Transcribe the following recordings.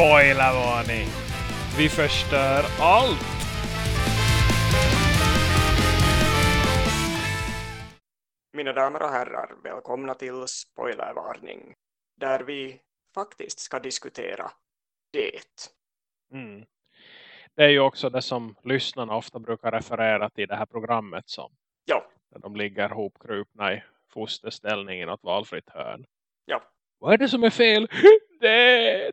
Spoilervarning! Vi förstör allt! Mina damer och herrar, välkomna till Spoilervarning. Där vi faktiskt ska diskutera det. Mm. Det är ju också det som lyssnarna ofta brukar referera till det här programmet som. Ja. Där de ligger hopkrupna i fosterställning i något valfritt hörn. Ja. Vad är det som är fel? Det!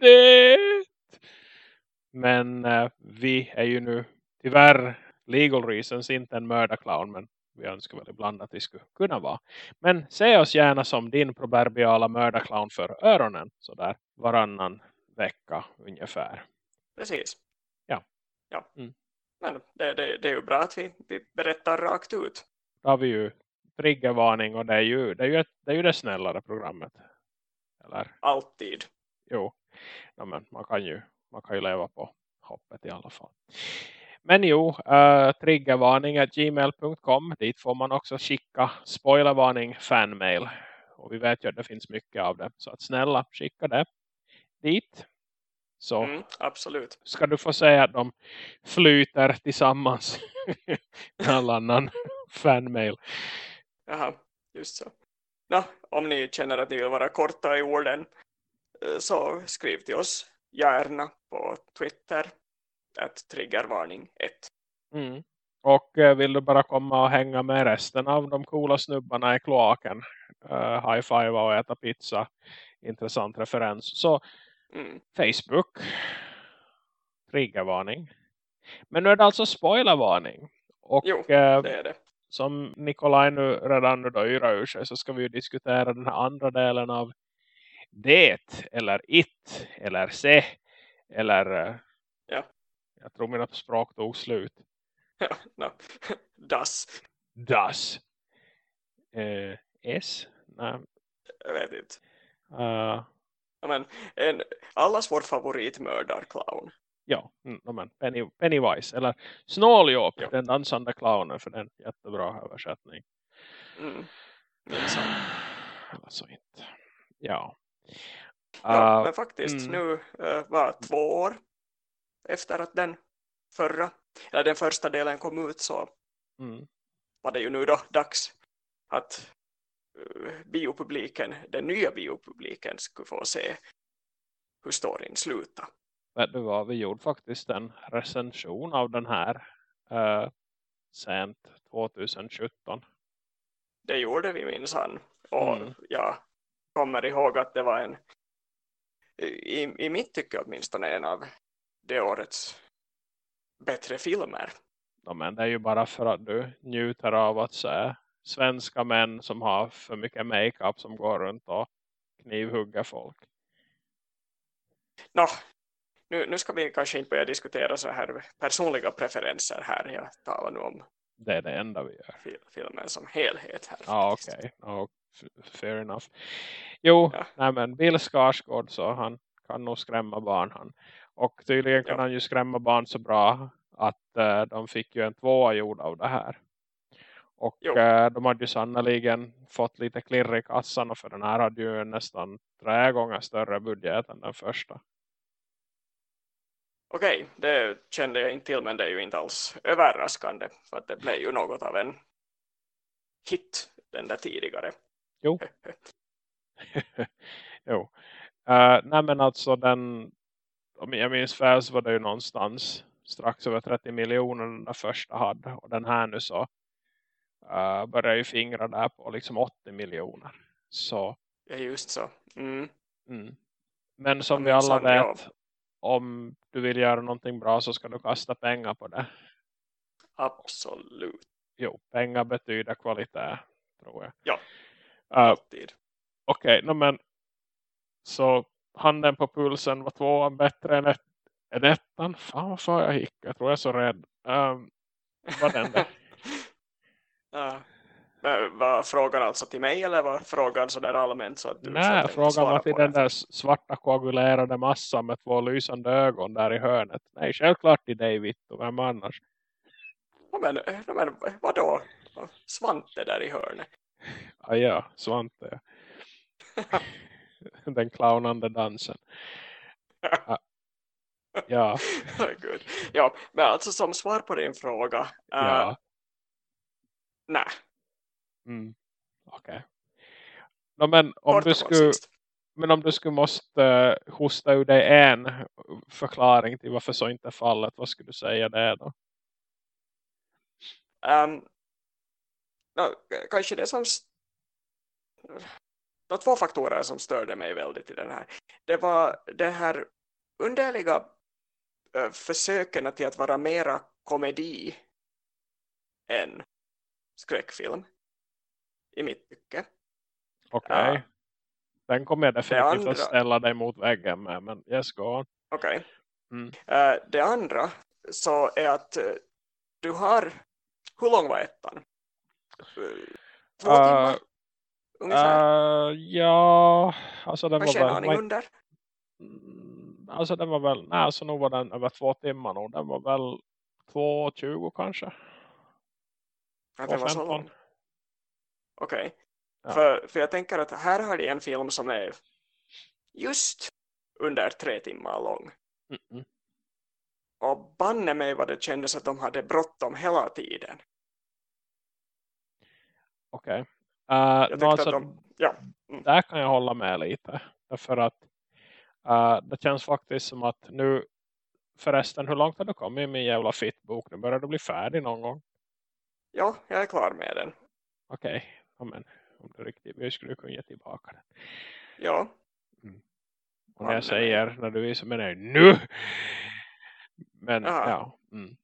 Det! Men eh, vi är ju nu tyvärr legal reasons inte en mördarclown men vi önskar väl ibland att vi skulle kunna vara. Men se oss gärna som din proverbiala mördarclown för öronen sådär varannan vecka ungefär. Precis. Ja. ja. Mm. Men det, det, det är ju bra att vi, vi berättar rakt ut. Då har vi ju triggervarning och det är ju det, är ju ett, det, är ju det snällare programmet. Eller? Alltid. Jo, ja, men man, kan ju, man kan ju leva på hoppet i alla fall. Men jo, uh, triggervarning gmail.com. Dit får man också skicka spoilervarning fanmail. Och vi vet ju att det finns mycket av det. Så att snälla, skicka det dit. Så mm, absolut. ska du få säga att de flyter tillsammans med all annan fanmail. Jaha, just så. Nå, om ni känner att ni vill vara korta i orden så skriv till oss gärna på Twitter att triggervarning 1. Mm. Och eh, vill du bara komma och hänga med resten av de coola snubbarna i kloaken. Uh, high five och äta pizza. Intressant referens. Så mm. Facebook. Triggervarning. Men nu är det alltså spoilervarning. Och jo, eh, det är det. som Nikolaj nu redan nu då yrar ur sig så ska vi ju diskutera den här andra delen av det eller it eller se eller ja. jag tror mina språk tog slut. Ja, no. Das. Das. Eh, S? Nej. Jag vet inte. Uh, ja, men, en, allas vår favoritmördarclown. Ja, mm, men Penny, Pennywise. Eller Snåljåp, ja. den dansande clownen. För den jättebra översättning. Mm. Eller så inte. Ja. Ja, uh, men faktiskt mm. nu uh, var två år efter att den förra, eller den första delen kom ut så mm. var det ju nu då dags att uh, biopubliken, den nya biopubliken skulle få se hur storyn slutar. Vet du vad, vi gjorde faktiskt en recension av den här uh, sent 2017. Det gjorde vi minsann. Och mm. jag kommer ihåg att det var en i, i mitt tycke åtminstone en av det årets bättre filmer. Ja, men det är ju bara för att du njuter av att se svenska män som har för mycket makeup som går runt och knivhuggar folk. Nå, nu, nu ska vi kanske inte börja diskutera så här personliga preferenser här. Jag talar nu om det är det enda vi gör. Fil filmen som helhet här. Ja, okej. Okay. Fair enough. Jo, ja. nej men Bill Skarsgård så han kan nog skrämma barn han. Och tydligen kan ja. han ju skrämma barn så bra att uh, de fick ju en tvåa gjord av det här. Och uh, de hade ju sannoliken fått lite klirr i kassan och för den här hade ju nästan tre gånger större budget än den första. Okej, det kände jag inte till men det är ju inte alls överraskande för att det blev ju något av en hit den där tidigare. Jo. jo. Uh, nej men alltså den om jag minns fel så var det ju någonstans strax över 30 miljoner den där första hade. Och den här nu så uh, börjar ju fingra där på liksom 80 miljoner. Så. Ja just så. Mm. Mm. Men som vi alla vet om du vill göra någonting bra så ska du kasta pengar på det. Absolut. Jo, pengar betyder kvalitet tror jag. Ja, uh, alltid. Okej, okay, no, men så handen på pulsen var tvåan bättre än, ett, än ettan. Fan vad får jag hicka? Jag tror jag är så rädd. Um, vad den där? uh, var frågan alltså till mig eller var frågan så där allmänt? Så att du Nej, frågan var till den där svarta koagulerade massan med två lysande ögon där i hörnet. Nej, självklart till dig, Vittu. Vem annars? Ja, men, men vadå? Svante där i hörnet. Ah, ja, Svante. Den clownande dansen. ja. oh, Gud. ja, men alltså som svar på din fråga. Uh, ja. Nej. Mm. Okej. Okay. No, men om du skulle men om du skulle måste uh, hosta ur dig en förklaring till varför så inte är fallet, vad skulle du säga det då? Um, no, kanske det som var två faktorer som störde mig väldigt i den här. Det var det här underliga försöken till att vara mera komedi än skräckfilm i mitt tycke. Okej. Okay. Uh, den kommer jag definitivt andra... att ställa dig mot väggen med, men yes, go on. Okej. Okay. Mm. Uh, det andra så är att uh, du har, hur lång var ettan? Två uh, timmar? Ungefär? ja, alltså den Kanske var väl... Aning under? Mm, alltså den var väl, nej alltså nog var den över två timmar nog. Den var väl 2.20 kanske. Ja, den var så lång. Okej. Okay. Ja. För, för jag tänker att här har de en film som är just under tre timmar lång. Mm -mm. Och banne mig vad det kändes att de hade bråttom hela tiden. Okej. Okay. Uh, alltså, de, ja. Mm. Där kan jag hålla med lite. Därför att uh, det känns faktiskt som att nu förresten, hur långt har du kommit med min jävla fitbok? Nu börjar du bli färdig någon gång. Ja, jag är klar med den. Okej, okay. om du riktigt vill skulle du kunna ge tillbaka den. Ja. Mm. Och när jag säger, när du visar mig nu. Men Aha. ja. Mm.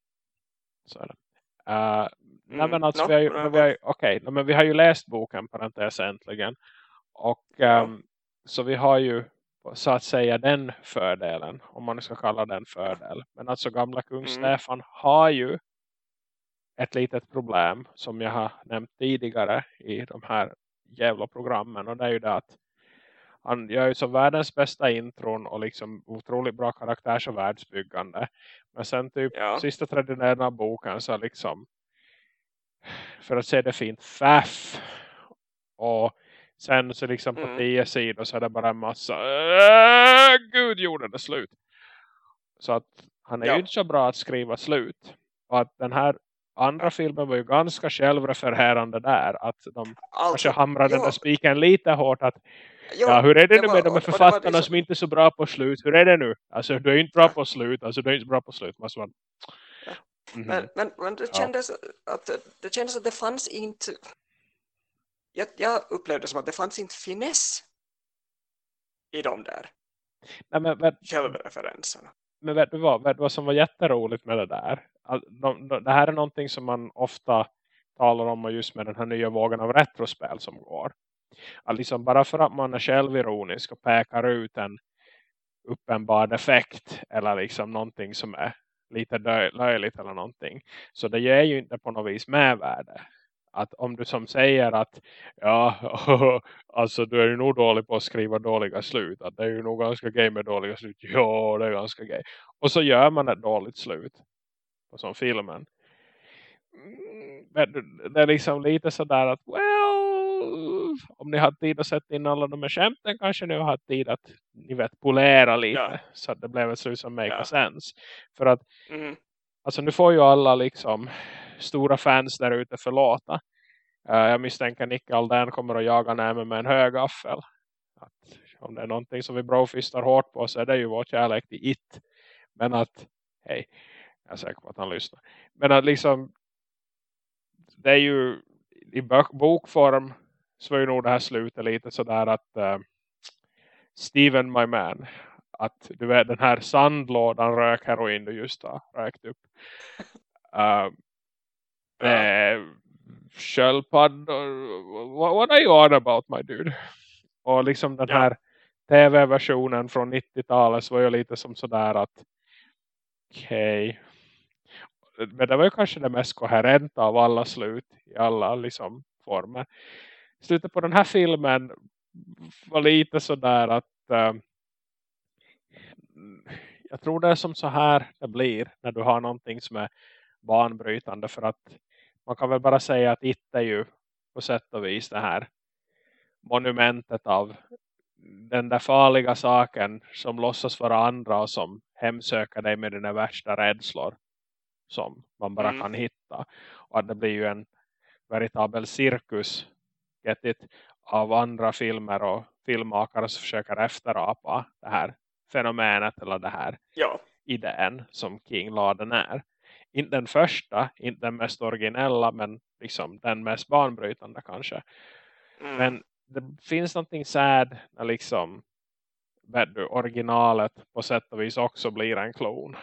Så är det. Uh, nej mm. men alltså no, vi har ju, no, vi har, okay, no, men vi har ju läst boken parentes äntligen. Och um, så vi har ju så att säga den fördelen. Om man ska kalla den fördel. Men alltså gamla kung mm. Stefan har ju ett litet problem som jag har nämnt tidigare i de här jävla programmen. Och det är ju det att han gör ju så världens bästa intron och liksom otroligt bra karaktärs- och världsbyggande. Men sen typ ja. sista tredjedelen av boken så liksom för att se det fint faff. Och sen så liksom på mm. tio sidor så är det bara en massa äh, Gud gjorde det slut. Så att han är ja. ju inte så bra att skriva slut. Och att den här andra filmen var ju ganska självrefererande där. Att de alltså, kanske hamrade ja. den där spiken lite hårt. Att, ja, hur är det, det nu med var, de författarna som inte är så bra på slut? Hur är det nu? Alltså du är inte bra på slut. Alltså du är inte bra på slut. Man... Mm men, men, men det kändes att det kändes att det fanns inte jag, jag upplevde som att det fanns inte finess i de där Nej, men, men, självreferenserna. Men vet du vad, vet du vad som var jätteroligt med det där? det här är någonting som man ofta talar om och just med den här nya vågen av retrospel som går. Att liksom bara för att man är självironisk och pekar ut en uppenbar defekt eller liksom någonting som är lite löjligt eller någonting. Så det ger ju inte på något vis medvärde. Att om du som säger att ja, alltså du är ju nog dålig på att skriva dåliga slut. Att det är ju nog ganska gay med dåliga slut. Ja, det är ganska gay. Och så gör man ett dåligt slut som filmen. Mm, Men det är liksom lite sådär att well, om ni har tid att sätta in alla de här skämten kanske ni har tid att ni vet polera lite ja. så att det blev ett slut som make ja. sense. För att mm. alltså nu får ju alla liksom stora fans där ute förlåta. Uh, jag misstänker Nick Alden kommer att jaga nämen med en hög gaffel. Att om det är någonting som vi brofistar hårt på så är det ju vår kärlek till it. Men att, hej, jag är säker på att han lyssnar. Men att liksom det är ju i bokform så var ju nog det här slutet lite sådär att uh, Steven my man att du vet den här sandlådan rök heroin du just har rökt upp. Uh, ja. sköldpaddor what, what are you on about my dude? Och liksom den ja. här tv-versionen från 90-talet var ju lite som sådär att okej, okay, men det var ju kanske det mest koherenta av alla slut i alla liksom former. Slutet på den här filmen var lite sådär att uh, jag tror det är som så här det blir när du har någonting som är banbrytande för att man kan väl bara säga att It är ju på sätt och vis det här monumentet av den där farliga saken som låtsas vara andra och som hemsöker dig med dina värsta rädslor som man bara mm. kan hitta. Och det blir ju en veritabel cirkus get it, av andra filmer och filmmakare som försöker efterapa det här fenomenet eller det här ja. idén som King lade är. Inte den första, inte den mest originella men liksom den mest banbrytande kanske. Mm. Men det finns någonting sad när liksom du, originalet på sätt och vis också blir en klon.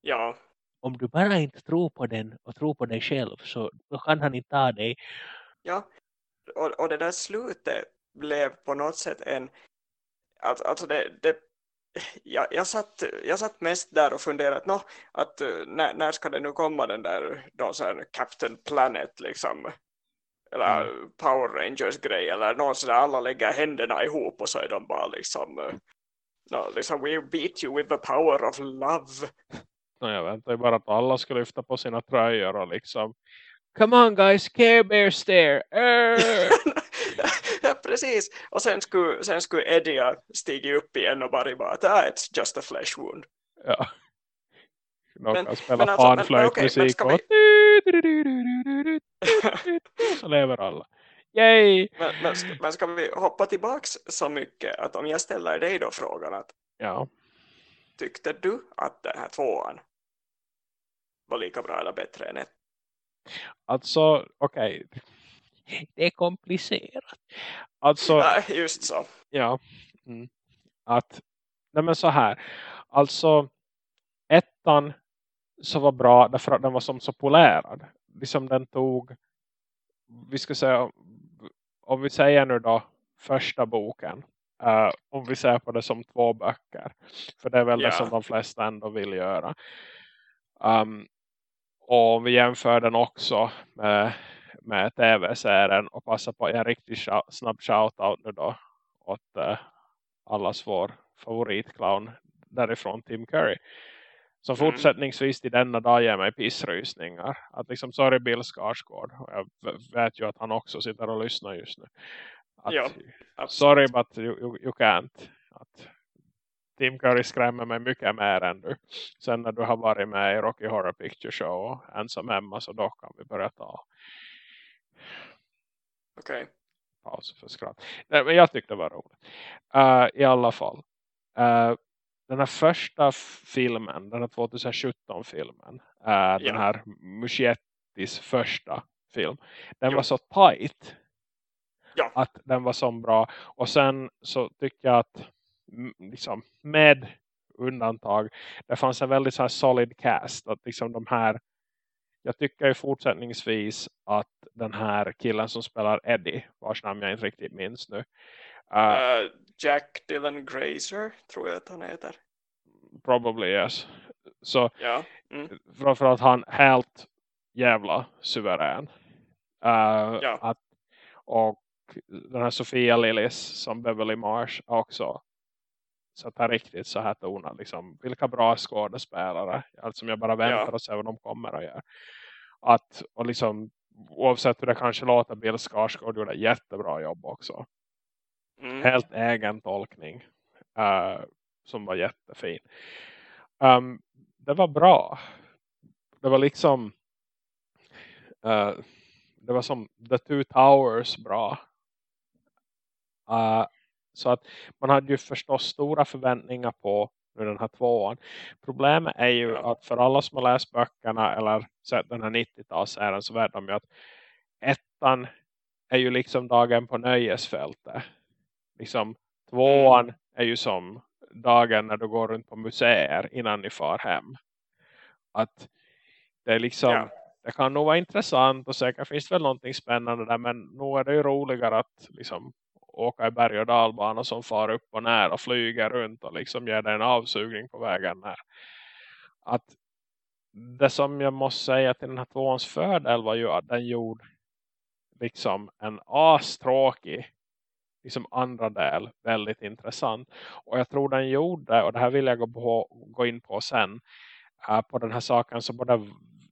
Ja. Om du bara inte tror på den och tror på dig själv så kan han inte ta dig. Ja, och, och det där slutet blev på något sätt en alltså, alltså det, det jag, jag, satt, jag satt mest där och funderade no, att uh, när, när ska det nu komma den där då, så här, Captain Planet liksom eller mm. Power Rangers grej eller någon sådär alla lägger händerna ihop och så är de bara liksom uh, no, liksom we beat you with the power of love no, jag väntar ju bara att alla ska lyfta på sina tröjor och liksom Come on guys, Care Bear stare. ja, precis. Och sen skulle, sen skulle Eddie stiga upp igen och bara bara att ah, it's just a flesh wound. Ja. Någon kan spela alltså, panflöjtmusik okay, och så lever alla. Yay! Men, men, men ska vi hoppa tillbaks så mycket att om jag ställer dig då frågan att ja. tyckte du att den här tvåan var lika bra eller bättre än ett? Alltså, okej. Okay. Det är komplicerat. Alltså, Nej, just så. Ja. Mm. Att, nej men så här. Alltså, ettan så var bra därför att den var som så polerad. Liksom den tog, vi ska säga, om vi säger nu då första boken. Uh, om vi ser på det som två böcker. För det är väl yeah. det som de flesta ändå vill göra. Um, och om vi jämför den också med, med tv-serien och passar på en riktigt snabb shoutout nu då åt uh, allas vår favoritclown därifrån Tim Curry. Som mm. fortsättningsvis till denna dag ger mig pissrysningar. Att liksom, sorry Bill Skarsgård. Jag vet ju att han också sitter och lyssnar just nu. Att, ja, sorry but you, you, you can't. Att Tim Curry skrämmer mig mycket mer än du. Sen när du har varit med i Rocky Horror Picture Show och ensam hemma så då kan vi börja ta. Okej. Okay. Paus för skratt. Nej, men jag tyckte det var roligt. Uh, I alla fall. Uh, den här första filmen, den här 2017-filmen. Uh, ja. Den här Muschiettis första film. Den jo. var så tight. Ja. Att den var så bra. Och sen så tycker jag att liksom, med undantag. Det fanns en väldigt så här solid cast. Att liksom de här jag tycker ju fortsättningsvis att den här killen som spelar Eddie, vars namn jag inte riktigt minns nu. Uh, Jack Dylan Grazer tror jag att han heter. Probably yes. Så ja. Mm. för att han helt jävla suverän. Uh, ja. att, och den här Sofia Lillis som Beverly Marsh också så att riktigt så här tonar liksom, vilka bra skådespelare alltså som jag bara väntar ja. och ser vad de kommer att göra. Att, och liksom oavsett hur det kanske låter Bill Skarsgård gjorde jättebra jobb också. Mm. helt egen tolkning uh, som var jättefin. Um, det var bra. Det var liksom uh, det var som The Two Towers bra. Uh, så att man hade ju förstås stora förväntningar på den här tvåan. Problemet är ju att för alla som har läst böckerna eller sett den här 90-talsserien så vet de ju att ettan är ju liksom dagen på nöjesfältet. Liksom tvåan är ju som dagen när du går runt på museer innan ni far hem. Att det är liksom ja. det kan nog vara intressant och säkert finns det väl någonting spännande där men nog är det ju roligare att liksom åka i berg- och dalbana som far upp och ner och flyger runt och liksom ger dig en avsugning på vägen ner. Att det som jag måste säga till den här tvåans fördel var ju att den gjorde liksom en astråkig liksom andra del väldigt intressant. Och jag tror den gjorde, och det här vill jag gå, på, gå in på sen, uh, på den här saken som både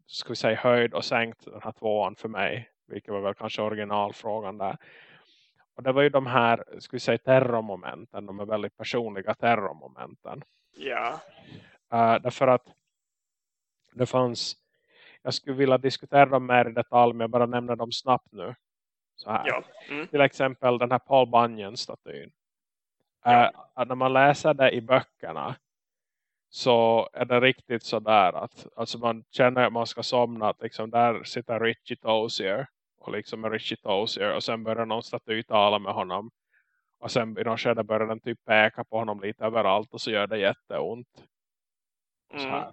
ska vi säga höjd och sänkt den här tvåan för mig. Vilket var väl kanske originalfrågan där och det var ju de här, ska vi säga terrormomenten, de är väldigt personliga terrormomenten. Ja. Uh, därför att det fanns, jag skulle vilja diskutera dem mer i detalj men jag bara nämner dem snabbt nu. Så här. Ja. Mm. Till exempel den här Paul Bunyan-statyn. Ja. Uh, när man läser det i böckerna så är det riktigt sådär att alltså man känner att man ska somna att liksom där sitter Richie Tozier och liksom Richie Tozier och sen börjar någon staty tala med honom och sen i någon skede börjar den typ peka på honom lite överallt och så gör det jätteont. Mm. Så här.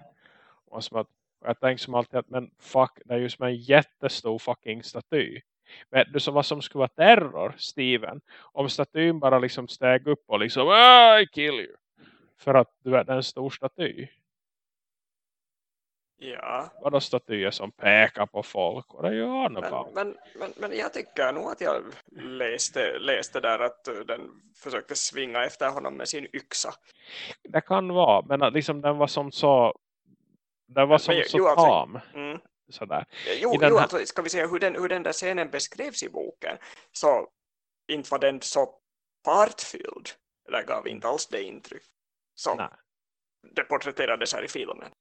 Och, som att, och jag tänker som alltid att men fuck, det är ju som en jättestor fucking staty. Vet du så vad som skulle vara terror, Steven? Om statyn bara liksom steg upp och liksom I kill you. För att du är en stor staty. Ja. Vadå statyer som pekar på folk? Och det gör men, men, men, men jag tycker nog att jag läste, läste där att den försökte svinga efter honom med sin yxa. Det kan vara, men liksom den var som så den var som men, så jo, alltså, tam. Mm. Sådär. Jo, jo här... alltså, ska vi säga hur den, hur den där scenen beskrevs i boken så inte var den så partfylld eller gav inte alls det intryck som Nej. det porträtterades här i filmen.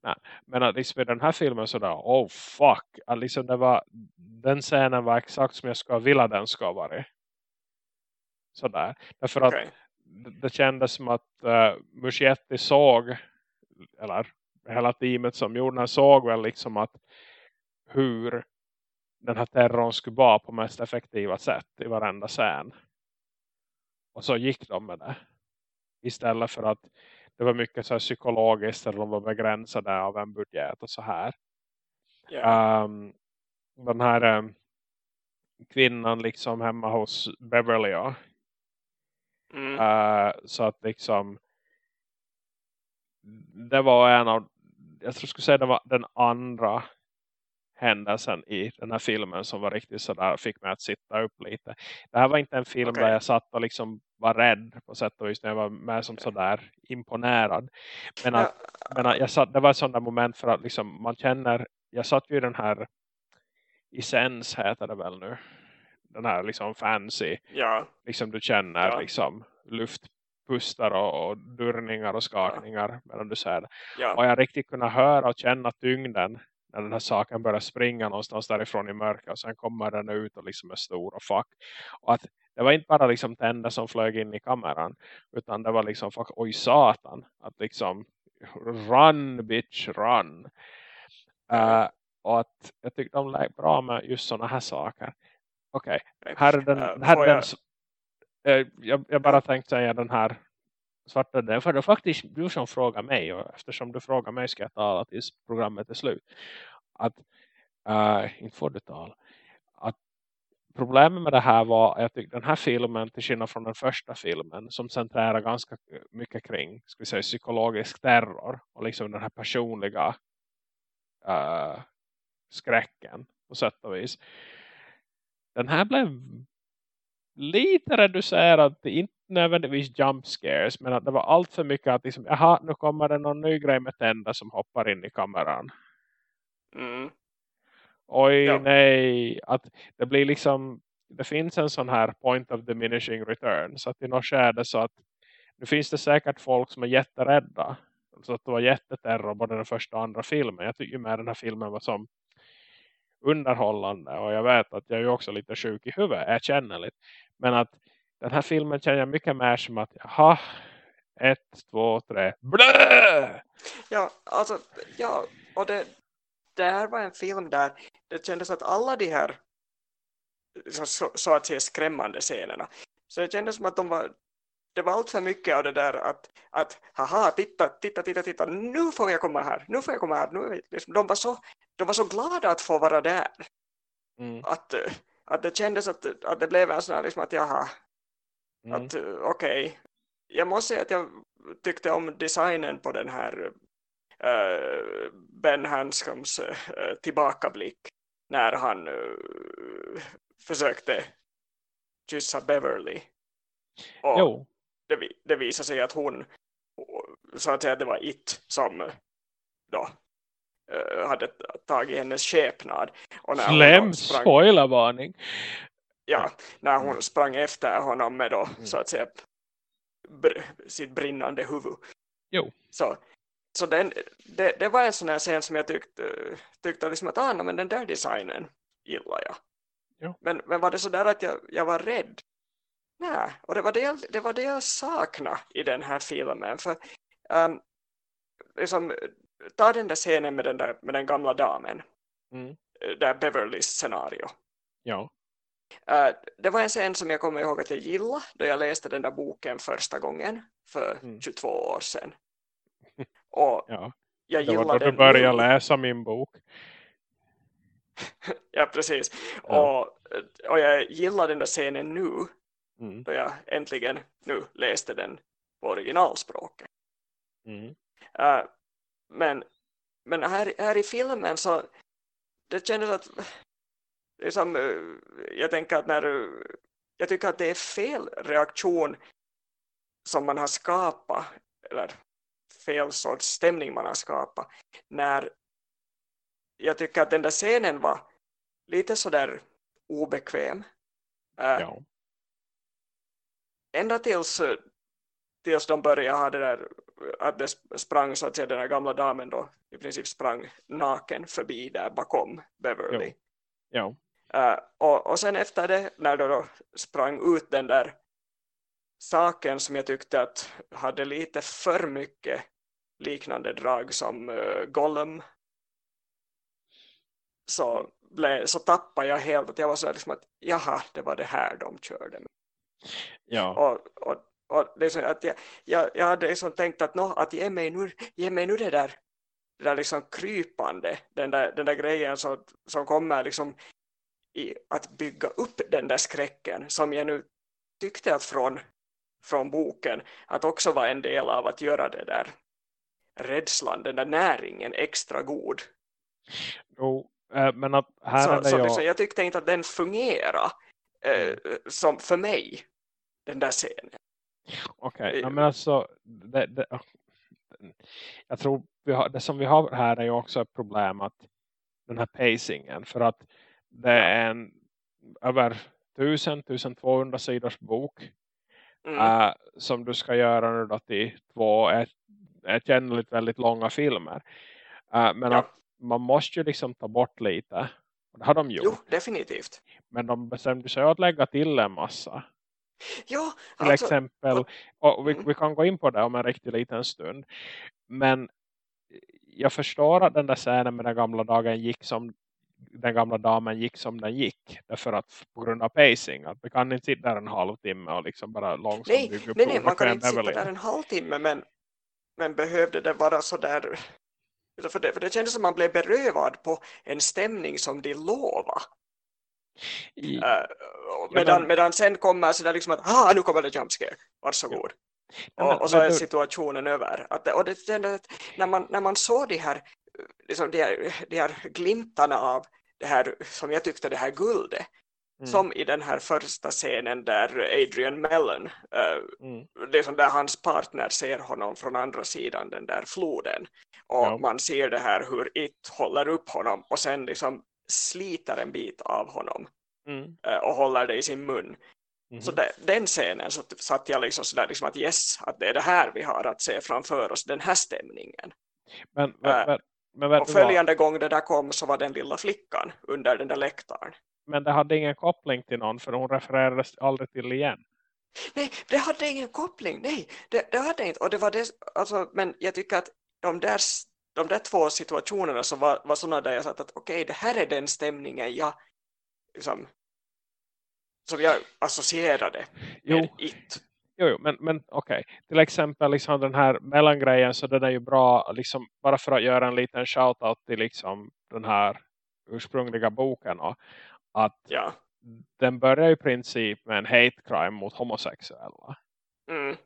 Nej, men att liksom i den här filmen sådär, oh fuck, att liksom det var, den scenen var exakt som jag skulle vilja den ska vara. Sådär, därför okay. att det kändes som att uh, Muschietti såg, eller hela teamet som gjorde den såg väl liksom att hur den här terrorn skulle vara på mest effektiva sätt i varenda scen. Och så gick de med det. Istället för att det var mycket så här psykologiskt eller de var begränsade av en budget och så här. Yeah. Um, den här um, kvinnan liksom hemma hos Beverly ja. Mm. Uh, så att liksom det var en av jag tror jag skulle säga det var den andra händelsen i den här filmen som var riktigt sådär fick mig att sitta upp lite. Det här var inte en film okay. där jag satt och liksom var rädd på sätt och vis när jag var med som sådär imponerad. Men, att, ja. men att jag satt, det var ett sådant moment för att liksom man känner, jag satt ju i den här i Sens heter det väl nu. Den här liksom fancy. Ja. Liksom du känner ja. liksom luftpustar och, och durningar och skakningar ja. medan du säger det. Ja. Och jag riktigt kunna höra och känna tyngden när den här saken börjar springa någonstans därifrån i mörker och sen kommer den ut och liksom är stor och fuck. Och att det var inte bara liksom tänder som flög in i kameran utan det var liksom fuck, oj satan att liksom run bitch run. Uh, och att jag tyckte de lät bra med just sådana här saker. Okej, okay. här är den, här den uh, jag, jag bara tänkte säga den här svarta den. För det är faktiskt du som frågar mig. Och eftersom du frågar mig ska jag tala tills programmet är slut. Att, uh, inte får du tala. Att problemet med det här var att den här filmen till skillnad från den första filmen som centrerar ganska eh, mycket kring ska vi säga, psykologisk terror och liksom den här personliga uh, skräcken på sätt och vis. Den här blev lite reducerad till inte nödvändigtvis jump scares men att det var allt för mycket att liksom, jaha, nu kommer det någon ny grej med tänder som hoppar in i kameran. Mm. Oj ja. nej, att det blir liksom det finns en sån här point of diminishing return så att i något skede så att nu finns det säkert folk som är jätterädda så att det var jätteterror både den första och andra filmen. Jag tycker med den här filmen var som underhållande och jag vet att jag är också lite sjuk i huvudet, jag känner lite. Men att den här filmen känner jag mycket mer som att jaha, ett, två, tre, blö! Ja, alltså, ja, och det, det här var en film där det kändes att alla de här så, så, så att säga skrämmande scenerna så det kändes som att de var det var allt för mycket av det där att, att haha, titta, titta, titta, titta, nu får jag komma här, nu får jag komma här. Nu, liksom, de, var så, de var så glada att få vara där. Mm. Att, att det kändes att, att det blev en sån här, liksom att jaha, Mm. Att okej, okay. jag måste säga att jag tyckte om designen på den här uh, Ben Hanskoms uh, tillbakablick när han uh, försökte kyssa Beverly. Och jo. Det, det visade sig att hon så att säga det var it som då hade tagit hennes skepnad. Slem spoilervarning. Ja, när hon mm. sprang efter honom med då, mm. så att säga br sitt brinnande huvud. Jo. Så, så den, det, det var en sån här scen som jag tyckte, tyckte liksom att ah, men den där designen gillar jag. Jo. Men, men var det så där att jag, jag var rädd? Nej, och det var det, jag, det var det jag saknade i den här filmen. För um, liksom, ta den där scenen med den, där, med den gamla damen. Mm. Där Beverlys scenario. Ja. Uh, det var en scen som jag kommer ihåg att jag gillade då jag läste den där boken första gången för mm. 22 år sedan. Och ja. jag det var då du började läsa min bok. ja, precis. Ja. Och, och jag gillar den där scenen nu mm. då jag äntligen nu läste den på originalspråket. Mm. Uh, men men här, här i filmen så det kändes att liksom, jag tänker att när jag tycker att det är fel reaktion som man har skapat eller fel sorts stämning man har skapat när jag tycker att den där scenen var lite sådär obekväm. Uh, ja. Ända tills, tills de började ha det där att det sprang så att säga den här gamla damen då i princip sprang naken förbi där bakom Beverly. Ja. Uh, och, och sen efter det när då, då sprang ut den där saken som jag tyckte att hade lite för mycket liknande drag som uh, Gollum så, ble, så tappade jag helt att jag var så liksom att jaha, det var det här de körde med. Ja. Och, och, och liksom att jag, jag, jag hade liksom tänkt att, no, att ge, mig nu, ge mig nu det där, det där liksom krypande, den där, den där grejen som, som kommer liksom i att bygga upp den där skräcken som jag nu tyckte att från, från boken att också var en del av att göra det där rädslan, den där näringen extra god. Jo, äh, men att här så, är så jag... Liksom, jag tyckte inte att den fungerar äh, som för mig, den där scenen. Okej, okay. men alltså det, det, jag tror vi har, det som vi har här är ju också ett problem att den här pacingen för att det är en över 1000-1200 sidors bok mm. äh, som du ska göra nu då till två ett, ett väldigt, väldigt långa filmer. Äh, men ja. att man måste ju liksom ta bort lite. Och det har de gjort. Jo, definitivt. Men de bestämde sig att lägga till en massa. Ja, Till alltså, exempel, och vi, mm. vi kan gå in på det om en riktigt liten stund. Men jag förstår att den där scenen med den gamla dagen gick som den gamla damen gick som den gick. Därför att på grund av pacing. Att vi kan inte sitta där en halvtimme och liksom bara långsamt nej, bygga upp. Nej, nej, man kan inte sitta där en halvtimme. Men, men behövde det vara så där... För det, för det kändes som man blev berövad på en stämning som de lovade. I, uh, medan, men, medan sen kommer så där liksom att ah, nu kommer det jumpscare, varsågod. Ja. Och, och så är situationen över. Att, och det, det, när, man, när man såg de här, liksom de, här, de här glimtarna av det här, som jag tyckte det här guldet, mm. som i den här första scenen där Adrian Mellon, uh, mm. liksom där hans partner ser honom från andra sidan den där floden. Och ja. man ser det här hur It håller upp honom och sen liksom sliter en bit av honom mm. Eh, och håller det i sin mun. Mm. Så det, den scenen så satt jag liksom sådär liksom att yes, att det är det här vi har att se framför oss, den här stämningen. Men, men, äh, men, men och följande gång det där kom så var den lilla flickan under den där läktaren. Men det hade ingen koppling till någon för hon refererades aldrig till igen. Nej, det hade ingen koppling, nej, det, det hade inte. Och det var det, alltså, men jag tycker att de där de där två situationerna som var, var sådana där jag satt att okej, okay, det här är den stämningen jag liksom, som jag associerade jo. med It. Jo, jo men, men okej. Okay. Till exempel liksom den här mellangrejen så den är ju bra liksom, bara för att göra en liten shoutout till liksom den här ursprungliga boken och att ja. den börjar i princip med en hate crime mot homosexuella. Mm.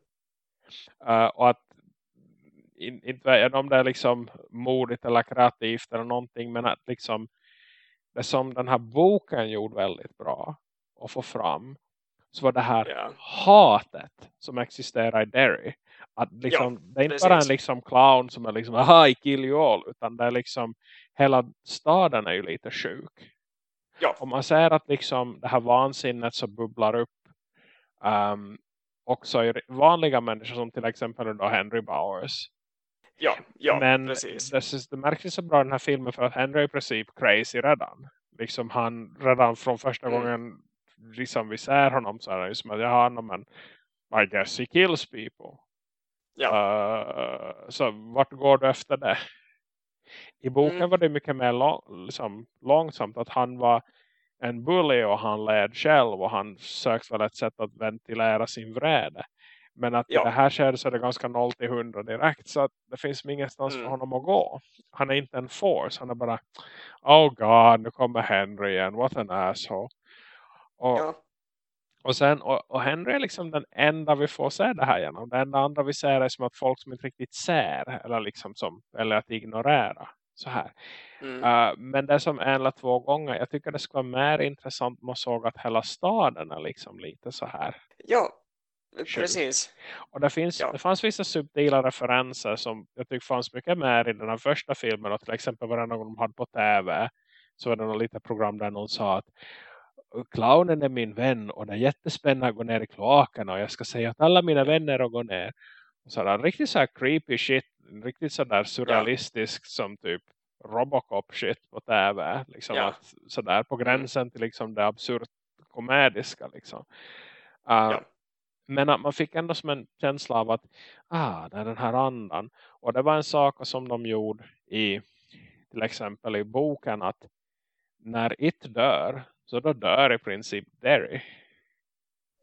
Uh, och att inte vet om det är liksom modigt eller kreativt eller någonting men att liksom det som den här boken gjorde väldigt bra att få fram så var det här yeah. hatet som existerar i Derry. Att liksom, ja, det är inte precis. bara en liksom clown som är liksom, aha, I kill you all. Utan det är liksom, hela staden är ju lite sjuk. Ja. Och man ser att liksom det här vansinnet så bubblar upp um, också i vanliga människor som till exempel då Henry Bowers. Ja, ja Men precis. det, det märks så bra den här filmen för att Henry är i princip crazy redan. Liksom han redan från första Mm. gången liksom vi ser honom så är det ju som att ja, no, men I guess he kills people. Ja. Uh, så vart går du efter det? I boken Mm. var det mycket mer lång, liksom, långsamt att han var en bully och han led själv och han sökte väl ett sätt att ventilera sin vrede. Men att Ja. det här skedet så är det ganska 0 till 100 direkt så att det finns ingenstans Mm. för honom att gå. Han är inte en force, han är bara oh god, nu kommer Henry igen, what an asshole. Och, Ja. och, sen, och, och Henry är liksom den enda vi får se det här genom. Det enda andra vi ser är som att folk som inte riktigt ser eller liksom som, eller att ignorera. Så här. Mm. Uh, men det som en eller två gånger. Jag tycker det skulle vara mer intressant om man såg att hela staden är liksom lite så här. ja, precis. Och det, finns, Ja. det fanns vissa subtila referenser som jag tycker fanns mycket mer i den här första filmen. Och till exempel varenda gång de hade på tv så var det något litet program där någon sa att clownen är min vän och det är jättespännande att gå ner i kloakerna och jag ska säga att alla mina vänner och gå ner. Och så där, riktigt så här creepy shit, riktigt så där surrealistisk som typ Robocop shit på tv. Liksom Ja. att, så där på gränsen till liksom det absurt komediska liksom. Uh, Ja. Men att man fick ändå som en känsla av att ah, det är den här andan. Och det var en sak som de gjorde i till exempel i boken att när It dör så då dör i princip Derry.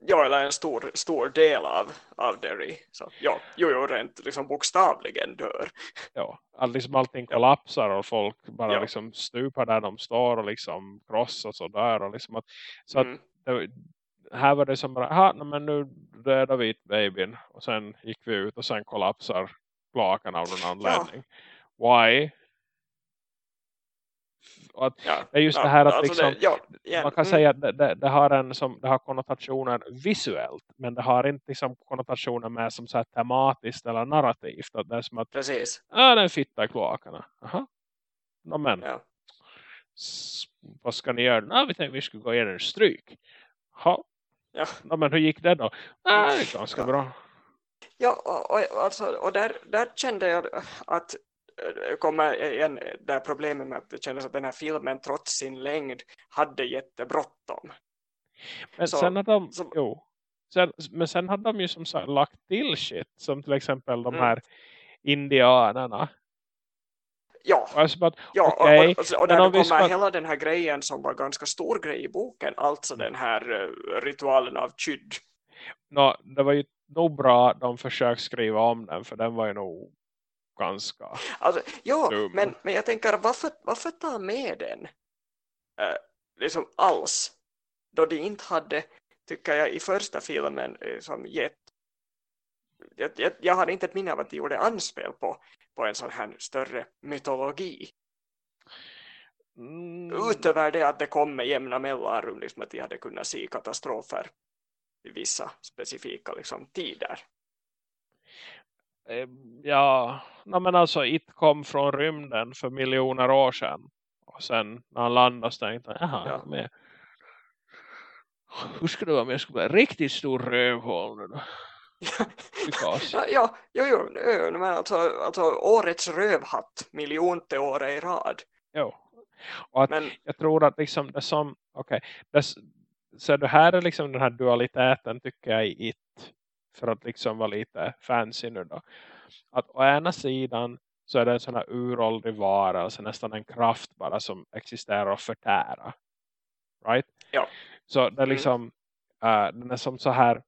Ja, eller en stor, stor del av, av Derry. Så, ja, jo, jo, rent liksom bokstavligen dör. Ja, all, liksom allting kollapsar och folk bara Ja. liksom stupar där de står och liksom krossas och dör. Och liksom att, så att Mm. det, här var det som bara, aha, men nu dödar vi babyn. Och sen gick vi ut och sen kollapsar klakan av någon anledning. Why? Och att, Ja, det är just ja, det här att alltså liksom, det, ja, igen, man kan mm, säga att det, det, det, har en som, det har konnotationer visuellt. Men det har inte liksom konnotationer med som så här tematiskt eller narrativt. Att det är som att, Precis. ja den fitta i kloakerna. Aha. No, men, Ja. vad ska ni göra? No, vi tänkte vi skulle gå igenom en stryk. Ha. Ja. No, men hur gick det då? Ah, det är ganska bra. Ja, och, och, alltså, och där, där kände jag att kommer igen det här problemet med att det kändes att den här filmen trots sin längd hade jättebråttom. Men Så- sen hade de, så- jo. Sen, men sen hade de ju som sagt lagt till shit. Som till exempel de Mm. här indianerna. Ja, Och jag så bara, ja okej, och, och, och där kommer ska- hela den här grejen som var ganska stor grej i boken, alltså den här eh, ritualen av kydd. nå, det var ju nog bra de försökte skriva om den. För den var ju nog ganska... Alltså, ja, Dum. men, men jag tänker varför, varför ta med den eh, liksom alls då de inte hade, tycker jag, i första filmen eh, som gett jag, jag, jag hade inte ett minne av att de gjorde anspel på, på en sån här större mytologi. Mm, Utöver det att det kom med jämna mellanrum, liksom att de hade kunnat se katastrofer i vissa specifika liksom, tider. Eh, ja, no, men alltså It kom från rymden för miljoner år sedan. Och sen när han landade så tänkte jag, jaha, Ja. men, hur skulle det vara om jag skulle en riktigt stor rövhål nu då? Ja, ja jo, jo, jo, men alltså, alltså årets rövhatt miljonte år i rad. Jo. Och att Men jag tror att liksom det som, okej, okay, så det här är liksom den här dualiteten tycker jag i It. För att liksom vara lite fancy nu då. Att å ena sidan så är det en sån här uråldrig varelse, nästan en kraft bara som existerar och förtära. Right? Ja. Så det är Mm. liksom, eh, den är som så här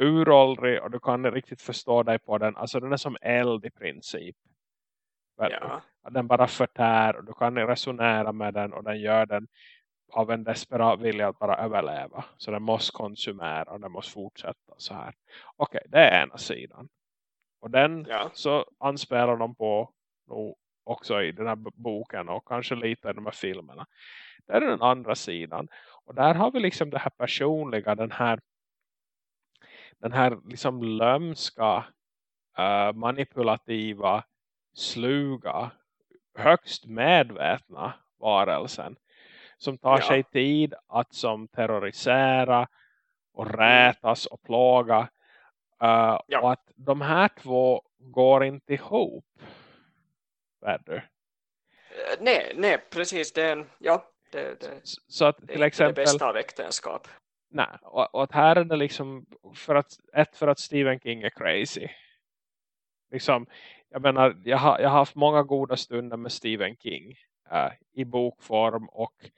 uråldrig och du kan riktigt förstå dig på den. Alltså den är som eld i princip. Ja, den bara förtär och du kan resonera med den och den gör den av en desperat vilja att bara överleva. Så den måste konsumera och den måste fortsätta så här. Okej, det är ena sidan. Och den ja, så anspelar de på nog också i den här boken och kanske lite i de här filmerna. Det är den andra sidan. Och där har vi liksom det här personliga, den här den här liksom lömska, eh, manipulativa, sluga, högst medvetna varelsen som tar ja. sig tid att som terrorisera och rätas och plåga. Uh, ja. Och att de här två går inte ihop. Väder. Uh, nej, nej, precis. Det är en, ja, det, det, så att till exempel, det bästa av äktenskap. Nej, och, och att här är det liksom för att, ett för att Stephen King är crazy. Liksom, jag menar, jag har, jag har haft många goda stunder med Stephen King äh, i bokform och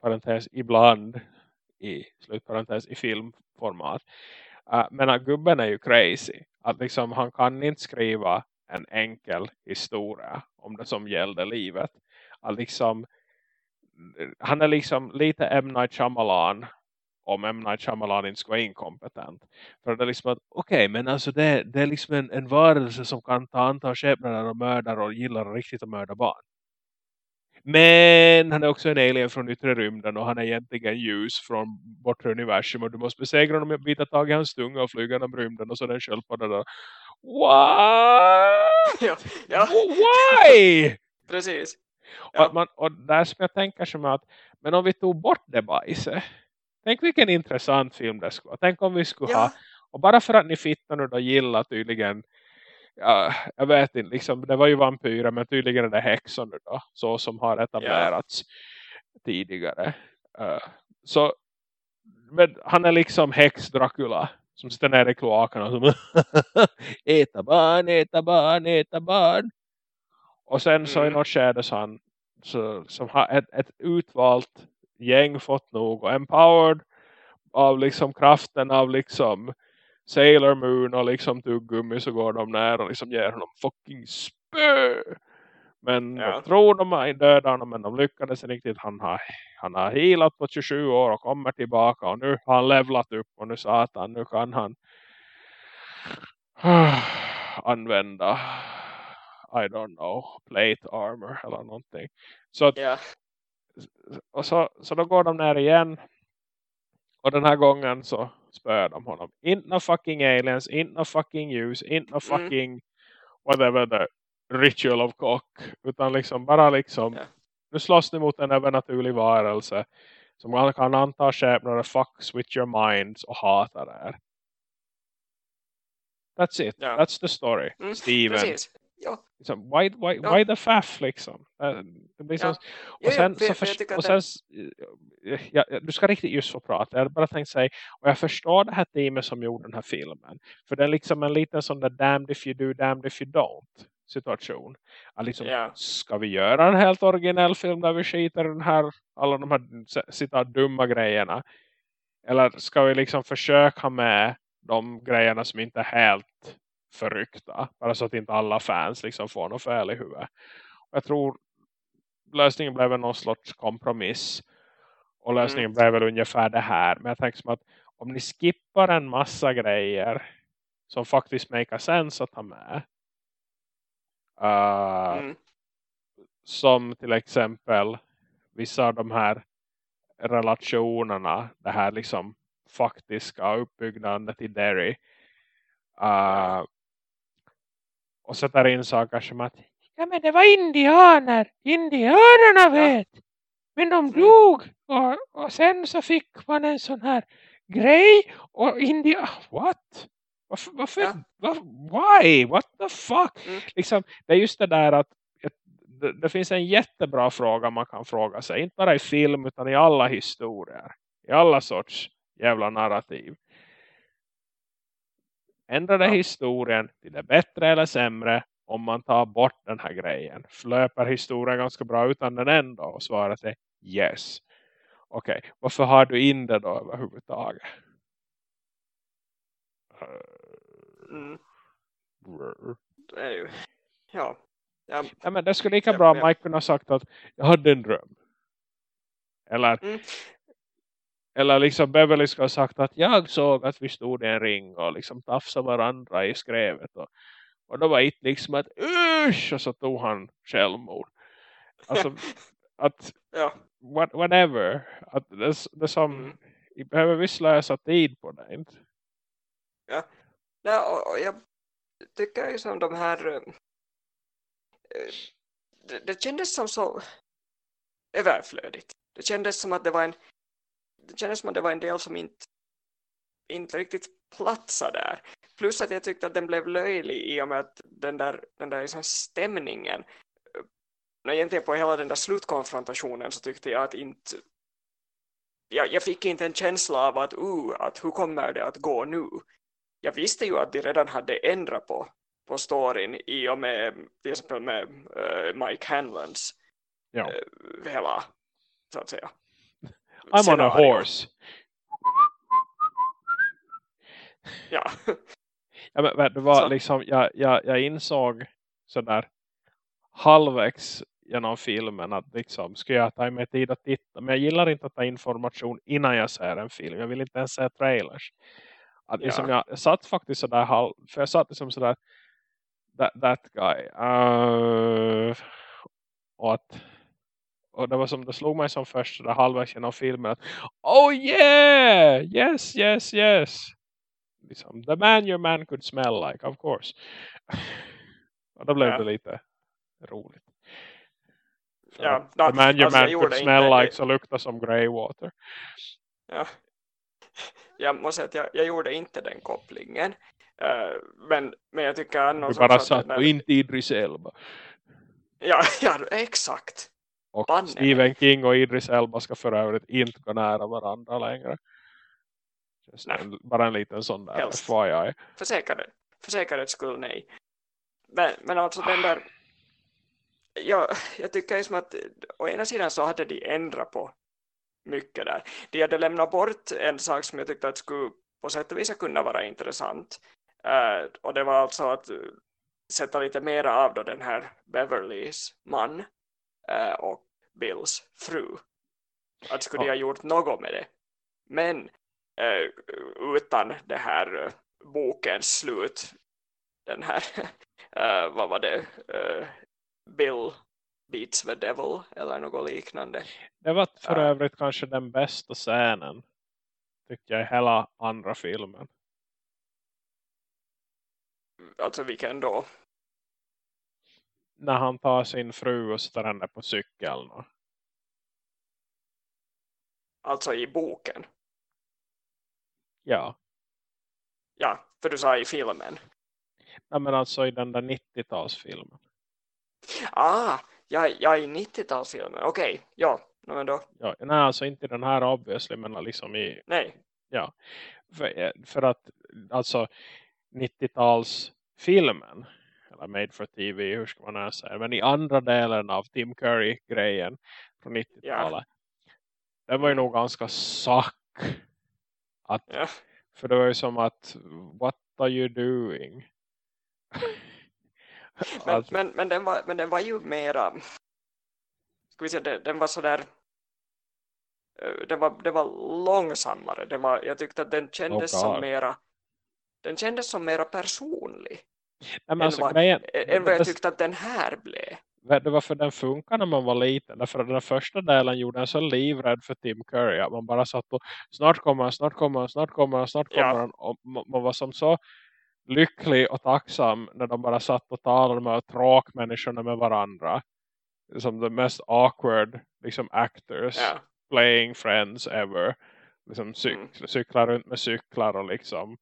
parentes ibland i slutparentes i filmformat. Uh, men att gubben är ju crazy. Att liksom han kan inte skriva en enkel historia om det som gällde livet. Att liksom han är liksom lite M. Night Shyamalan om M. Night Shyamalan inte skulle vara inkompetent. För det är liksom att, okej, okay, men alltså det, det är liksom en, en varelse som kan ta antal skepnader och mördar och gillar riktigt att mörda barn. Men han är också en alien från yttre rymden och han är egentligen ljus från bortre universum och du måste besegra honom och bita tag i hans tunga och flyga genom rymden och så den sköldpadda där. What? Ja, ja. Why? Precis. Ja. Och, man, och där som jag tänker som att men om vi tog bort det bajset tänk vilken intressant film det skulle. Tänk om vi skulle ja. ha och bara för att ni fittar nu då gillar tydligen ja, jag vet inte, liksom, det var ju vampyrer men tydligen är det häxor nu då, så som har etablerats yeah. tidigare. Uh, så men han är liksom häx Dracula som sitter nere i kloakerna och som äta barn, äta barn, äta barn. Och sen så mm. i något skede så han så, som har ett, ett utvalt gäng fått nog och empowered av liksom kraften av liksom Sailor Moon och liksom tuggummi så går de nära och liksom ger honom fucking spö. Men ja. de tror de är döda honom men de lyckades riktigt. Han har, han har healat på 27 år och kommer tillbaka och nu har han levlat upp och nu satan, nu kan han använda I don't know, plate armor eller någonting. Så, att, yeah. och så, så då går de ner igen och den här gången så spöar de honom. Inte no fucking aliens, inte no fucking ljus, inte no mm. fucking mm. whatever the ritual of cock. Utan liksom bara liksom, yeah. nu slåss ni mot en övernaturlig varelse som man kan anta skepnader fucks with your minds och hatar er. That's it. Yeah. That's the story. Mm. Steven. Precis. Ja. Liksom, why, why, ja. why the faff liksom? Eh, det blir så, och sen, ja, för, så för, och sen ja, du ska riktigt just få prata. Jag bara tänkt säga, och jag förstår det här teamet som gjorde den här filmen. För det är liksom en liten sån där damned if you do, damned if you don't situation. Att liksom, yeah. Ska vi göra en helt originell film där vi skiter den här, alla de här sitta dumma grejerna? Eller ska vi liksom försöka med de grejerna som inte är helt förryckta. Bara så att inte alla fans liksom får något fel i huvudet. Jag tror lösningen blev någon sorts kompromiss. Och lösningen mm. blev väl ungefär det här. Men jag tänker som att om ni skippar en massa grejer som faktiskt make sense att ha med. Uh, mm. Som till exempel vissa av de här relationerna. Det här liksom faktiska uppbyggnaden till Derry. Uh, och sätter in saker som att ja men det var indianer. Indianerna vet. Ja. Men de dog. Och, och sen så fick man en sån här grej. Och India, what? Varför? varför ja. var, why? What the fuck? Mm. Liksom, det är just det där att det, det, finns en jättebra fråga man kan fråga sig. Inte bara i film utan i alla historier. I alla sorts jävla narrativ. Ändrar det ja. historien till det bättre eller sämre om man tar bort den här grejen? Flöper historien ganska bra utan den ändå? Och svaret är yes. Okej, okay. varför har du in det då överhuvudtaget? Mm. Det är ju, ja. Ja. ja. men det skulle lika bra om Mike kunde ha sagt att jag hade en dröm. Eller mm. Eller liksom Beverly ska ha sagt att jag såg att vi stod i en ring och liksom tafsade varandra i skrevet. Och, och då var det liksom att usch och så tog han självmord. Alltså att ja. what, whatever. Att det, det som mm. behöver vi slösa tid på det inte. Ja. Nej, och, jag tycker ju som de här äh, det, det kändes som så överflödigt det kändes som att det var en det kändes som att det var en del som inte, inte riktigt platsade där. Plus att jag tyckte att den blev löjlig i och med att den där, den där liksom stämningen när egentligen på hela den där slutkonfrontationen så tyckte jag att inte jag, jag fick inte en känsla av att, uh, att hur kommer det att gå nu? Jag visste ju att de redan hade ändrat på, på storyn i och med till exempel med uh, Mike Hanlons ja. uh, hela så att säga I'm scenario. on a horse. Ja. ja men, det var så. liksom, jag, jag, jag insåg sådär halvvägs genom filmen att liksom, ska jag ta mig tid att titta men jag gillar inte att ta information innan jag ser en film jag vill inte ens se trailers att liksom ja. jag, satt faktiskt sådär halv, för jag satt liksom sådär that, that guy uh, och att och det var som det slog mig som först där halvvägs genom filmen att oh yeah yes yes yes liksom, the man your man could smell like of course och då blev ja. det lite roligt ja, the man your alltså, man could smell inte, like så luktar som greywater. Ja. Jag måste säga att jag, jag gjorde inte den kopplingen. Uh, men, men jag tycker annars Du bara satt och inte Idris Elba. Ja, ja exakt. Och Banne. Stephen King och Idris Elba ska för övrigt inte gå nära varandra längre. En, bara en liten sån där Helst. FYI. För, säkerhet, för skull nej. Men, men alltså den där jag, jag tycker liksom att å ena sidan så hade de ändrat på mycket där. De hade lämnat bort en sak som jag tyckte att skulle på sätt och vis kunna vara intressant. Uh, och det var alltså att sätta lite mera av då den här Beverlys man och Bills fru. Att skulle ja. de ha gjort något med det. Men uh, utan det här bokens slut den här, vad var det, Bill beats the devil eller något liknande. Det var för övrigt kanske den bästa scenen tycker jag i hela andra filmen. Alltså vilken då? När han tar sin fru och sätter henne på cykeln. Alltså i boken? Ja. Ja, för du sa i filmen. Ja, men alltså i den där 90-talsfilmen. Ah, ja, ja i 90-talsfilmer. Okej, okay. ja. Men då. Ja, nej, alltså inte den här obviously, men liksom i... Nej. Ja, för, eh, för att alltså 90-talsfilmen eller Made for TV, hur ska man säga men i andra delen av Tim Curry-grejen från 90-talet ja. den var ju nog ganska sack att, ja. för det var ju som att what are you doing men, alltså. men, men, den var, men den var ju mera ska vi säga, den, den var sådär eh, den var, den var långsammare den var, jag tyckte att den kändes oh som mera den kändes som mera personlig Nej, alltså, än, vad, grejen, än vad jag tyckte att den här blev det var för den funkar när man var liten. Därför att den första delen gjorde en så livrädd för Tim Curry. Att man bara satt och snart kommer snart kommer snart kommer snart kommer ja. Och man var som så lycklig och tacksam när de bara satt och talade med tråkmänniskorna med varandra. Som the mest awkward liksom actors yeah. playing friends ever. Liksom cyk mm. cyklar runt med cyklar och liksom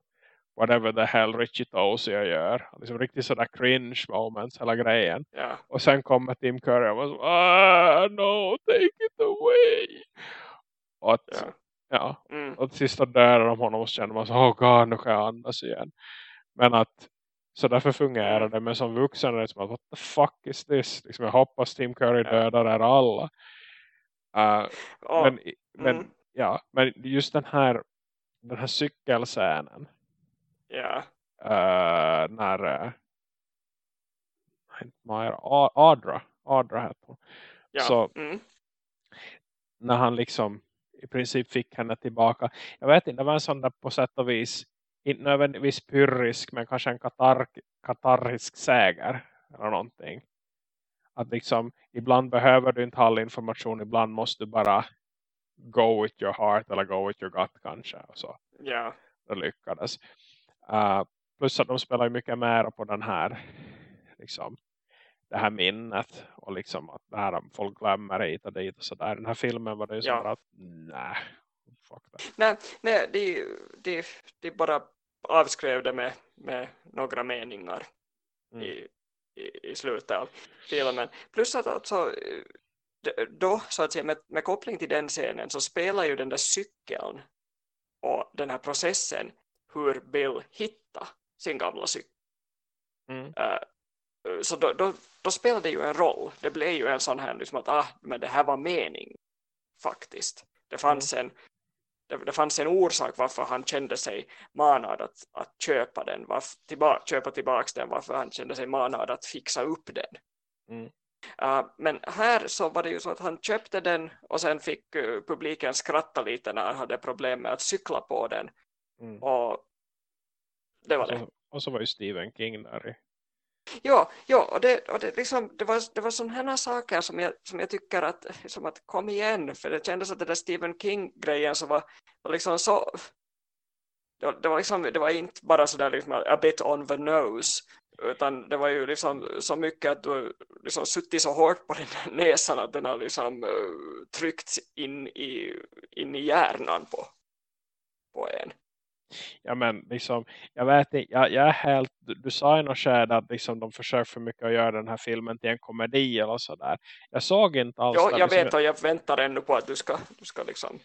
whatever the hell Richie Tozier gör. Liksom riktigt sådär cringe moments, hela grejen. Yeah. Och sen kommer Tim Curry och så, ah, no, take it away. Och att, yeah. ja, mm. och till sist dör de honom och känner man så, oh god, nu kan jag andas igen. Men att så därför fungerar det. Men som vuxen är det som att what the fuck is this? Liksom, jag hoppas Tim Curry dödar er alla. Uh, oh. men, men, mm. ja, men just den här den här cykelscenen. Ja. Uh, när uh, Adra Adra heter hon. Ja. Så mm. när han liksom i princip fick henne tillbaka. Jag vet inte, det var en sån där på sätt och vis inte nödvändigtvis pyrrisk men kanske en katar katarrisk säger eller någonting. Att liksom ibland behöver du inte all information, ibland måste du bara go with your heart eller go with your gut kanske. Och så. Yeah. Det lyckades. Uh, plus att de spelar mycket mer på den här liksom det här minnet och liksom att det här, folk glömmer hit och dit och sådär. Den här filmen var det ju så ja. att nej, fuck that. Nej, nej det, det, det bara avskrev det med, med några meningar mm. i, i, i slutet av filmen. Plus att alltså då så att säga med, med koppling till den scenen så spelar ju den där cykeln och den här processen hur Bill hittar sin gamla cykel. Mm. Uh, så då, då, då spelar det ju en roll. Det blev ju en sån här liksom att ah, men det här var mening faktiskt. Det fanns mm. en det, det, fanns en orsak varför han kände sig manad att, att köpa den, varför, tillba, köpa tillbaka den, varför han kände sig manad att fixa upp den. Mm. Uh, men här så var det ju så att han köpte den och sen fick uh, publiken skratta lite när han hade problem med att cykla på den. Mm. Och det var och så, det. Och så var ju Stephen King där i. Ja, ja och, det, och det, liksom, det var, det var sådana saker som jag, som jag tycker att, som att kom igen, för det kändes att det där Stephen King-grejen så var, var liksom så det, det, var liksom, det var inte bara sådär liksom a bit on the nose utan det var ju liksom så mycket att du liksom suttit så hårt på den näsan att den har liksom uh, tryckts in i, in i hjärnan på, på en. Ja men liksom, jag vet inte, jag, jag är helt, du, sa i något skärde att liksom de försöker för mycket att göra den här filmen till en komedi eller sådär. Jag såg inte alls Ja, jag vet och jag väntar ännu på att du ska, du ska liksom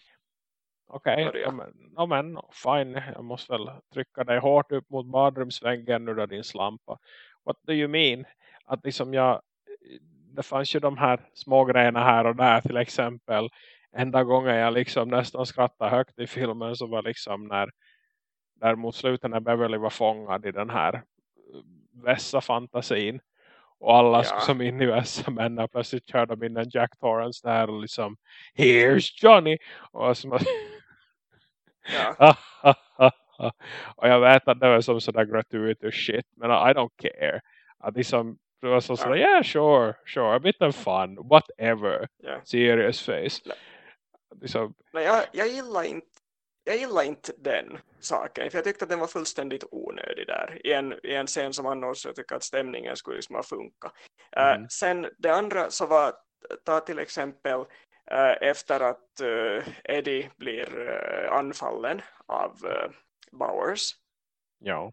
Okej, okay, ja, men, ja, men fine. Jag måste väl trycka dig hårt upp mot badrumsväggen nu då din slampa. What do you mean? Att liksom jag, det fanns ju de här små grejerna här och där till exempel. Enda gången jag liksom nästan skrattade högt i filmen så var liksom när där mot slutet när Beverly var fångad i den här eh, vässa fantasin och alla ja. som in i vässa män plötsligt körde de in en Jack Torrance där och liksom Here's Johnny och som Ja. och jag vet att det var som sådär gratuitous shit. Men I don't care. Att liksom, det var så sådär, yeah sure, sure, a bit of fun, whatever. Yeah. Serious face. Nej. Liksom. Men jag, jag gillar inte jag gillar inte den saken, för jag tyckte att den var fullständigt onödig där i en, i en scen som annars jag tycker att stämningen skulle liksom ha funkat. Mm. Uh, sen det andra så var, ta till exempel Eh, efter att eh, Eddie blir eh, anfallen av Bowers. Ja.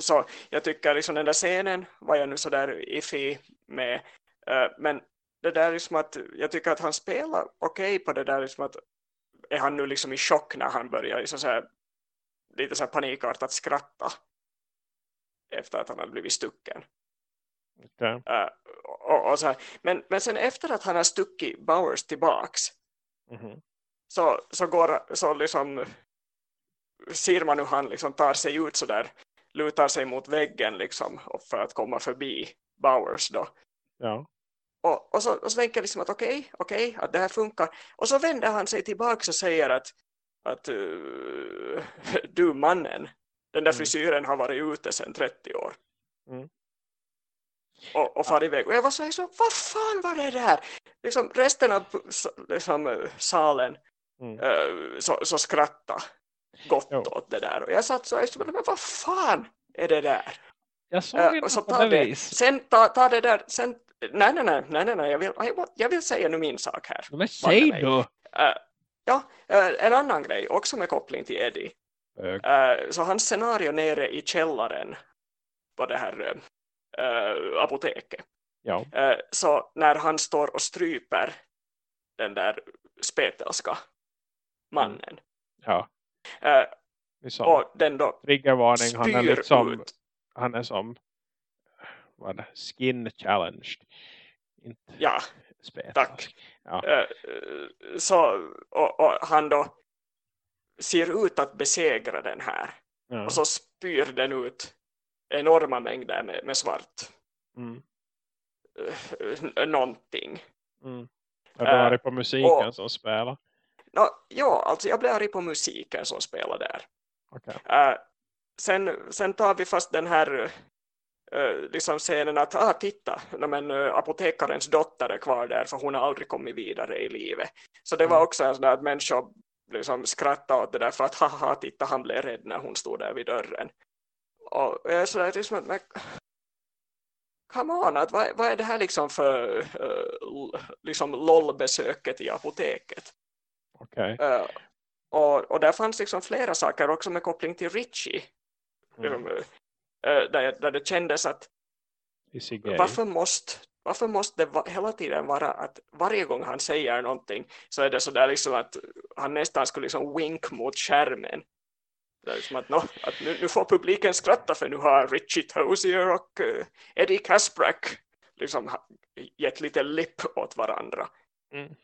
Så jag tycker liksom den där scenen var jag nu sådär iffy med. Men det där är som att jag tycker att han spelar okej okay på det där liksom att är han nu liksom i chock när han börjar liksom så här, lite så här panikartat skratta efter att han har blivit stucken. Okay. Uh, och, och, så här. Men, men sen efter att han har stuckit Bowers tillbaks mm -hmm. så, så går så liksom ser man hur han liksom tar sig ut så där lutar sig mot väggen liksom för att komma förbi Bowers då. Ja. Och, och, så, och så tänker jag liksom att okej, okay, okej, okay, att det här funkar. Och så vänder han sig tillbaka och säger att, att uh, du mannen, den där mm. frisyren har varit ute sedan 30 år. Mm och, och far iväg. Och jag var så här, liksom, vad fan var det där? Liksom, resten av liksom, eh, salen mm. uh, så, så skratta gott jo. åt det där. Och jag satt så här, liksom, men vad fan är det där? Jag såg uh, och så ta det. Sen ta, ta det där, sen, nej, nej, nej, nej, nej, jag vill, jag vill säga nu min sak här. Men säg då! Uh, ja, en annan grej, också med koppling till Eddie. så hans scenario nere i källaren på det här apoteket. Ja. Så när han står och stryper den där spetälska mannen. Mm. Ja. Liksom. och den då Triggervarning, han är liksom ut. han är som vad skin challenged. Inte ja, tack. Ja. så, och, och, han då ser ut att besegra den här. Ja. Och så spyr den ut enorma mängder med, med svart. Mm. Uh, någonting. Mm. Du uh, arg på musiken och, som spelar? No, ja, alltså jag blir arg på musiken som spelar där. Okay. Uh, sen, sen tar vi fast den här liksom scenen att ah, titta, men, uh, apotekarens dotter är kvar där för hon har aldrig kommit vidare i livet. Så det var mm. också en sån där att människor liksom skrattade åt det där för att haha, titta han blev rädd när hon stod där vid dörren. Och jag är sådär liksom att come on, att vad, vad är det här liksom för uh, liksom LOL-besöket i apoteket? Okay. Uh, och, och där fanns liksom flera saker också med koppling till Richie. Mm. Där, där det kändes att varför måste, varför måste det hela tiden vara att varje gång han säger någonting så är det så där liksom att han nästan skulle liksom wink mot skärmen. Liksom att, no, att nu, nu, får publiken skratta för nu har Richie Tozier och uh, Eddie Kasprack liksom gett lite lipp åt varandra. Mm.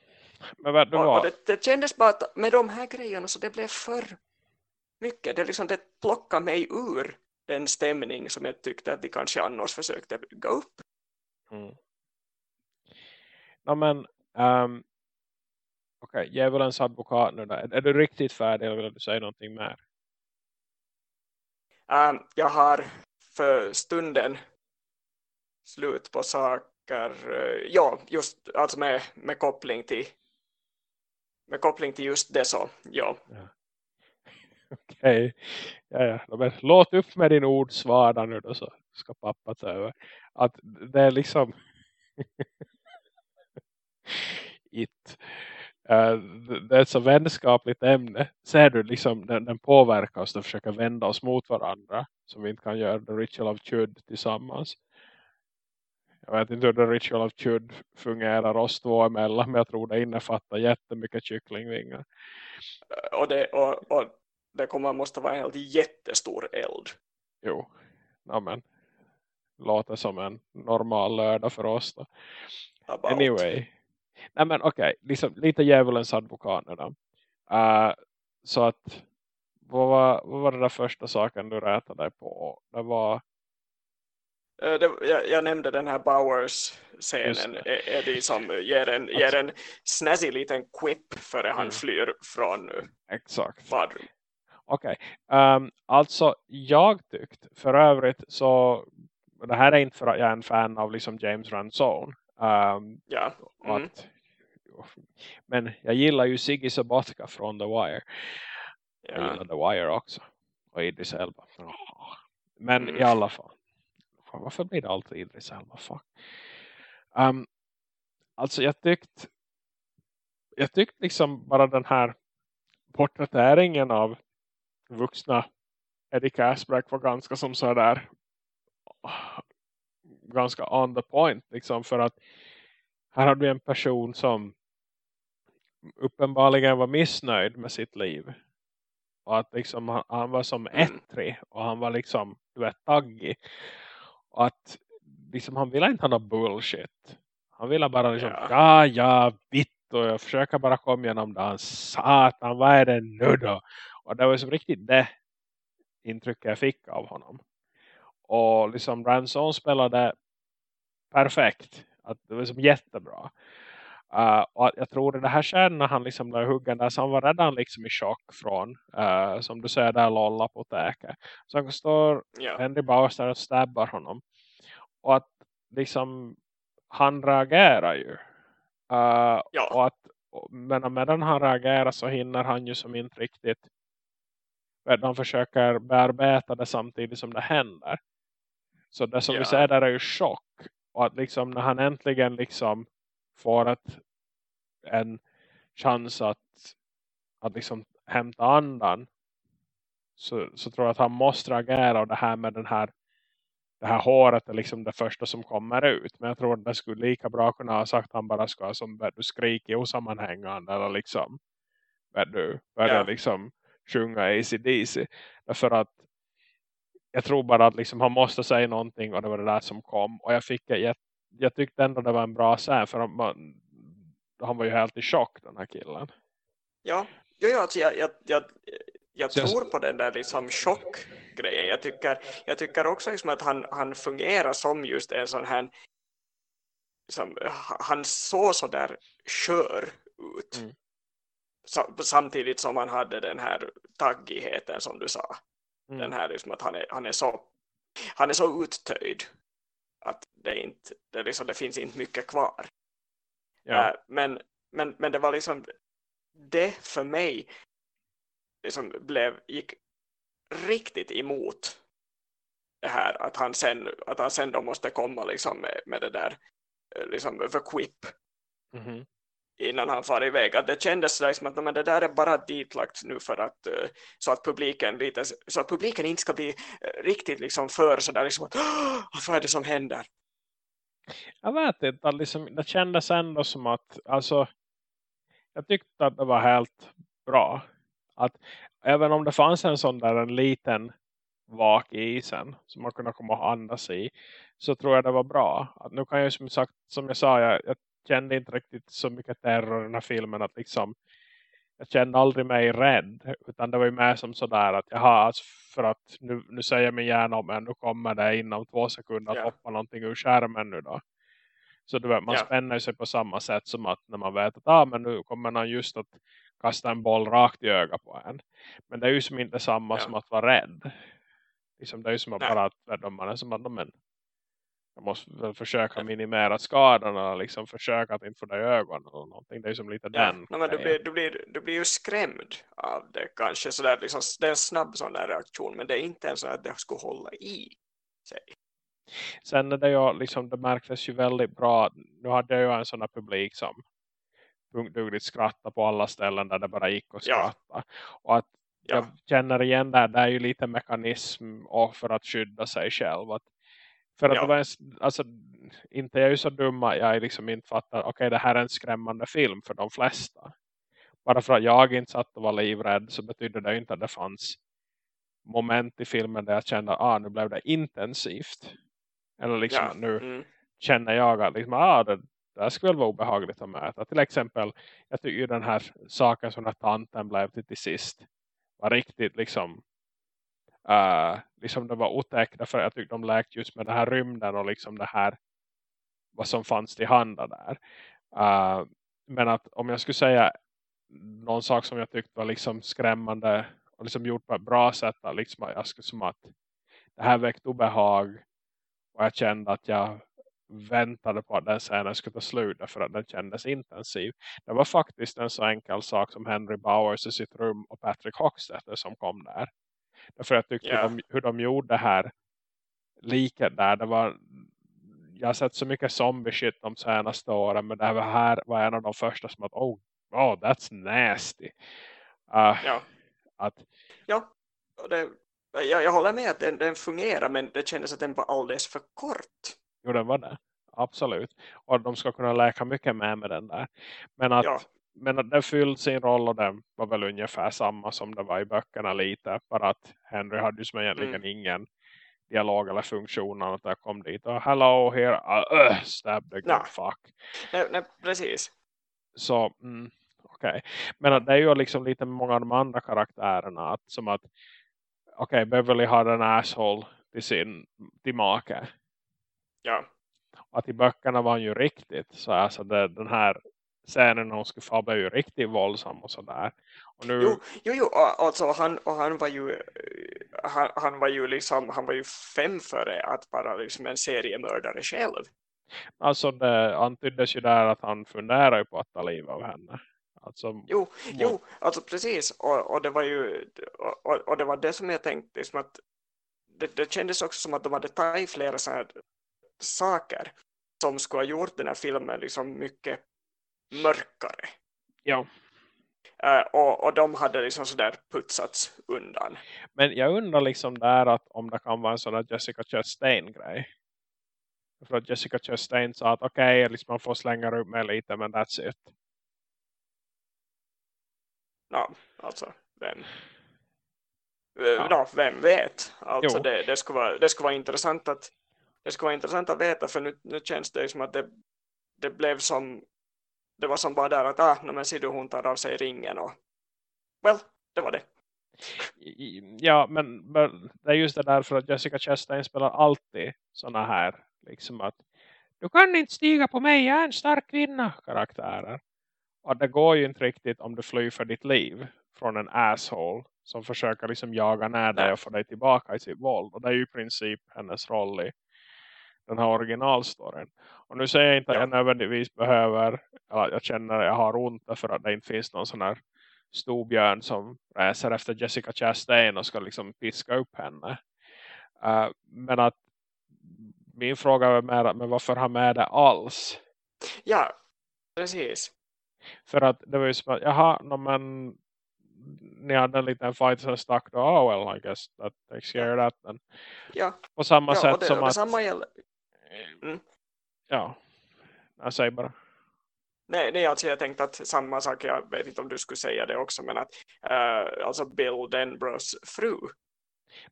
Men vad, det, var... och det, det kändes bara att med de här grejerna så det blev för mycket. Det, liksom, det plockade mig ur den stämning som jag tyckte att de kanske annars försökte bygga upp. Mm. No, men um, okej, okay, djävulens advokat nu då. Är, är, du riktigt färdig eller vill du säga någonting mer? Um, jag har för stunden slut på saker uh, ja, just alltså med, med koppling till med koppling till just det så, ja. ja. Okej, okay. ja, ja. Låt upp med din ordsvada nu då så ska pappa ta över. Att det är liksom it. Uh, det är ett så vänskapligt ämne. Ser du liksom den, den påverkar oss Den försöker vända oss mot varandra. Som vi inte kan göra The Ritual of Chud tillsammans. Jag vet inte hur The Ritual of Chud fungerar oss två emellan. Men jag tror det innefattar jättemycket kycklingvingar. Och det, och, och det kommer måste vara en helt jättestor eld. Jo, amen. Låter som en normal lördag för oss då. About. Anyway. Nej men okej, okay. liksom, lite djävulens advokat nu då. Uh, så att vad var, vad var det där första saken du rätade på? Det var... Uh, det, jag, jag, nämnde den här Bowers-scenen. Är det som ger en, alltså, ger en snazzy liten quip före han mm. flyr från Exakt. badrum. Okej, okay. um, ehm, alltså jag tyckte för övrigt så det här är inte för att jag är en fan av liksom James Ransone. Um, ja. Mm. Att, men jag gillar ju Siggy Sabatka från The Wire. Ja. Jag gillar The Wire också. Och Idris Elba. Oh. Men mm. i alla fall. Varför blir det alltid Idris Elba? Fuck. Um, alltså jag tyckte jag tyckte liksom bara den här porträtteringen av vuxna. Eddie Casbrack var ganska som så där ganska on the point liksom för att här hade vi en person som uppenbarligen var missnöjd med sitt liv. Och att liksom han, han var som mm. ettrig och han var liksom du vet taggig. Och att liksom han ville inte ha något bullshit. Han ville bara liksom ja, ja, ja vitt och jag försöker bara komma igenom det. Satan, vad är det nu då och det var som riktigt det intrycket jag fick av honom. Och liksom Ransom spelade perfekt. Att det var som jättebra. Uh, och jag tror det här skedet när han liksom blev huggen där så han var redan liksom i chock från uh, som du säger där lolla på täket. Så han står yeah. Henry Bowers där och stabbar honom. Och att liksom han reagerar ju. Uh, ja. och att men medan han reagerar så hinner han ju som inte riktigt de försöker bearbeta det samtidigt som det händer. Så det som ja. vi säger där är ju chock. Och att liksom när han äntligen liksom får ett, en chans att, att liksom hämta andan. Så, så tror jag att han måste reagera och det här med den här det här håret är liksom det första som kommer ut. Men jag tror att det skulle lika bra kunna ha sagt att han bara ska som du skriker osammanhängande eller liksom du börjar ja. liksom sjunga ACDC. Därför att jag tror bara att liksom han måste säga någonting och det var det där som kom. Och jag fick jag, jag tyckte ändå det var en bra scen för man, han var ju helt i chock den här killen. Ja, ja, ja alltså jag, jag, jag, jag tror på den där liksom chockgrejen. Jag tycker, jag tycker också liksom att han, han fungerar som just en sån här liksom, han såg så där skör ut. Mm samtidigt som han hade den här taggigheten som du sa. Mm. Den här liksom att han är, han är så han är så uttöjd att det inte det, liksom, det finns inte mycket kvar. Ja. Uh, men, men, men det var liksom det för mig liksom blev, gick riktigt emot det här att han sen, att han sen då måste komma liksom med, med det där eh, liksom the quip mm -hmm innan han far iväg. Att det kändes liksom att men det där är bara ditlagt nu för att eh, så att publiken lite så att publiken inte ska bli eh, riktigt liksom för sådär liksom att vad är det som händer? Jag vet inte, liksom, det kändes ändå som att alltså, jag tyckte att det var helt bra. Att även om det fanns en sån där en liten vak i isen som man kunde komma och andas i så tror jag det var bra. Att nu kan jag som sagt, som jag sa, jag, jag kände inte riktigt så mycket terror i den här filmen att liksom jag kände aldrig mig rädd utan det var ju mer som sådär att jaha, alltså för att nu, nu säger min hjärna men nu kommer det inom två sekunder att yeah. hoppa någonting ur skärmen nu då. Så du vet, man yeah. spänner sig på samma sätt som att när man vet att ah, men nu kommer han just att kasta en boll rakt i ögat på en. Men det är ju som inte samma yeah. som att vara rädd. Liksom, det är ju som att bara att man är som att men, jag måste väl försöka minimera skadorna liksom försöka att inte få det i ögonen eller någonting. Det är som lite ja, den. No, men du, blir, du, blir, du blir ju skrämd av det kanske. Så där, liksom, det är en snabb sån där reaktion men det är inte en sån att det skulle hålla i sig. Sen är det ju liksom, det märktes ju väldigt bra. Nu hade jag ju en sån här publik som punktdugligt skratta på alla ställen där det bara gick att skratta. Ja. Och att ja. jag känner igen där, det är ju lite mekanism och för att skydda sig själv. Att för att ja. det var en, alltså, inte jag är ju så dum att jag liksom inte fattar, okej okay, det här är en skrämmande film för de flesta. Bara för att jag inte satt och var livrädd så betyder det inte att det fanns moment i filmen där jag kände, ah nu blev det intensivt. Eller liksom ja. nu mm. känner jag att liksom, ah, det, det skulle vara obehagligt att möta. Till exempel, jag tycker ju den här saken som den här tanten blev till, till sist var riktigt liksom uh, liksom det var otäckt för jag tyckte de läkt just med den här rymden och liksom det här vad som fanns till handa där. Uh, men att om jag skulle säga någon sak som jag tyckte var liksom skrämmande och liksom gjort på ett bra sätt liksom jag skulle som att det här väckte obehag och jag kände att jag väntade på att den scenen skulle ta slut för att den kändes intensiv. Det var faktiskt en så enkel sak som Henry Bowers i sitt rum och Patrick Hockstetter som kom där. Därför jag tyckte yeah. hur, de, hur de gjorde det här liket där. Det var, jag har sett så mycket zombie shit de senaste åren. Men det här var en av de första som att oh, oh that's nasty. Uh, ja. Att, ja, det, jag, jag håller med att den, den fungerar. Men det kändes att den var alldeles för kort. Jo, den var det. Absolut. Och de ska kunna läka mycket med med den där. Men att ja men att det fyllde sin roll och den var väl ungefär samma som det var i böckerna lite. Bara att Henry hade ju som egentligen mm. ingen dialog eller funktion att jag kom dit och hello here, uh, uh, stab the good nah. fuck. Nej, nej, precis. Så, mm, okej. Okay. Men att det är ju liksom lite många av de andra karaktärerna att, som att okej, okay, Beverly har en asshole till sin till make. Ja. Att i böckerna var han ju riktigt så alltså det, den här scenen när hon skulle fabla ju riktigt våldsam och sådär. Och nu... Jo, jo, jo alltså han, och han var ju han, han, var ju liksom han var ju fem före att vara liksom en seriemördare själv. Alltså det antyddes ju där att han funderar på att ta liv av henne. Alltså, jo, jo, alltså precis. Och, och det var ju och, och, det var det som jag tänkte liksom att det, det kändes också som att de hade tagit flera så här saker som skulle ha gjort den här filmen liksom mycket mörkare. Ja. Uh, och, och de hade liksom sådär putsats undan. Men jag undrar liksom där att om det kan vara en sån där Jessica Chastain-grej. För att Jessica Chastain sa att okej, okay, liksom man får slänga upp med lite men that's it. Ja, alltså vem, ja. ja vem vet? Alltså det, det, skulle vara, det skulle vara intressant att det skulle vara intressant att veta för nu, nu känns det som att det, det blev som det var som bara där att ah, men ser du hon tar av sig ringen och well, det var det. Ja, men, men det är just det där för att Jessica Chastain spelar alltid såna här liksom att du kan inte stiga på mig, jag är en stark kvinna karaktärer. Och det går ju inte riktigt om du flyr för ditt liv från en asshole som försöker liksom jaga ner dig och få dig tillbaka i sitt våld. Och det är ju i princip hennes roll i den här originalstoryn. Och nu säger jag inte att jag nödvändigtvis behöver, eller jag känner att jag har ont för att det inte finns någon sån här storbjörn som reser efter Jessica Chastain och ska liksom piska upp henne. Uh, men att min fråga är mer, men varför ha med det alls? Ja, precis. För att det var ju som att, jaha, no, men ni hade en liten fight som stack då, oh well I guess that takes care of that. Ja. På samma ja, sätt det, som att... Samma gäller... Mm. Ja, jag säger bara. Nej, nej alltså jag tänkte att samma sak, jag vet inte om du skulle säga det också, men att uh, alltså Bill Denbros fru.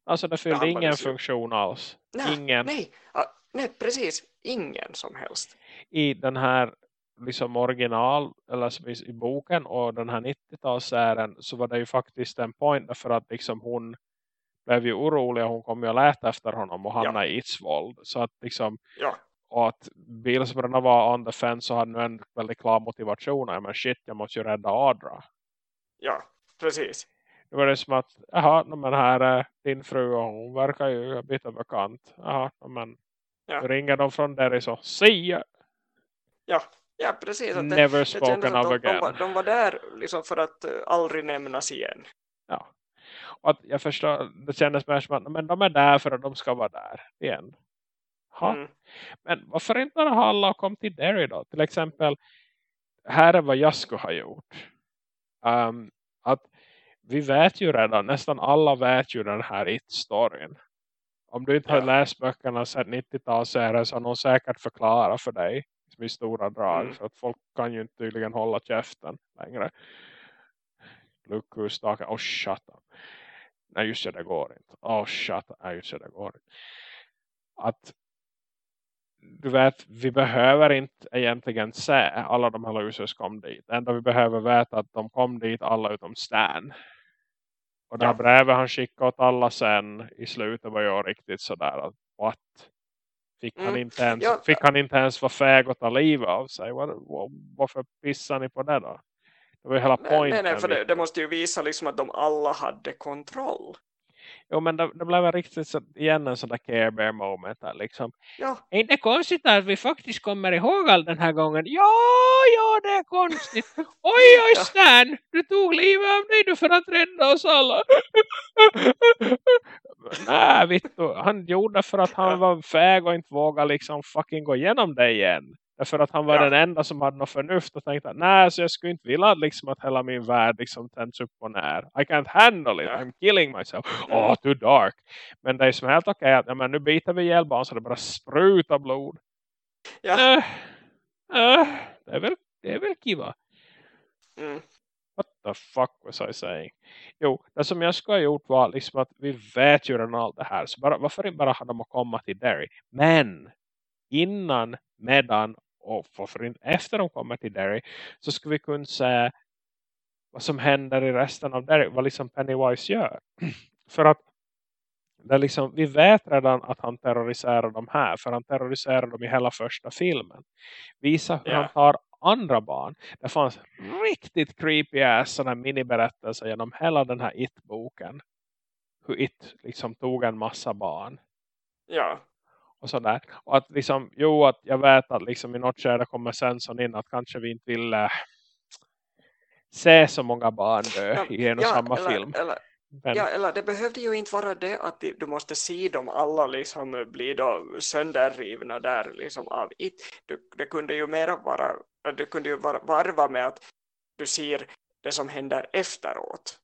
Alltså det fyllde ingen funktion alls. Nej, ingen. Nej, uh, nej, precis. Ingen som helst. I den här liksom original eller i boken och den här 90-talssären så var det ju faktiskt en point därför att liksom hon blev ju orolig och hon kom ju att läta efter honom och hamna ja. i våld. Så att liksom ja. och att bilsbröderna var on the fence så hade nu en väldigt klar motivation. Men shit, jag måste ju rädda Adra. Ja, precis. Det var det som att, jaha, men här är din fru och hon verkar ju lite bekant. Jaha, men ja. ringer de från där så, see Ja, Ja, precis. Att Never det, spoken of de, again. De var, de var där liksom för att uh, aldrig nämnas igen. Ja. Och att jag förstår, det kändes mer som att men de är där för att de ska vara där igen. Ha. Mm. Men varför inte bara ha alla kom till Derry då? Till exempel, här är vad jag skulle ha gjort. Um, att vi vet ju redan, nästan alla vet ju den här it-storyn. Om du inte ja. har läst böckerna sedan 90-talsserien så har någon säkert förklarat för dig i stora drag. Mm. Så att folk kan ju inte tydligen hålla käften längre. Who's talking. Oh shut up. Nej just det, det går inte. Oh shut up. Nej just det, det går inte. Att du vet, vi behöver inte egentligen se alla de här losers kom dit. Enda vi behöver veta att de kom dit alla utom Stan. Och det här ja. brevet han skickade åt alla sen i slutet var ju riktigt sådär att what? Fick, mm. han inte ens, ja. fick han inte ens vara fäg och ta livet av sig? Var, var, varför pissar ni på det då? Det var hela poängen. Nej, nej, för det, det, måste ju visa liksom att de alla hade kontroll. Jo, men det, det blev riktigt så, igen en sån där care bear moment här, liksom. Ja. Är det konstigt att vi faktiskt kommer ihåg all den här gången? Ja, ja, det är konstigt. Oj, oj, Stan, du tog livet av dig du för att rädda oss alla. Nej, Vittu, han gjorde för att han var fäg och inte vågade liksom fucking gå igenom det igen. Därför att han var ja. den enda som hade något förnuft och tänkte att nej, så jag skulle inte vilja liksom att hela min värld liksom tänds upp och ner. I can't handle it. I'm killing myself. Oh, too dark. Men det är som helt okej att ja, men nu biter vi ihjäl barn så det bara sprutar blod. Ja. Uh, uh, det är väl, det är väl kiva. Mm. What the fuck was I saying? Jo, det som jag skulle ha gjort var liksom att vi vet ju redan allt det här. Så bara, varför inte bara ha dem att komma till Derry? Men innan, medan och varför inte efter de kommer till Derry så ska vi kunna se vad som händer i resten av Derry, vad liksom Pennywise gör. För att det liksom, vi vet redan att han terroriserar de här, för han terroriserar dem i hela första filmen. Visa hur yeah. han tar andra barn. Det fanns riktigt creepy ass sådana miniberättelser genom hela den här It-boken. Hur It liksom tog en massa barn. Ja och sådär. Och att liksom, jo att jag vet att liksom i något skede kommer sensorn in att kanske vi inte vill äh, se så många barn dö ja, i en och ja, samma eller, film. Eller, Men, ja, eller det behövde ju inte vara det att du måste se dem alla liksom bli då sönderrivna där liksom av it. Du, det kunde ju mera vara, det kunde ju varva med att du ser det som händer efteråt.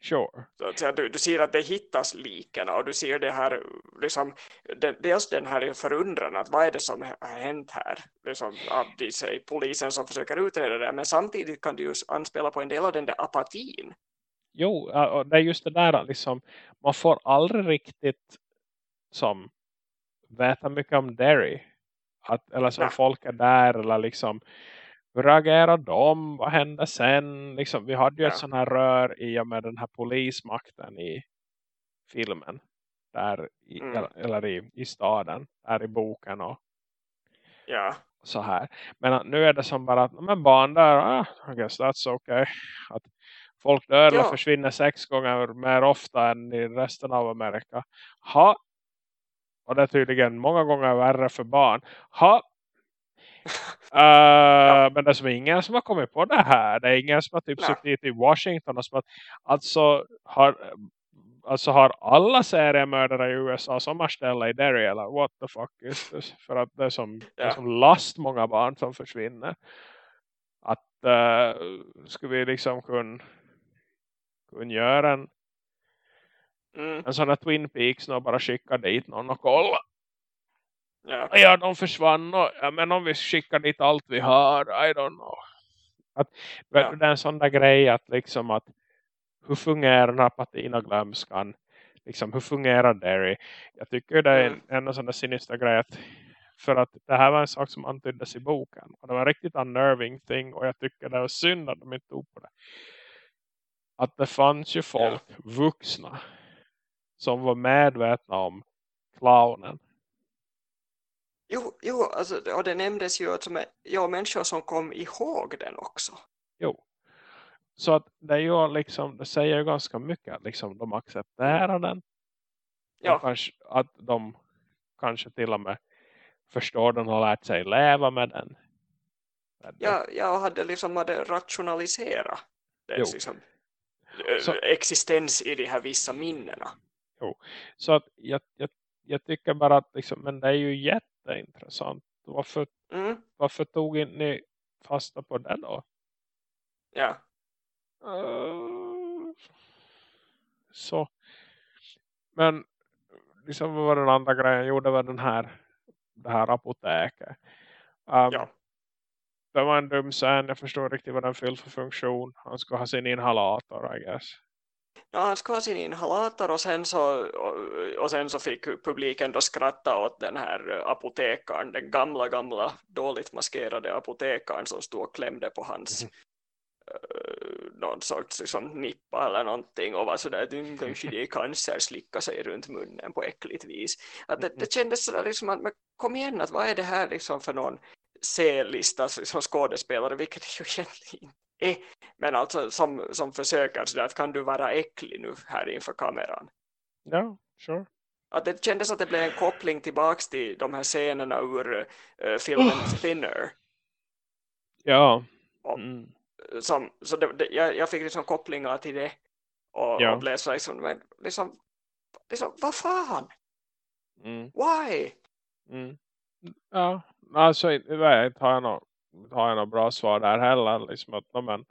Sure. Så att du, du ser att det hittas liken och du ser det här, liksom, det, dels den här förundran att vad är det som har hänt här? Liksom, av de, säg, polisen som försöker utreda det, men samtidigt kan du ju anspela på en del av den där apatin. Jo, och det är just det där liksom, man får aldrig riktigt som veta mycket om Derry. Att, eller som ja. folk är där eller liksom hur reagerar de? Vad hände sen? Liksom, vi hade ju ja. ett sån här rör i och med den här polismakten i filmen. Där i, mm. eller i, i staden. Där i boken och ja. så här. Men nu är det som bara att men barn där, ah, I guess that's okay. Att folk dör ja. eller försvinner sex gånger mer ofta än i resten av Amerika. Ha. Och det är tydligen många gånger värre för barn. Ha. Uh, ja. Men det är som ingen som har kommit på det här. Det är ingen som har typ suttit i Washington och som att, alltså har alltså har alla seriemördare i USA sommarställa i Derry eller what the fuck is this? För att det är som, ja. det är som last många barn som försvinner. Att uh, skulle vi liksom kunna, kunna göra en, mm. en sån här Twin Peaks och bara skicka dit någon och kolla. Ja, ja de försvann. Och, ja, men om vi skickar dit allt vi har, I don't know. Att, ja. Det är en sån där grej att liksom att hur fungerar apatin glömskan? Liksom, hur fungerar Derry? Jag tycker det är en, mm. en sån där sinister grej att för att det här var en sak som antyddes i boken. Och det var en riktigt unnerving thing. Och jag tycker det var synd att de inte tog på det. Att det fanns ju folk, ja. vuxna. Som var medvetna om clownen. Jo, jo alltså, och det nämndes ju att som, ja, människor som kom ihåg den också. Jo. Så att det är ju liksom, det säger ju ganska mycket att liksom de accepterar den. Ja. Kanske, att de kanske till och med förstår den och har lärt sig leva med den. Ja, jag hade liksom hade rationaliserat dess liksom, så, existens i de här vissa minnena. Jo. Så att jag, jag, jag tycker bara att liksom, men det är ju jätteintressant. Varför, mm. varför tog ni fasta på det då? Ja. Uh, så. Men liksom vad var den andra grejen? gjorde var den här det här apoteket. Um, ja. Det var en dum scen. Jag förstår riktigt vad den fyllde för funktion. Han skulle ha sin inhalator, I guess. Ja, han skulle ha sin inhalator och sen så, och, och sen så fick publiken då skratta åt den här apotekaren, den gamla, gamla, dåligt maskerade apotekaren som stod och klämde på hans mm någon sorts liksom, nippa eller någonting och var sådär att kanske det är cancer slicka sig runt munnen på äckligt vis. Att det, det kändes sådär liksom att men kom igen att vad är det här liksom för någon C-lista som skådespelare vilket det ju egentligen är. Men alltså som, som försöker sådär att kan du vara äcklig nu här inför kameran. Ja, sure. Att det kändes att det blev en koppling tillbaks till de här scenerna ur uh, filmen. Thinner. Ja. Mm som, så det, det, jag, jag fick liksom kopplingar till det och, ja. och blev så liksom, men liksom, liksom vad fan? Mm. Why? Mm. Ja, alltså jag har jag något, har jag något bra svar där heller. Liksom att, men,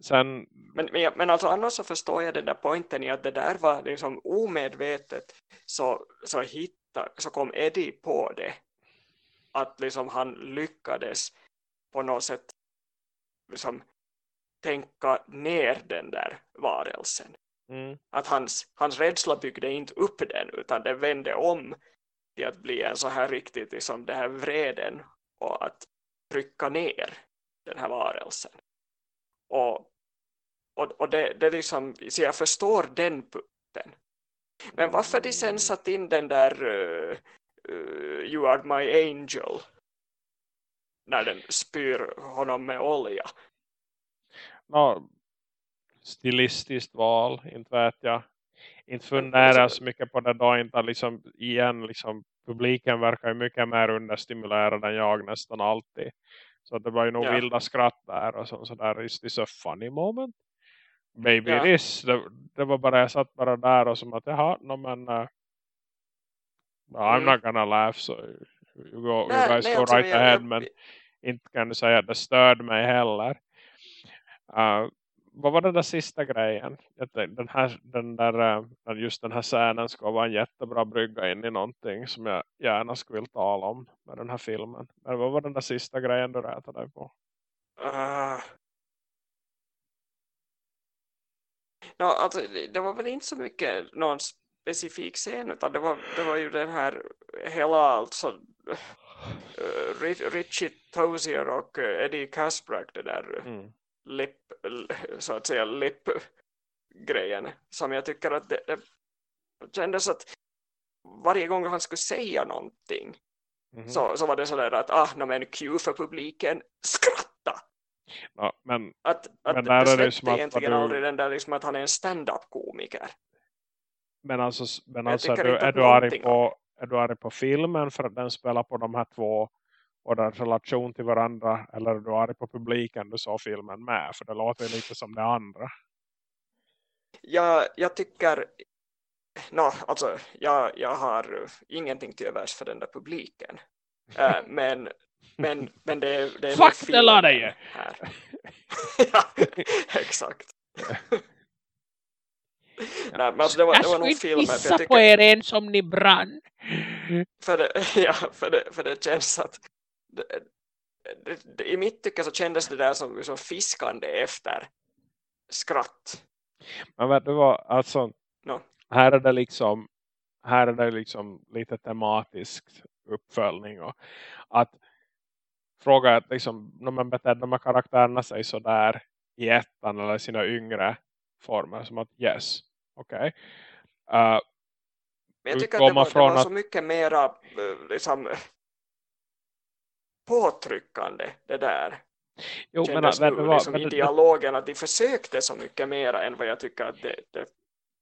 sen... men, men, men alltså annars så förstår jag den där poängen i att det där var liksom omedvetet så, så, hitta, så kom Eddie på det. Att liksom han lyckades på något sätt liksom tänka ner den där varelsen. Mm. Att hans, hans rädsla byggde inte upp den utan det vände om till att bli en så här riktigt liksom det här vreden och att trycka ner den här varelsen. Och, och, och det, det liksom, så jag förstår den punkten. Men varför de sen satt in den där uh, uh, You are my angel när den spyr honom med olja. No, stilistiskt val, inte vet jag. Inte fundera så mycket på det då, inte liksom, igen, liksom, publiken verkar ju mycket mer understimulerad än jag nästan alltid. Så det var ju nog ja. vilda skratt där och så, så där, is this a funny moment? Maybe ja. it is. Det, det, var bara, jag satt bara där och som att, jaha, no, men uh, I'm mm. not gonna laugh so you, go, nej, you guys nej, go alltså, right ahead jag, men inte kan du säga att det störde mig heller. Uh, vad var den där sista grejen? Den, här, den där, uh, just den här scenen ska vara en jättebra brygga in i någonting som jag gärna skulle vilja tala om med den här filmen. Men vad var den där sista grejen du rätade dig på? Uh, no, alltså, det var väl inte så mycket någon specifik scen utan det var, det var ju den här hela alltså uh, Richie Tozier och Eddie Kasprack det där mm lip, så att säga lip-grejen som jag tycker att det, det kändes att varje gång han skulle säga någonting mm -hmm. så, så var det sådär att ah, no, men cue för publiken skratta ja, men, att, att men där det, det släppte egentligen du... aldrig den där liksom att han är en stand-up-komiker men alltså, men alltså är, du, är, du arg på, är du arg på filmen för att den spelar på de här två och deras relation till varandra eller du är arg på publiken du såg filmen med för det låter lite som det andra. jag, jag tycker no, alltså, jag, jag har ingenting till övers för den där publiken. Äh, men, men, men det, det är Fuck det la dig ja, exakt. Nej, men alltså det var, det var nog filmen. Jag skulle på er en som ni brann. För det, ja, för det, för det känns att i mitt tycke så kändes det där som, som fiskande efter skratt. Men vet du vad, alltså no. här är det liksom här är det liksom lite tematisk uppföljning och att fråga att liksom, när man beter de här karaktärerna sig så där i ettan eller sina yngre former som att yes, okej. Okay. Uh, men jag tycker att det var, det var att... så mycket mera eh, liksom, påtryckande det där. Jo, men, nu, men, liksom, men, i dialogen att de försökte så mycket mera än vad jag tycker att det, det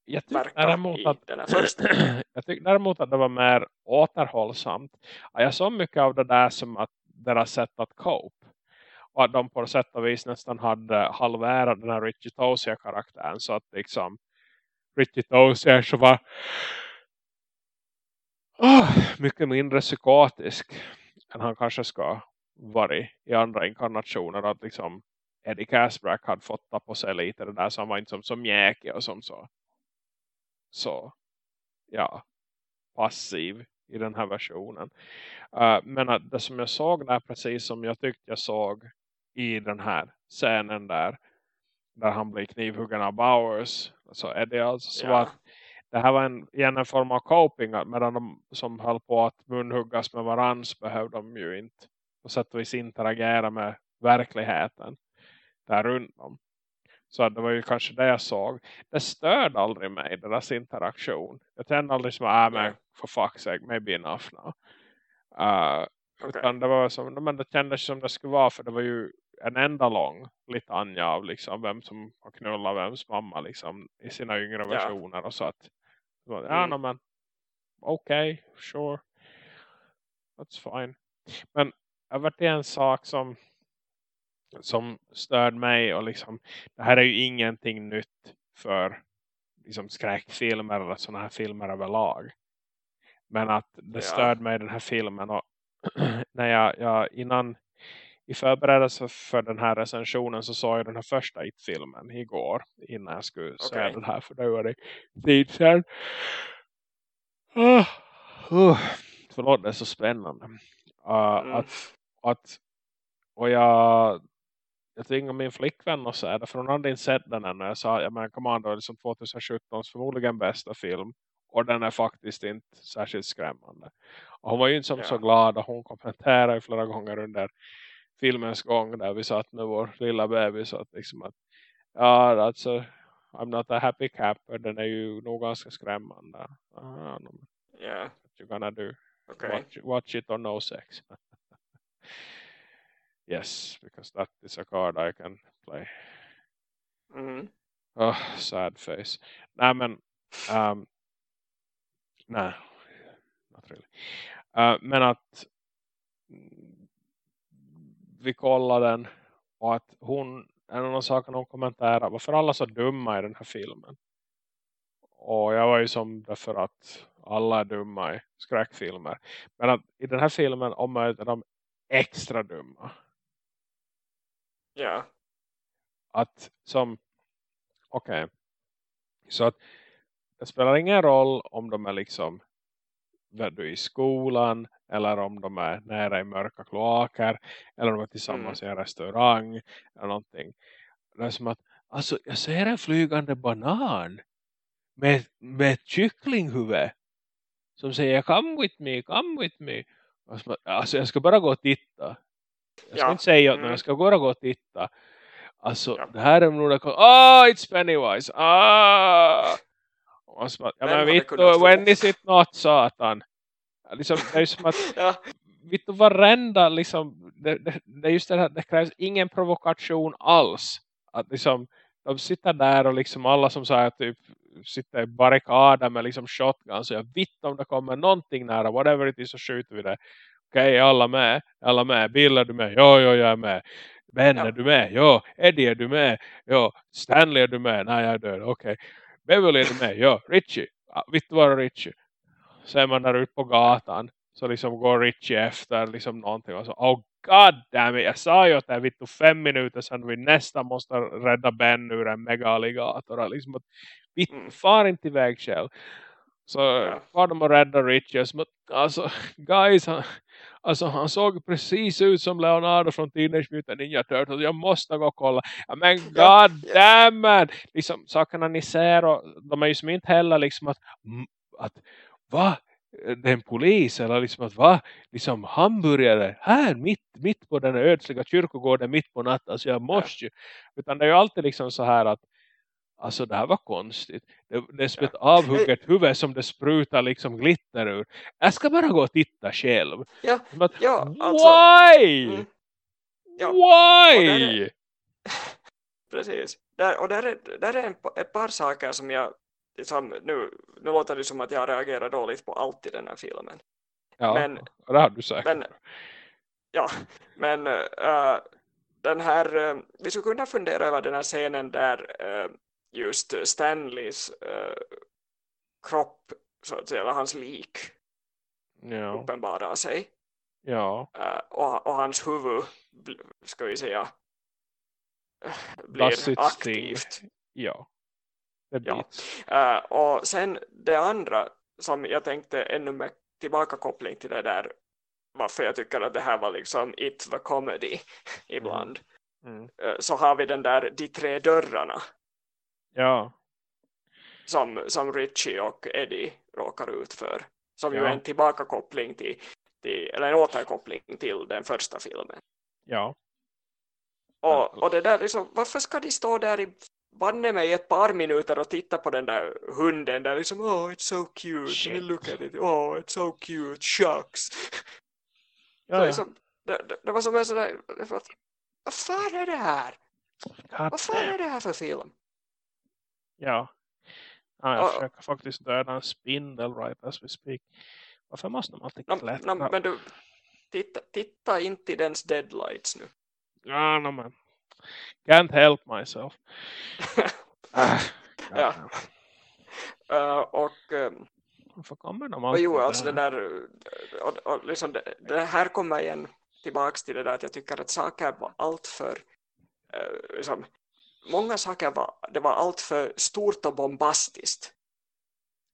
jag tycker däremot att, den jag tycker däremot att det var mer återhållsamt. Jag såg mycket av det där som att deras sätt att cope. Och att de på sätt och vis nästan hade halverat den här Richie Tozier-karaktären. Så att liksom Richie Tozier så var oh, mycket mindre psykotisk än han kanske ska varit i andra inkarnationer. Att liksom Eddie Casbrack hade fått ta på sig lite det där som var inte som, som mjäkig och som så så ja passiv i den här versionen. Uh, men att det som jag såg där precis som jag tyckte jag såg i den här scenen där där han blir knivhuggen av Bowers så är det alltså så ja. att det här var en, igen en form av coping medan de som höll på att munhuggas med varans behövde de ju inte på sätt och vis interagera med verkligheten där runt om. Så det var ju kanske det jag såg. Det störde aldrig mig, deras interaktion. Jag kände aldrig som, ah men for fuck's sake, maybe enough now. Uh, okay. Utan det var som, men det kändes som det skulle vara, för det var ju en enda lång litania av liksom vem som har knullat vems mamma liksom i sina yngre versioner och så att ja mm. no, men okej, okay, sure that's fine men har varit en sak som som störde mig och liksom, det här är ju ingenting nytt för liksom skräckfilmer eller sådana här filmer överlag. Men att det störde mig den här filmen och när jag, jag innan i förberedelse för den här recensionen så såg jag den här första It-filmen igår innan jag skulle okay. se den här för det var det tid sedan. Uh, uh, förlåt, det är så spännande. Uh, mm. att, att, och jag jag tvingade min flickvän att säga det. För hon hade inte sett den ännu. Jag sa, ja men Commando är liksom 2017 förmodligen bästa film. Och den är faktiskt inte särskilt skrämmande. Och hon var ju inte som ja. så glad. Och hon kommenterade flera gånger under filmens gång. Där vi satt med vår lilla bebis. Att liksom att, ja alltså, I'm not a happy camper. Den är ju nog ganska skrämmande. Uh, yeah. What you gonna do? Okay. Watch, watch it or no sex. Yes, because that is a card I can play. Mm. Oh, sad face. Nej men, um, nej, not really. Uh, men att vi kollade den och att hon, en av de sakerna hon kommenterade, varför alla så dumma i den här filmen? Och jag var ju som därför att alla är dumma i skräckfilmer. Men att i den här filmen om är de extra dumma. Ja. Att som, okej. Okay. Så att det spelar ingen roll om de är liksom du i skolan eller om de är nära i mörka kloaker eller om de är tillsammans mm. i en restaurang eller någonting. Det är som att, alltså jag ser en flygande banan med, med ett kycklinghuvud som säger come with me, come with me. Alltså jag ska bara gå och titta. Jag ska ja. inte säga att mm. jag ska bara gå och titta. Alltså, ja. det här är nog... Ah, oh, it's Pennywise! Ah! Ja, men vet du, when is it not, satan? Liksom, det är som att... ja. Vet du, varenda liksom... Det, det, det är just det här, det krävs ingen provokation alls. Att liksom... De sitter där och liksom alla som säger typ sitter i barrikader med liksom shotgun så jag vet om det kommer någonting nära whatever it is så skjuter vi det Okej, okay, alla med? Alla med? Bill är du med? Ja, ja, jag är med. Ben ja. är du med? Ja. Eddie är du med? Ja. Stanley är du med? Nej, jag är död. Okej. Okay. Beverly är med, ja, Richie. Vitt vara Richie. Är man där ute på gatan. Så liksom går Richie efter liksom någonting. Och så, oh god damn it. Jag sa ju att det är fem minuter sedan vi nästan måste rädda Ben ur en mega-alligator. Liksom att vi mm. far inte iväg själv. Så ja. var de och rädda Richie. Som alltså, guys, han, alltså, han såg precis ut som Leonardo från Teenage Mutant Ninja Turtles. Jag måste gå och kolla. Men god damn it! Liksom, sakerna ni ser, och, de är ju som inte heller liksom att, att va? det är en polis eller liksom att va? Liksom hamburgare här mitt, mitt på den ödsliga kyrkogården mitt på natten. Alltså jag måste ju. Utan det är ju alltid liksom så här att Alltså det här var konstigt. Det, det är som ett avhugget huvud som det sprutar liksom glitter ur. Jag ska bara gå och titta själv. Ja, att, ja alltså, Why? Mm, ja. Why? Är, precis. Där, och där är, där är en, ett par saker som jag liksom, nu, nu låter det som att jag reagerar dåligt på allt i den här filmen. Ja, men, det har du sagt. Men, ja, men uh, den här, uh, vi skulle kunna fundera över den här scenen där uh, just Stanleys uh, kropp så att säga, hans lik ja. uppenbarar sig. Ja. Uh, och, och, hans huvud ska vi säga blir aktivt. Ja. ja. Uh, och sen det andra som jag tänkte ännu med tillbakakoppling till det där varför jag tycker att det här var liksom it the comedy ibland. Mm. Mm. Så har vi den där de tre dörrarna Ja. Som, som Richie och Eddie råkar ut för. Som ja. ju är en tillbakakoppling till, till, eller en återkoppling till den första filmen. Ja. Och, och det där liksom, varför ska de stå där i banne mig ett par minuter och titta på den där hunden där liksom, oh it's so cute, Shit. look at it, oh it's so cute, shucks. Ja, så liksom, det, det, det, var som en sån där, vad fan är det här? God vad fan är det här för film? Ja. ja jag och, försöker faktiskt döda en spindel right as we speak. Varför måste de alltid klättra? No, men du, titta, titta inte i dens deadlights nu. Ja, no, men. Can't help myself. ah, ja. Uh, och um, Varför kommer de alltid jo, alltså det där och, och liksom det, det, här kommer igen tillbaks till det där att jag tycker att saker var allt för uh, liksom, många saker var, det var allt för stort och bombastiskt.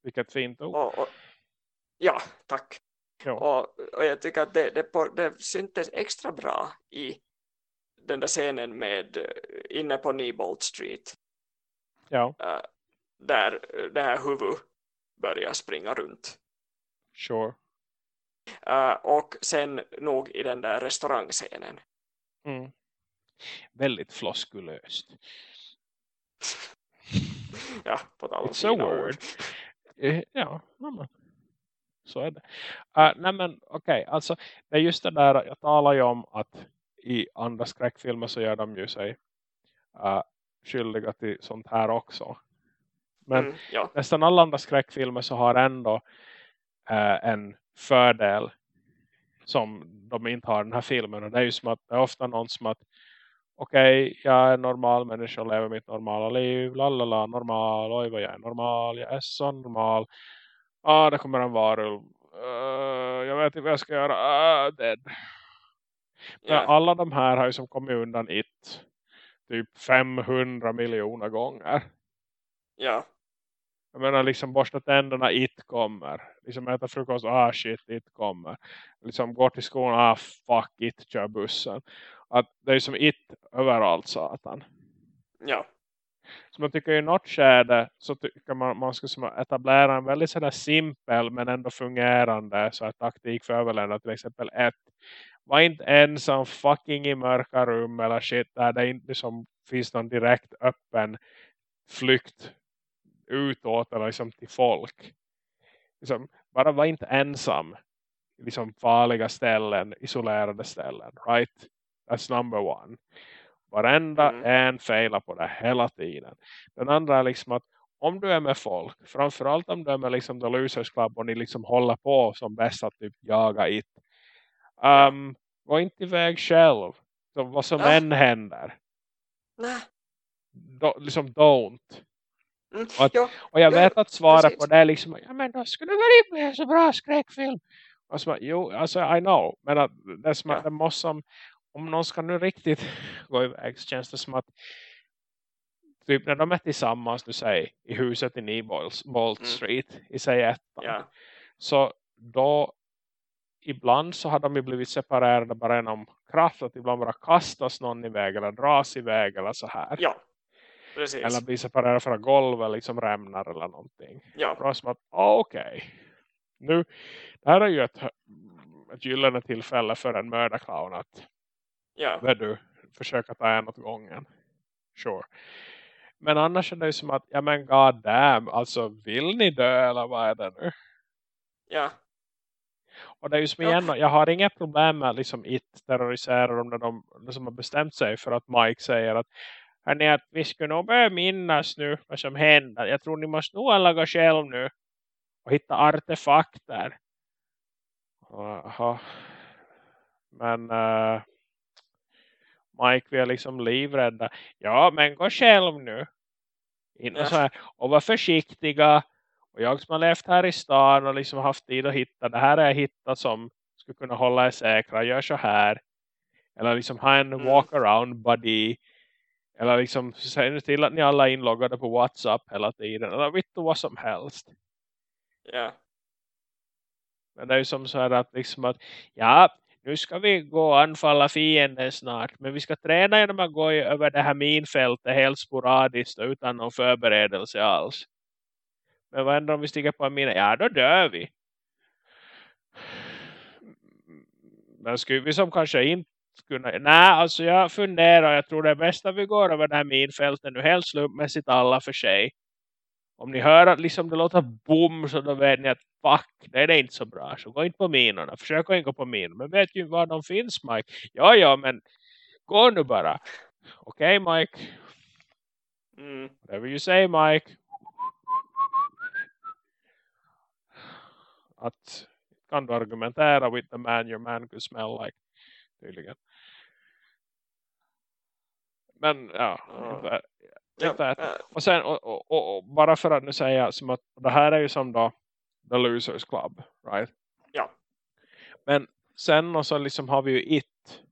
Vilket fint ord. Och, och, ja, tack. Och, och, jag tycker att det, det, det syntes extra bra i den där scenen med eh, inne på Nebolt Street. Ja. Uh, där det här huvudet börjar springa runt. Sure. Och sen nog i den där restaurangscenen. Mm väldigt floskulöst. ja, på tal om It's a word. Eh, ja, men. så är det. Uh, nej men okej, okay, alltså det är just det där jag talar ju om att i andra skräckfilmer så gör de ju sig uh, skyldiga till sånt här också. Men mm, ja. nästan alla andra skräckfilmer så har ändå uh, en fördel som de inte har den här filmen. Och det är ju som att det är ofta någon som att okej, okay, jag är normal människa och lever mitt normala liv. Lalala, normal. Oj vad jag är normal. Jag är så normal. Ah, det kommer en varulv. Uh, jag vet inte vad jag ska göra. Uh, dead. Yeah. alla de här har ju som kommit undan it. Typ 500 miljoner gånger. Ja. Jag menar liksom borsta tänderna, it kommer. Liksom äta frukost, ah shit, it kommer. Liksom går till skolan, ah fuck, it kör bussen. Att det är som it överallt satan. Ja. Så man tycker i något skärde så tycker man man ska som etablera en väldigt sådär simpel men ändå fungerande så här, taktik för överlevnad. Till exempel ett. Var inte ensam fucking i mörka rum eller shit där det inte liksom finns någon direkt öppen flykt utåt eller liksom till folk. Liksom, bara var inte ensam liksom farliga ställen, isolerade ställen, right? That's number one. Varenda mm. en failar på det hela tiden. Den andra är liksom att om du är med folk, framförallt om du är med liksom The Losers Club och ni liksom håller på som bäst att typ jaga it. Um, gå inte iväg själv. Så vad som ja. än händer. Nej. Do, liksom don't. Mm, och, att, ja, och jag ja, vet att svaret på det är liksom, ja men då skulle det väl bli en så bra skräckfilm. Och så, jo, alltså I know. Men att det som Ja. det måste som, om någon ska nu riktigt gå iväg så känns det som att typ när de är tillsammans nu säg i huset i Nebolt Bolt Mm. Street i sig ettan. Ja, Så då ibland så har de ju blivit separerade bara genom kraft. Att ibland bara kastas någon iväg eller dras iväg eller så här. ja. Precis. Eller blir separerade från golvet liksom rämnar eller någonting. Ja, Bra som att, ah, okej. Nu, det här är ju ett, ett gyllene tillfälle för en mördarclown att ja. vet du, försöka ta en åt gången. Sure. Men annars är det ju som att, ja men god damn, alltså vill ni dö eller vad är det nu? Ja, Och det är ju som igen, jag har inga problem med liksom it terroriserar dem när de, de som har bestämt sig för att Mike säger att Hörrni, att vi skulle nog börja minnas nu vad som händer. Jag tror ni måste nog alla gå själv nu och hitta artefakter. Jaha. Men uh, Mike vi är liksom livrädda. Ja, men gå själv nu. Inte Ja. så här, och var försiktiga. Och jag som har levt här i stan och liksom haft tid att hitta. Det här är jag hittat som skulle kunna hålla er säkra. Gör så här. Eller liksom ha en Mm. walk around buddy. Eller liksom nu till att ni alla är inloggade på Whatsapp hela tiden. Eller vet du vad som helst. ja. Men det är ju som så här att liksom att ja, nu ska vi gå och anfalla fienden snart. Men vi ska träna genom att gå över det här minfältet helt sporadiskt och utan någon förberedelse alls. Men vad händer om vi stiger på en mina? Ja, då dör vi. Men skulle vi som kanske inte kunna... Nej, alltså jag funderar. Jag tror det är bäst att vi går över det här minfältet nu helt slumpmässigt alla för sig. Om ni hör att liksom det låter boom så då vet ni att fuck, det är det inte så bra. Så gå inte på minorna. Försök att inte gå på minorna. Men vet ju var de finns Mike. Ja, ja, men gå nu bara. Okej Mike. Mm. Whatever you say Mike. Att kan du argumentera with the man your man could smell like. Tydligen. Men ja. Ungefär. Och sen och, och, och, bara för att nu säga som att det här är ju som då The Losers Club, right? Ja. Men sen och så liksom har vi ju It.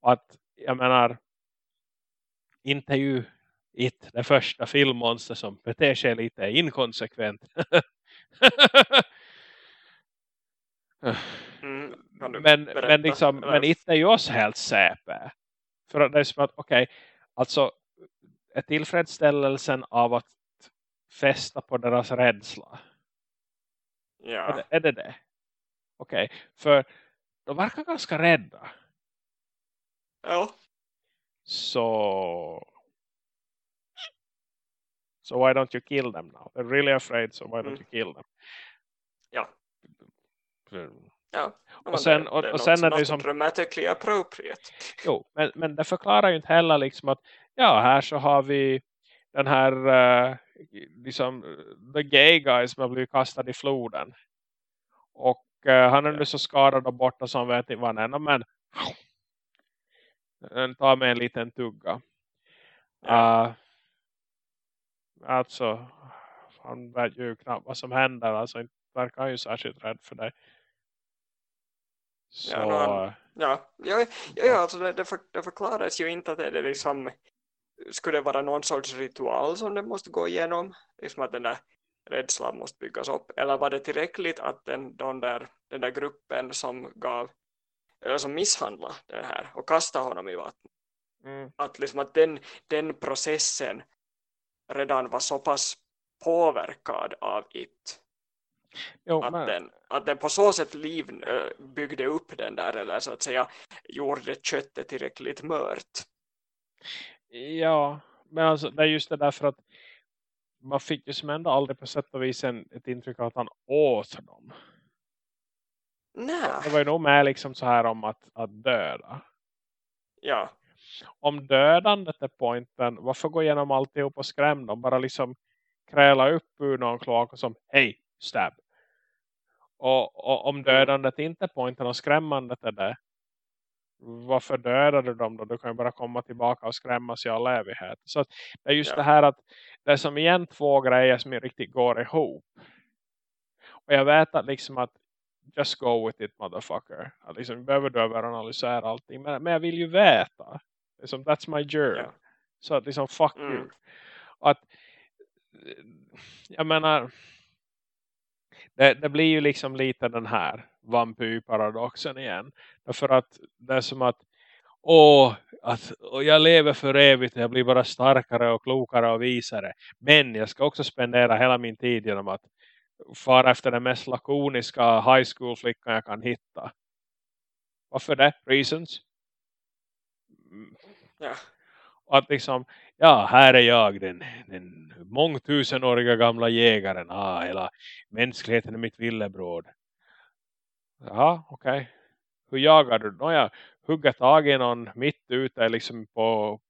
Och att jag menar inte ju It det första filmmonster som beter sig lite inkonsekvent. mm. Men, berätta? men, liksom, men It är ju också helt säpe. För att det är som att okej, alltså är tillfredsställelsen av att fästa på deras rädsla. Är, Ja, det, är det det? Okej, för de verkar ganska rädda. ja. Så... So why don't you kill them now? They're really afraid, so why don't Mm. you kill them? Ja. För- ja. Och sen- och- och sen är det som- dramatically appropriate. Jo, men, men det förklarar ju inte heller liksom att ja, här så har vi den här uh, liksom the gay guy som har blivit kastad i floden. Och eh, han är nu så skadad och borta så han vet inte vad han är. Men den tar med en liten tugga. Ja. Uh, alltså han vet ju knappt vad som händer. Alltså inte verkar han ju särskilt rädd för det. Så Ja, no, eh, ja, ja, ja alltså det, det, för, det förklaras ju inte att det är liksom skulle det vara någon sorts ritual som den måste gå igenom? Liksom att den där rädslan måste byggas upp. Eller var det tillräckligt att den, de där, den där gruppen som gav eller som misshandlade den här och kastade honom i vattnet? Mm, att, liksom att den, den processen redan var så pass påverkad av it jo, att, men, den, att den på så sätt liv, äh, byggde upp den där eller så att säga gjorde köttet tillräckligt mört. Ja, men alltså det är just det därför att man fick ju som ändå aldrig på sätt och vis en, ett intryck av att han åt dem. Nej, Det var ju nog med liksom så här om att, att döda. ja, Om dödandet är pointen, varför gå igenom alltihop och skräm dem? Bara liksom kräla upp ur någon kloak och som, hej, stab. Och, och om dödandet inte är pointen och skrämmandet är det, varför dödar du dem då? Du kan ju bara komma tillbaka och skrämmas i all evighet. Så att det är just Ja. det här att det är som igen två grejer som riktigt går ihop. Och jag vet att liksom att just go with it motherfucker. Att liksom behöver du överanalysera allting. Men, men jag vill ju veta. Liksom, that's my journey. Ja. Så att liksom fuck Mm. you. Och att jag menar det, det blir ju liksom lite den här vampyrparadoxen igen. Därför att det är som att åh, att och jag lever för evigt jag blir bara starkare och klokare och visare. Men jag ska också spendera hela min tid genom att fara efter den mest lakoniska high school flickan jag kan hitta. Varför det? Reasons? Ja. Och att liksom, ja här är jag den, den mångtusenåriga gamla jägaren. Ah, hela mänskligheten är mitt villebråd. Ja, okej. Hur jagar du? Nåja, hugga tag i någon mitt ute liksom på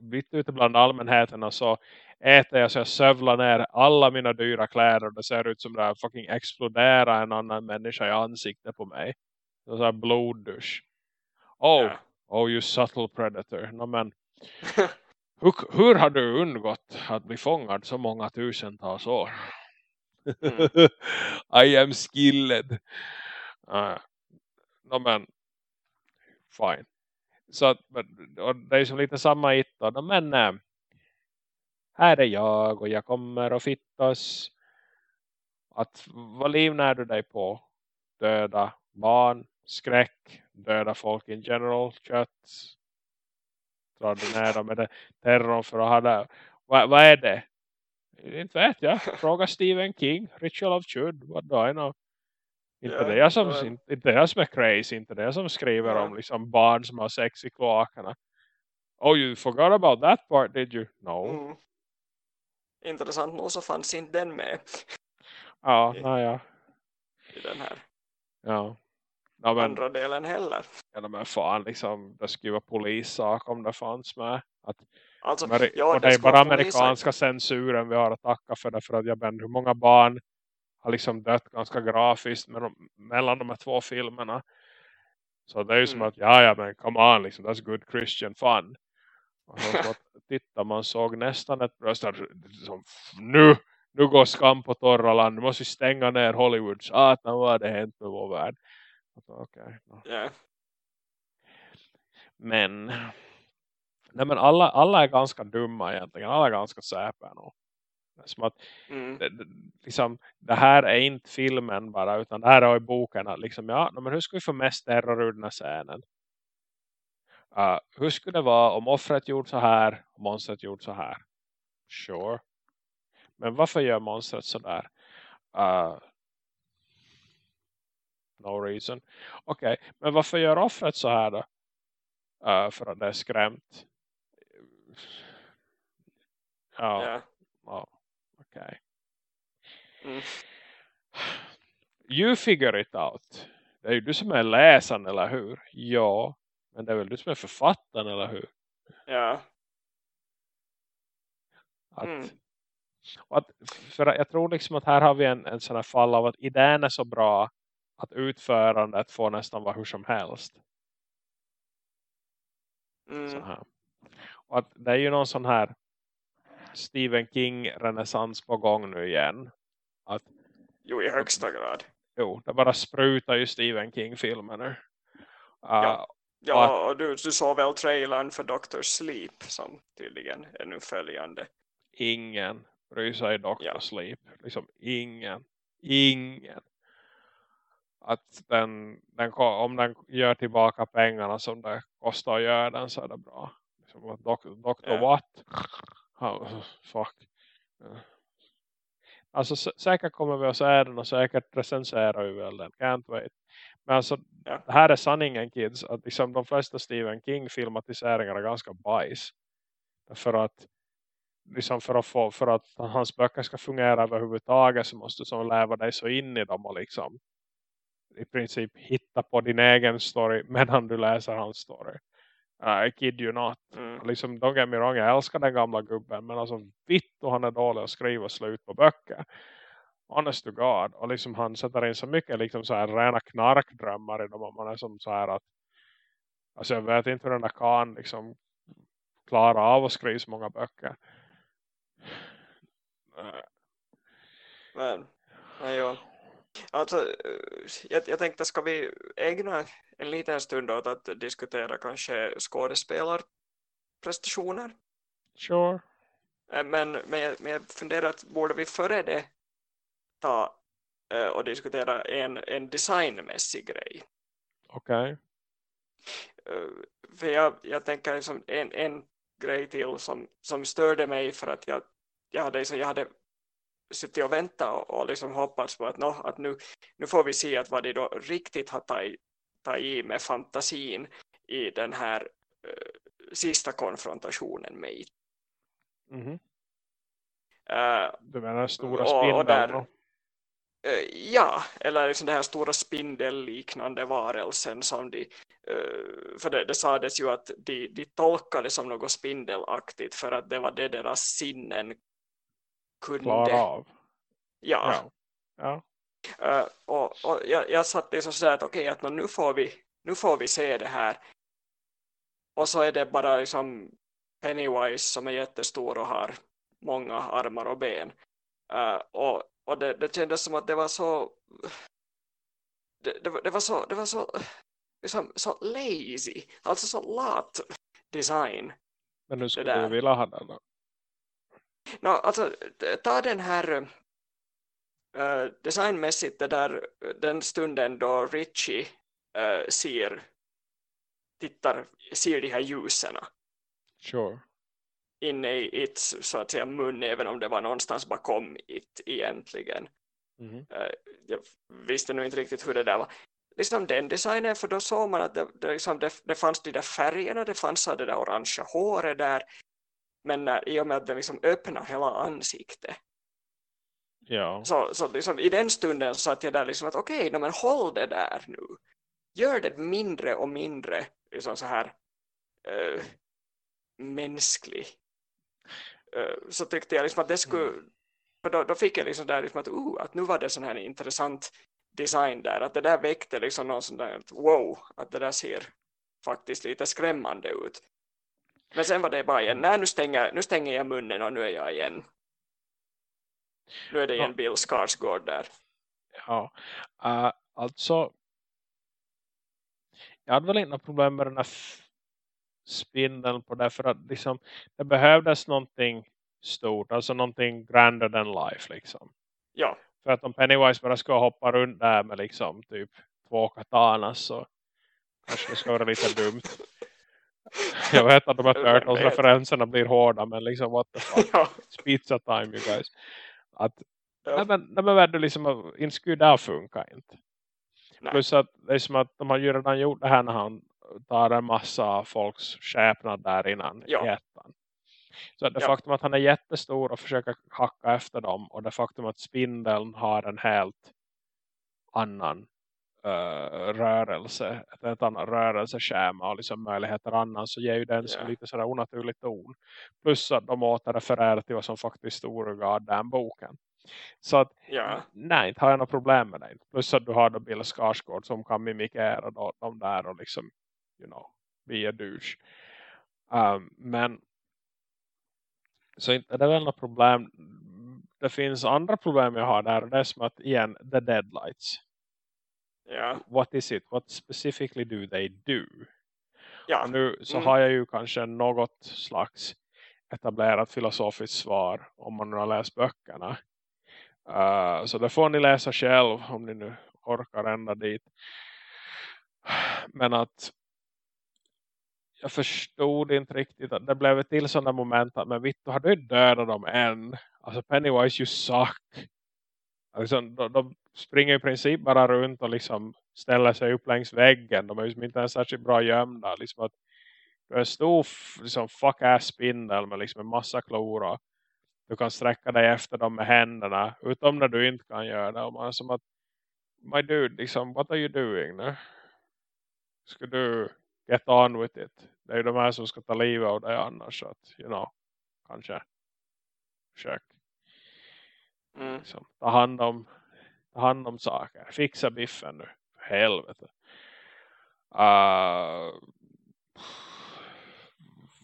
mitt ute bland allmänheten och så äter jag så jag sövlar ner alla mina dyra kläder och det ser ut som det fucking exploderar en annan människa i ansiktet på mig. Så så här bloddusch. Oh, Ja. oh you subtle predator. No, men hur, hur har du undgått att bli fångad så många tusentals år? Mm. I am skilled. Uh, no, men fine. Så att, men- och det är som lite samma itta. No, men uh, här är jag och jag kommer att fittas. Att vad livnär du dig på? Döda barn, skräck, döda folk in general, kött. Drar du ner dem med det terrorn för att ha det. Vad, vad är det? Inte vet jag. Fråga Stephen King. Ritual of Chud. What do I know? Inte, Ja, det jag som, men- inte, inte jag som är crazy. Inte det som skriver Ja. om liksom barn som har sex i kloakerna. Oh, you forgot about that part, did you? No. Mm. Intressant nog så fanns inte den med Ja, Mm. naja. i den här Ja. Ja, men, andra delen heller. ja, men fan, liksom, det skulle vara polissak om det fanns med. Att, Alltså, ja, och det är ska bara vara polisen. amerikanska censuren vi har att tacka för det. För att jag vet hur många barn har liksom dött ganska grafiskt de, mellan de här två filmerna. Så det är ju som Mm. att, ja ja men come on, liksom, that's good Christian fun. Och så, så att, titta, man såg nästan ett bröst där, som, nu, nu går skam på torra land, nu måste vi stänga ner Hollywood. Satan, vad det hänt med vår värld? Alltså, Okej, ja. Ja. Men, nej men alla, alla är ganska dumma egentligen. Alla är ganska säpa nog. Som att Mm. det, det, liksom, det här är inte filmen bara utan det här är i boken. Liksom, ja, men hur ska vi få mest terror ur den här scenen? Uh, hur skulle det vara om offret gjort så här och monstret gjort så här? Sure. Men varför gör monstret så där? Uh, no reason. Okej, men varför gör offret så här då? Uh, för att det är skrämt. Ja, Ja. ja okej. Mm. You figure it out. Det är ju du som är läsaren, eller hur? Ja, men det är väl du som är författaren, eller hur? Ja. Att, Mm. att, för jag tror liksom att här har vi en, en sån här fall av att idén är så bra att utförandet får nästan vara hur som helst. Så Mm. här. Och att det är ju någon sån här Stephen King-renässans på gång nu igen. Att Jo, i högsta grad. jo, det bara sprutar ju Stephen King-filmer nu. Uh, Ja. Ja, och du, du såg väl trailern för Dr. Sleep som tydligen är nu följande. ingen bryr sig Dr. Ja. Sleep. Liksom ingen. Ingen. Att den, den, om den gör tillbaka pengarna som det kostar att göra den så är det bra. Liksom Dr. Ja. Watt. Fuck. Alltså sä- säkert kommer vi att se den och säkert recenserar vi väl den. Can't wait. Men alltså Ja. här är sanningen kids. Att liksom de flesta Stephen King filmatiseringar är ganska bajs. För att liksom för att, få, för att hans böcker ska fungera överhuvudtaget så måste du som lära dig så in i dem och liksom i princip hitta på din egen story medan du läser hans story. I kid you not. Mm. Liksom, don't get me wrong, jag älskar den gamla gubben men alltså vitt och han är dålig att skriva slut på böcker. Honest to God. Och liksom han sätter in så mycket liksom så här rena knarkdrömmar i dem och man är som så här att Alltså jag vet inte hur den där kan liksom klara av att skriva så många böcker. Men, ja. Alltså, jag, jag tänkte, ska vi ägna en liten stund åt att diskutera kanske skådespelarprestationer? Sure. Eh, men, men, jag, men jag funderar att borde vi före det ta uh, och diskutera en, en designmässig grej? Okej. Okay. För jag, jag tänker liksom en, en grej till som, som störde mig för att jag, jag, hade, liksom, jag hade suttit och väntat och, och liksom hoppats på att, no, att nu, nu får vi se att vad de då riktigt har tagit, tagit i med fantasin i den här uh, sista konfrontationen med IT. Mm -hmm. uh, du menar stora spindeln? Uh, ja, eller liksom den här stora spindelliknande varelsen som de, för det, det sades ju att de, de tolkade som något spindelaktigt för att det var det deras sinnen kunde. Klara av. Ja. ja. ja. Uh, och, och jag, jag satt liksom sådär att okej, okay, att nu, får vi, nu får vi se det här. Och så är det bara liksom Pennywise som är jättestor och har många armar och ben. Uh, och och det, det kändes som att det var så det, det, det var så det var så liksom, så lazy alltså så lat design men nu skulle du vilja ha den? No, alltså, ta den här uh, designmässigt det där, den stunden då Richie uh, ser tittar, ser de här ljusen sure inne i its så att säga mun även om det var någonstans bakom it egentligen. Mm. Jag visste nog inte riktigt hur det där var. Liksom den designen, för då såg man att det, det, liksom, det, det fanns de där färgerna, det fanns det där orangea håret där. Men när, i och med att den liksom öppnar hela ansiktet. Ja. Så, så liksom, i den stunden satt jag där liksom att okej, okay, men håll det där nu. Gör det mindre och mindre liksom så här uh, mänsklig Eh, så tyckte jag liksom att det skulle mm. för då, då, fick jag liksom där liksom att, uh, att nu var det sån här intressant design där, att det där väckte liksom någon sån där, wow, att det där ser faktiskt lite skrämmande ut men sen var det bara igen, nej nu stänger, nu stänger jag munnen och nu är jag igen nu är det igen ja. Bill Skarsgård där ja, uh, alltså jag hade väl inte något problem med den här spindeln på det för att liksom, det behövdes någonting stort, alltså någonting grander than life liksom. Ja. För att om Pennywise bara ska hoppa runt där med liksom typ två katanas så kanske det ska vara lite dumt. Jag vet att de här Turtles-referenserna blir hårda men liksom what the fuck. Ja. Pizza time you guys. Att, ja. nej, men, nej, men du liksom, inte skulle det funka inte. Nej. Plus att det är som att de har ju redan gjort det här när han tar en massa folks skäpnad där innan ja. i ettan. Så det ja. faktum att han är jättestor och försöker hacka efter dem och det faktum att spindeln har en helt annan uh, rörelse, ett, ett annat rörelseschema och liksom möjligheter annan så ger ju den yeah. lite sådär onaturligt ton. Plus att de återrefererar till vad som faktiskt stod i den boken. Så att, ja. nej, inte har jag något problem med det. Plus att du har då Bill Skarsgård som kan mimikera då, de där och liksom you know, be a douche. Um, men så inte det är väl något problem. Det finns andra problem jag har där och det är som att igen, the deadlights. Yeah. What is it? What specifically do they do? Och nu så mm. har jag ju kanske något slags etablerat filosofiskt svar om man nu har läst böckerna. Uh, så det får ni läsa själv om ni nu orkar ända dit. Men att jag förstod inte riktigt att det blev ett till sådana moment att men Vittu har du dödat dem än? Alltså Pennywise you suck. Alltså, de, de, springer i princip bara runt och liksom ställer sig upp längs väggen. De är ju inte ens särskilt bra gömda. Liksom att du är en stor liksom, fuck-ass spindel med liksom en massa klor du kan sträcka dig efter dem med händerna. Utom när du inte kan göra det. Och man är som att my dude, liksom, what are you doing nu? Ska du get on with it. Det är ju de här som ska ta livet av dig annars. Så att, you know, kanske försök. Mm. Liksom, ta, hand om, hand om saker. Fixa biffen nu. För helvete. Uh,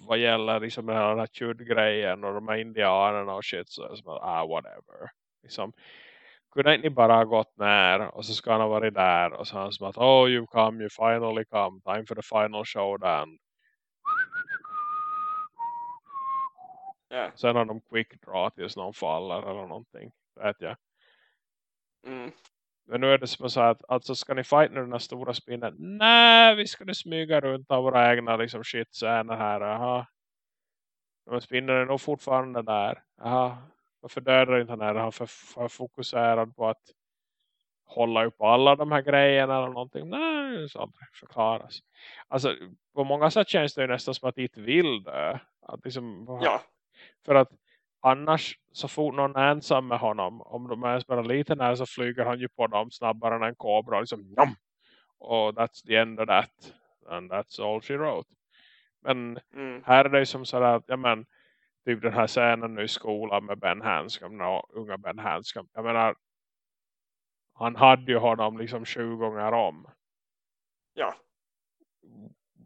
vad gäller liksom den här, den och de här indianerna och shit så är det som att, ah whatever liksom kunde inte ni bara ha gått ner och så ska han ha varit där och så han som att oh you come, you finally come time for the final showdown yeah. sen har de quick draw tills någon faller eller någonting vet jag mm. men nu är det som så att alltså ska ni fight nu den här stora spinnen nej vi ska smyga runt av våra egna liksom shitscener här aha men spinnen är nog fortfarande där aha varför dödar inte han här? Han för, fokuserad på att hålla upp alla de här grejerna eller någonting. Nej, så aldrig förklaras. Alltså, på många sätt känns det ju nästan som att det vill dö. Att liksom, ja. För att annars så fort någon är ensam med honom, om de är bara lite när så flyger han ju på dem snabbare än en kobra. Liksom, Nom! Och that's the end of that. And that's all she wrote. Men mm. här är det som sådär att, ja men typ den här scenen nu i skolan med Ben Hanscom, no, unga Ben Hanscom. Jag menar, han hade ju honom liksom 20 gånger om. Ja.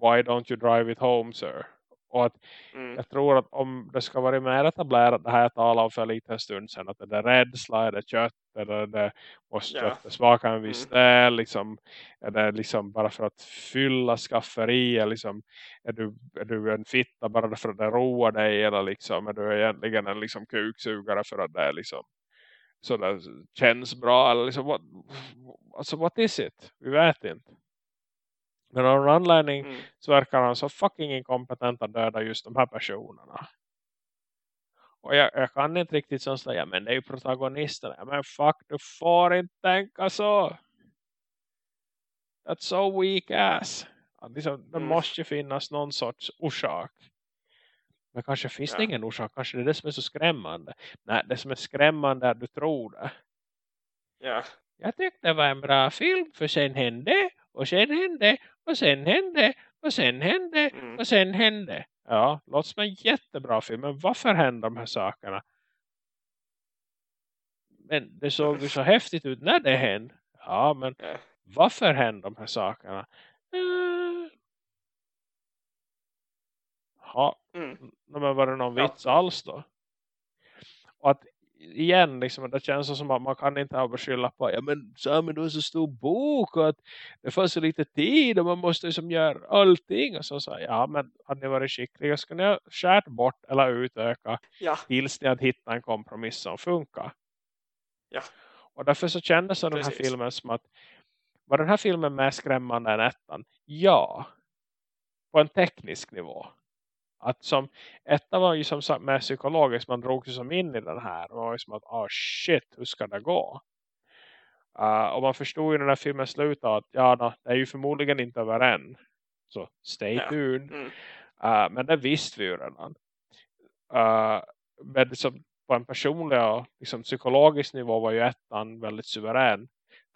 Why don't you drive it home, sir? Och att mm. jag tror att om det ska vara mer etablerat, det här jag talade om för lite stund sedan, att det är rädsla, är det kött, eller det måste yeah. köttet smaka en viss mm. del, liksom, är det liksom bara för att fylla skafferier, liksom, är, du, är du en fitta bara för att det roar dig, eller liksom, är du egentligen en liksom, kuksugare för att det liksom, så det känns bra, eller liksom, what, alltså what is it? Vi vet inte. Men av någon anledning mm. så verkar han så fucking inkompetent att döda just de här personerna. Och jag, jag kan inte riktigt som säga, men det är ju protagonisterna. Men fuck, du får inte tänka så. That's so weak ass. Att liksom, det mm. måste ju finnas någon sorts orsak. Men kanske finns ja. det ingen orsak. Kanske det är det som är så skrämmande. Nej, det som är skrämmande är att du tror det. Ja. Jag tyckte det var en bra film. För sen hände. Och sen hände. Och sen hände. Och sen hände. Mm. Och sen hände. Ja, låter som en jättebra film. Men varför händer de här sakerna? Men det såg ju så häftigt ut när det hände. Ja, men varför händer de här sakerna? Uh, ja, mm. men var det någon ja. vits alls då? Och att igen liksom, det känns som att man kan inte ha beskylla på ja men Samuel du har så stor bok och att det fanns så lite tid och man måste liksom göra allting och så sa ja men hade ni varit skickliga skulle ni ha skärt bort eller utöka ja. tills ni hade hittat en kompromiss som funkar. Ja. Och därför så kändes den här filmen som att var den här filmen mer skrämmande än ettan? Ja. På en teknisk nivå att som etta var ju som sagt mer psykologiskt man drog sig som in i den här. Och var ju som att oh shit hur ska det gå? Uh, och man förstod ju när den här filmen slutade att ja då, det är ju förmodligen inte över än. Så stay ja. tuned. Mm. uh, men det visste vi ju redan. Uh, men liksom, på en personlig och liksom, psykologisk nivå var ju ettan väldigt suverän.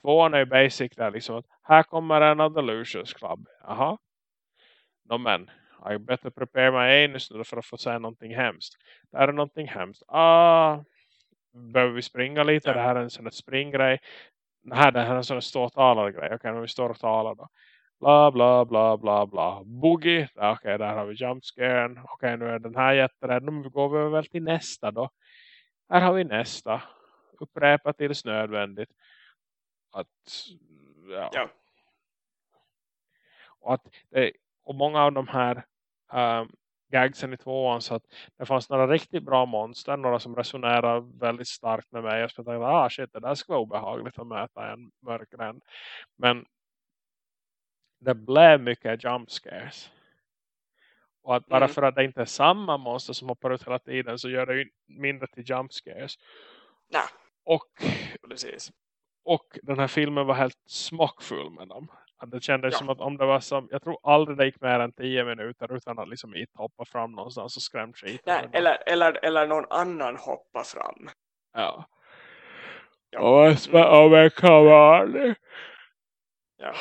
Tvåan är ju basically liksom att här kommer en av Lucius Club. Jaha. No, men I better prepare my anus nu för att få säga någonting hemskt. Det här är någonting hemskt. Ah, behöver vi springa lite? Ja. Det här är en sån här springgrej. Nej, det här är en sån här ståtalargrej. Okej, okay, men vi står och talar då. Bla, bla, bla, bla, bla. Boogie. Okej, okay, där har vi jumpscaren. Okej, okay, nu är den här jätterädd. Nu går vi väl till nästa då. Här har vi nästa. Upprepa tills nödvändigt. Att, ja. ja. Och att och många av de här um, gagsen i tvåan så att det fanns några riktigt bra monster, några som resonerar väldigt starkt med mig så tänkte ah shit det där ska vara obehagligt att möta en mörkren men det blev mycket jump scares och att bara mm. för att det inte är samma monster som hoppar ut hela tiden så gör det ju mindre till jump scares nah. och Precis. och den här filmen var helt smockfull med dem att det kändes ja. som att om det var som, jag tror aldrig det gick mer än tio minuter utan att liksom inte hoppa fram någonstans och skrämt skit. Nej, eller, eller, eller någon annan hoppa fram. Ja. ja. Och, men come on. Ja.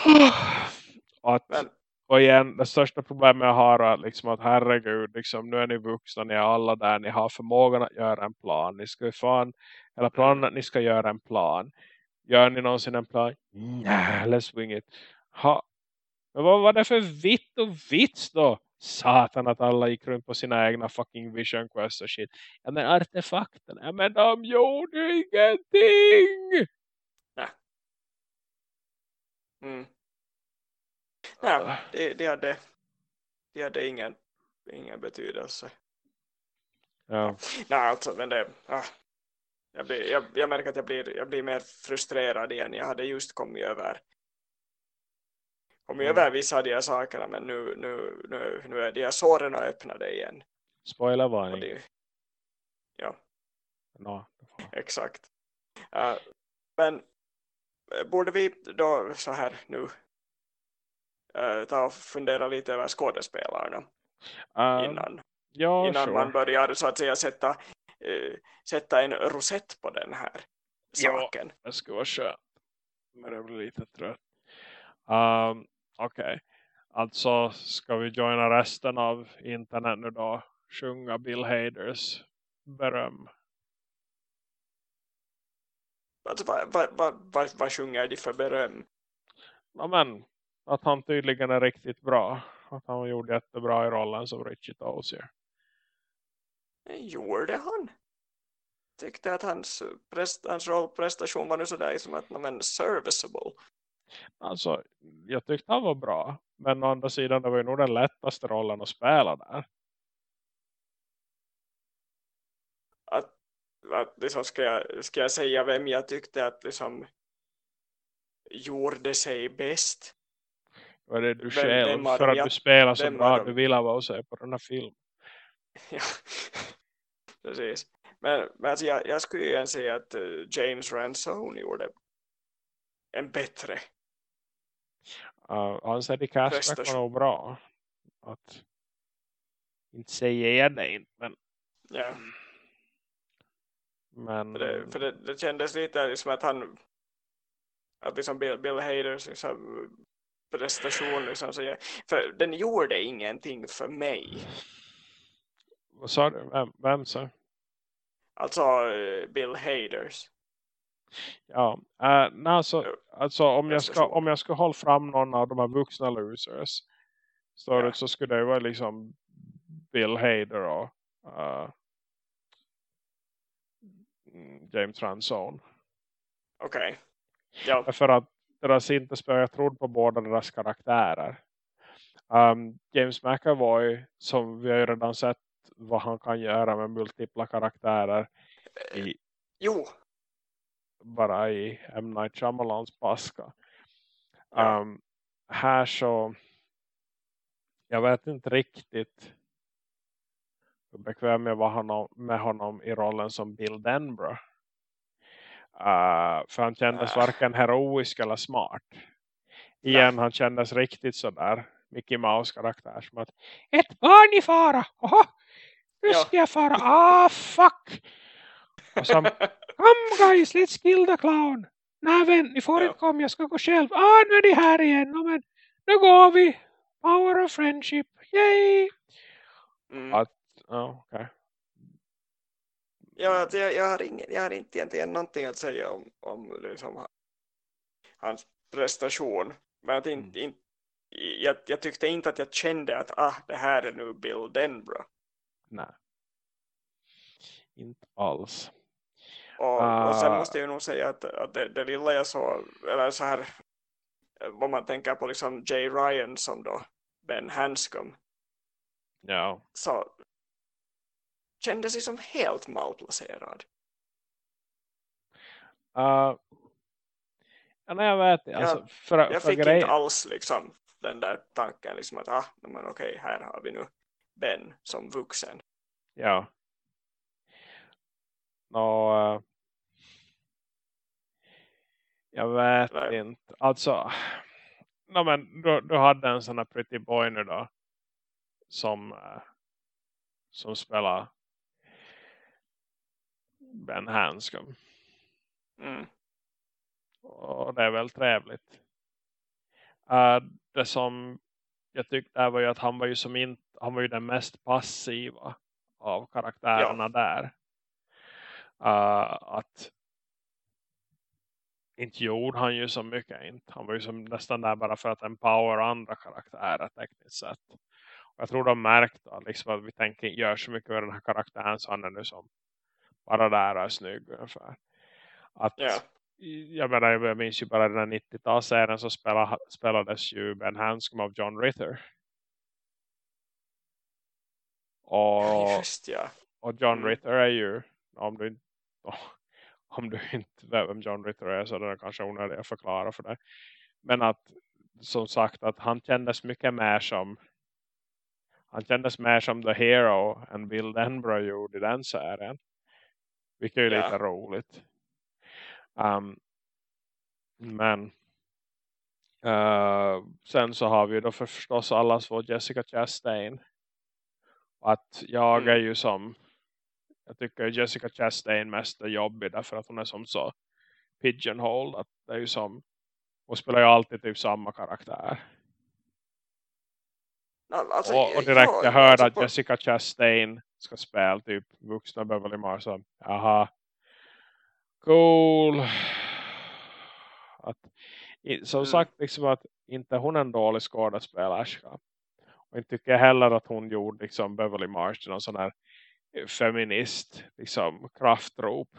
att, Men. och igen, det största problemet jag har är liksom att herregud, liksom, nu är ni vuxna, ni är alla där, ni har förmågan att göra en plan. Ni ska fan, eller planen att ni ska göra en plan. Gör ni någonsin en plan? Nej, let's swing it ha, men vad var det för vitt och vits då? satan att alla gick runt på sina egna fucking vision quest och shit. Ja men artefakten, ja men de gjorde ingenting! Nej. Mm. Nej, det, det, hade, det hade ingen, ingen betydelse. Ja. Nej, alltså, men det... Ah, jag, blir, jag, jag märker att jag blir, jag blir mer frustrerad igen. Jag hade just kommit över mm. över vissa av de här sakerna men nu, nu, nu, nu är de här såren öppnade igen. Spoilervarning. Ja. No. Exakt. Uh, men eh, borde vi då så här nu uh, ta och fundera lite över skådespelarna uh, innan, ja, innan sure. man börjar så att säga sätta, uh, sätta en rosett på den här saken. Ja, det skulle vara skönt. Men jag blir lite trött. Um, Okej. Okay. Alltså ska vi joina resten av internet nu då? Sjunga Bill Haders beröm. Alltså vad, vad, vad, vad, vad sjunger de för beröm? Ja men, att han tydligen är riktigt bra. Att han gjorde jättebra i rollen som Richie Tozier. Gjorde han? Tyckte att hans, prest, hans rollprestation var nu sådär som att men serviceable. Alltså, jag tyckte han var bra. Men å andra sidan, det var ju nog den lättaste rollen att spela där. Att, att liksom ska, jag, ska jag säga vem jag tyckte att liksom gjorde sig bäst? Vad är det du själv för att jag, du spelar så bra du vill vara och se på den här filmen? ja, precis. Men, men alltså jag, jag skulle ju säga att uh, James Ransone gjorde en bättre Uh, hans Eddie Cashback var nog bra. Att inte säga jag det inte, men... Ja. Men... För, det, för det, det kändes lite som att han... Att liksom Bill, Bill Haders liksom, prestation liksom, så jag, för den gjorde ingenting för mig. Vad sa du? Vem, vem så? Alltså uh, Bill Haders. Ja, uh, nej, alltså, alltså om, jag ska, om jag ska hålla fram någon av de här vuxna losers så, ja. så skulle det vara liksom Bill Hader och uh, James Ransone. Okej. Okay. Ja. För att deras inte spel, jag trodde på båda deras karaktärer. Um, James McAvoy som vi har ju redan sett vad han kan göra med multipla karaktärer i, jo, bara i M. Night Shyamalans paska. Um, här så jag vet inte riktigt hur bekväm jag var honom, med honom i rollen som Bill Denborough. Uh, för han kändes uh. varken heroisk eller smart. Igen, han kändes riktigt sådär Mickey Mouse-karaktär som att ett barn i fara! Oho, nu ska ja. jag fara! Ah, fuck! Och så Come guys, let's kill the clown. Nej vänt, ni får ja. inte komma, jag ska gå själv. Ah, nu är de här igen. No, men, nu går vi. Power of friendship. Yay! Mm. Att, oh, okay. Ja, jag, jag, har ingen, jag har inte egentligen någonting att säga om, om liksom, hans prestation. Men att inte, mm. inte, jag, jag tyckte inte att jag kände att ah, det här är nu Bill Denborough. Nej. Inte alls. Och, uh, och sen ah. måste jag nog säga att, att det, det lilla jag såg, eller så här, vad man tänker på liksom Jay Ryan som då Ben Hanscom. Ja. Så kändes sig som helt malplacerad. Uh, nej, jag vet alltså, jag, för, jag för fick grej... inte alls liksom den där tanken liksom att ah, men okej, här har vi nu Ben som vuxen. Ja. No, uh, jag vet Nej. inte. Alltså, no, men du, du hade en sån här pretty boy nu då. Som, uh, som spelar Ben Hanscom. Mm. Och det är väl trevligt. Uh, det som jag tyckte var ju att han var ju som inte, han var ju den mest passiva av karaktärerna ja. där att inte gjorde han ju så mycket inte. Han var ju som nästan där bara för att empower andra karaktärer tekniskt sett. Jag tror de märkt att, liksom, att vi tänker gör så mycket med den här karaktären så han är nu som bara där och är snygg ungefär. Att, yeah. Jag menar, jag minns ju bara den här 90-talsserien så spelade, spelades ju Ben Hanscom av John Ritter. Och, Just, ja. och John mm. Ritter är ju, om du, om du inte vet vem John Ritter är så är det kanske onödigt att förklara för dig. Men att som sagt att han kändes mycket mer som han kändes mer som the hero än Bill Denborough gjorde i den serien. Vilket är ja. lite roligt. Um, men uh, sen så har vi då förstås allas vår Jessica Chastain. Att jag mm. är ju som jag tycker Jessica Chastain mest är jobbig därför att hon är som så pigeonholed. Att det är ju som hon spelar ju alltid typ samma karaktär. Alltså, och, och direkt jag, jag hörde alltså, att Jessica Chastain ska spela typ vuxna Beverly Mars. Jaha. Cool. Att, som mm. sagt liksom att inte hon är en dålig skådespelerska. Och inte tycker jag heller att hon gjorde liksom Beverly Mars till någon sån här feminist liksom kraftrop.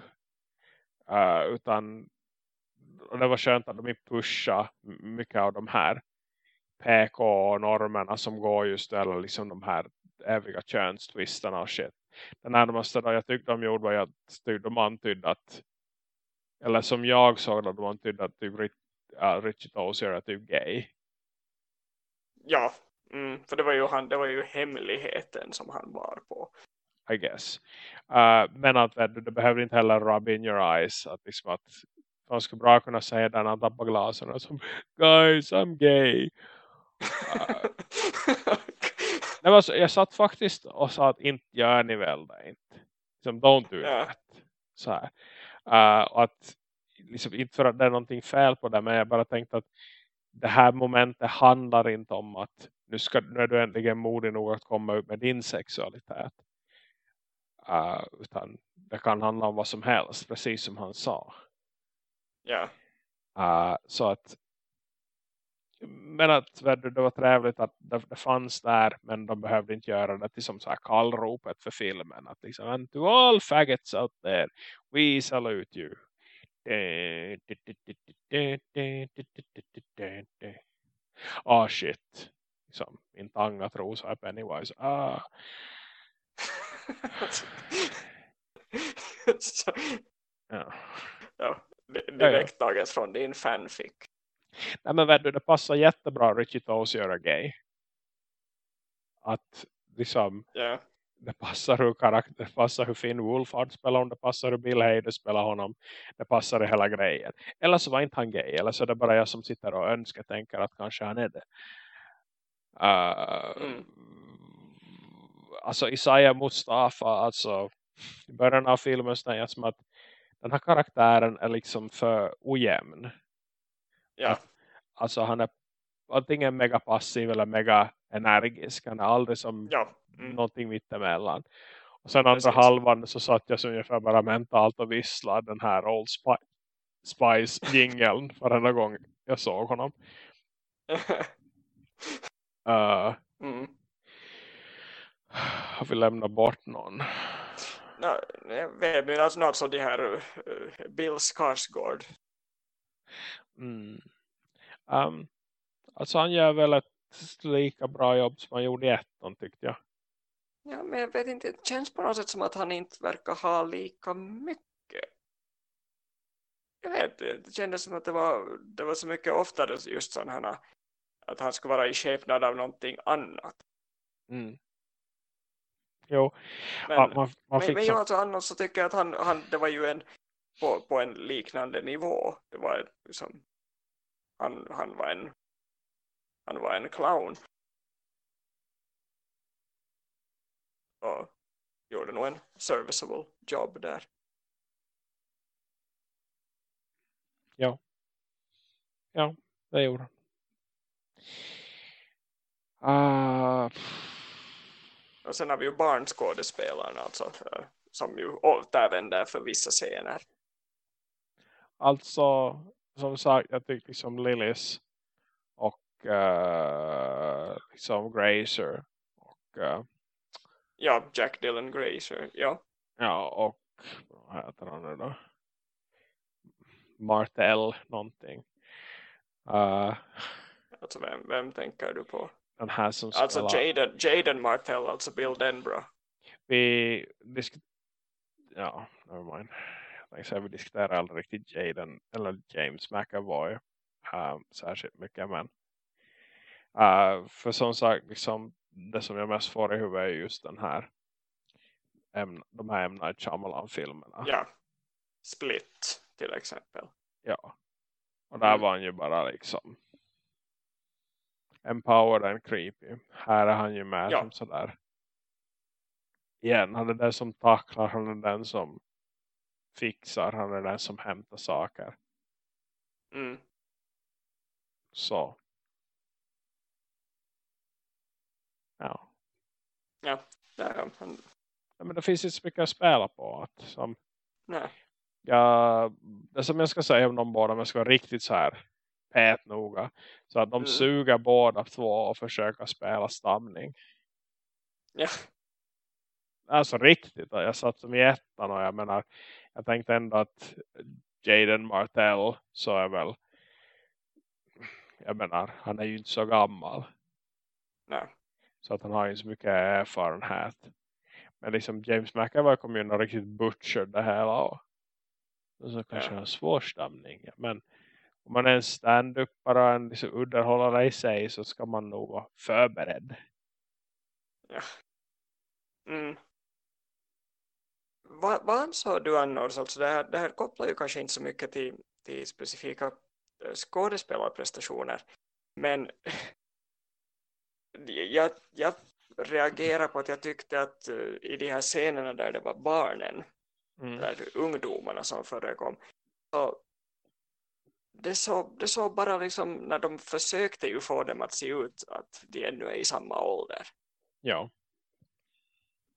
Uh, utan det var skönt att de inte pusha mycket av de här PK-normerna som går just eller liksom de här eviga könstwisterna och shit. Det närmaste då jag tyckte de gjorde var att typ, de antydde att eller som jag såg då de antydde att typ uh, Richie Tozier är typ gay. Ja, mm, för det var, ju han, det var ju hemligheten som han var på. I guess. Uh, men att det, det behöver inte heller rub in your eyes. Att liksom att man skulle bra kunna säga där när han tappar glasen. Som, Guys, I'm gay. Uh, nej, alltså, jag satt faktiskt och sa att inte gör ni väl det inte. Liksom, don't do yeah. that. Så här. Uh, och att liksom, inte för att det är någonting fel på det men jag bara tänkte att det här momentet handlar inte om att nu, ska, nu är du äntligen modig nog att komma ut med din sexualitet. Uh, utan det kan handla om vad som helst, precis som han sa. Ja. Uh, så att men att det var trevligt att det, det, fanns där men de behövde inte göra det till som så här kallropet för filmen att liksom and to all faggots out there we salute you ah oh, shit liksom, min tanga trosa Pennywise ah. ja. ja direkt taget från din fanfic. Nej men du, det passar jättebra Richie Tozier är gay. Att liksom yeah. det passar hur karaktär, det passar hur Finn Wolfhard spelar honom, det passar hur Bill Hader spelar honom, det passar i hela grejen. Eller så var inte han gay, eller så är det bara jag som sitter och önskar tänker att kanske han är det. Uh, mm. Alltså Isaiah Mustafa, alltså i början av filmen säger jag som att den här karaktären är liksom för ojämn. Ja. Att, alltså han är antingen mega passiv eller mega energisk. Han är aldrig som ja. mm. någonting mittemellan. Och sen andra halvan så satt jag så ungefär bara mentalt och visslade den här Old Spice, Spice jingeln varenda gång jag såg honom. uh, mm. Har vi lämnat bort någon? No, jag vet alltså, alltså de här uh, Bill Skarsgård. Mm. Um, alltså han gör väl ett lika bra jobb som han gjorde i ettan tyckte jag. Ja, men jag vet inte. Det känns på något sätt som att han inte verkar ha lika mycket. Jag vet, det kändes som att det var, det var så mycket oftare just sådana att han skulle vara i skepnad av någonting annat. Mm. Jo. Men, ja, man, man men, men jag alltså annars så tycker jag att han, han, det var ju en på, på en liknande nivå. Det var liksom, han, han var en han var en clown. Och gjorde nog en serviceable jobb där. Ja. Ja, det gjorde han. Uh, och sen har vi ju barnskådespelarna alltså, eh, som ju återvänder för vissa scener. Alltså, som sagt, jag tycker liksom Lillis och uh, liksom Grazer och uh, ja, Jack Dylan Grazer, ja. Ja, och vad heter han nu då? Martell någonting. Uh, alltså vem, vem tänker du på? Den här som alltså spelar... Jaden, Jaden Martell, alltså Bill Denbrough. Vi diskuterar... Ja, nevermind. Jag säga, vi diskuterar aldrig riktigt Jaden eller James McAvoy uh, särskilt mycket. Men uh, för som sagt, liksom, det som jag mest får i huvudet är just den här ämna, de här ämna Shyamalan-filmerna. Ja, Split till exempel. Ja, och där mm. var han ju bara liksom empowered and creepy. Här är han ju med ja. som sådär. Igen, han är den som tacklar, han är den som fixar, han är den som hämtar saker. Mm. Så. Ja. Ja, där han... ja men det finns inte så mycket att spela på. Att, som, Nej. Ja, det som jag ska säga om de båda, men ska vara riktigt så här pät noga. Så att de mm. suger båda två och försöker spela stamning. Ja. Alltså riktigt. Jag satt som i ettan och jag menar, jag tänkte ändå att Jaden Martell så är väl jag menar, han är ju inte så gammal. Nej. Så att han har ju så mycket erfarenhet. Men liksom James McAvoy kommer ju riktigt butcher det hela. Och, så kanske ja. en svår stämning. Men om man är en stand-up bara en liksom underhållare i sig så ska man nog vara förberedd. Ja. Mm. Vad, vad ansåg du annars? Alltså det, här, det här kopplar ju kanske inte så mycket till, till specifika eh, skådespelarprestationer. Men jag, jag reagerar på att jag tyckte att uh, i de här scenerna där det var barnen, mm. där ungdomarna som förekom, så det såg, det såg bara liksom när de försökte ju få dem att se ut att de ännu är i samma ålder. Ja.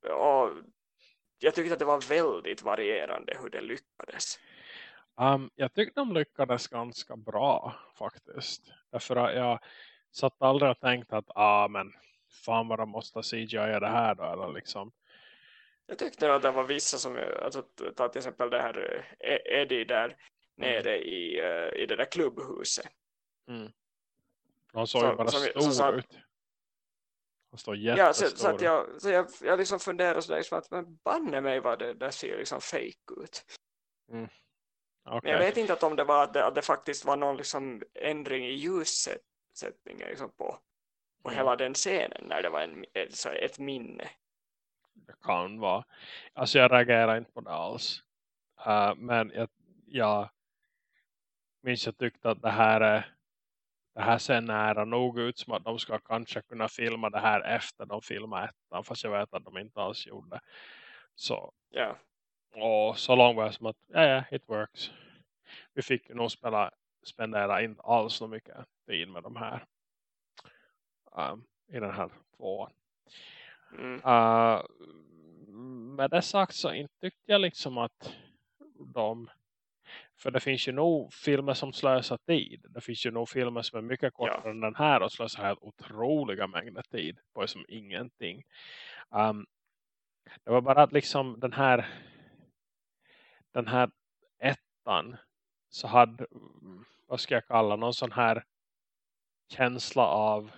Och jag tyckte att det var väldigt varierande hur det lyckades. Um, jag tyckte de lyckades ganska bra faktiskt. Därför att jag satt aldrig och tänkte att ah, men fan vad de måste CGI det här då. Eller liksom. Jag tyckte att det var vissa som, alltså, ta till exempel det här eh, Eddie där. Nere i, uh, i det där klubbhuset. Mm. Han såg ju bara stor så, ut. Han står jättestor. Ja, så, så, att jag, så jag, jag liksom funderar sådär liksom att men banne mig vad det där ser liksom fake ut. Mm. Okay. Men jag vet inte att om det var att det, att det faktiskt var någon liksom ändring i ljussättningen liksom på, på mm. hela den scenen när det var en, ett, ett minne. Det kan vara. Alltså jag reagerar inte på det alls. Uh, men jag, jag minns jag tyckte att det här är det här ser nära nog ut som att de ska kanske kunna filma det här efter de filmar ettan. Fast jag vet att de inte alls gjorde. Så. Yeah. Och så långt var jag som att, ja, yeah, it works. Vi fick nog spela, spendera inte alls så mycket tid med de här. Um, I den här tvåan. Mm. Uh, med det sagt så inte tyckte jag liksom att de för det finns ju nog filmer som slösar tid. Det finns ju nog filmer som är mycket kortare ja. än den här och slösar helt otroliga mängder tid på som ingenting. Um, det var bara att liksom den här den här ettan så hade, vad ska jag kalla någon sån här känsla av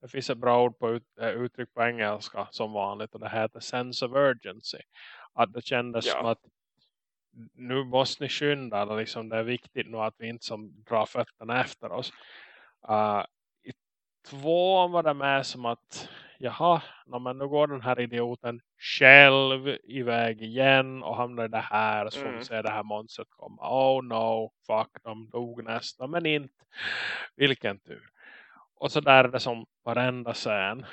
det finns ett bra ord på ut, äh, uttryck på engelska som vanligt och det heter sense of urgency. Att det kändes ja. som att nu måste ni skynda. Eller liksom, det är viktigt nu att vi inte som drar fötterna efter oss. Uh, I tvåan var det med som att jaha, no, men nu går den här idioten själv iväg igen och hamnar i det här. Så får mm. vi se det här monstret komma. Oh no, fuck, de dog nästan. Men inte. Vilken tur. Och så där är det som varenda scen.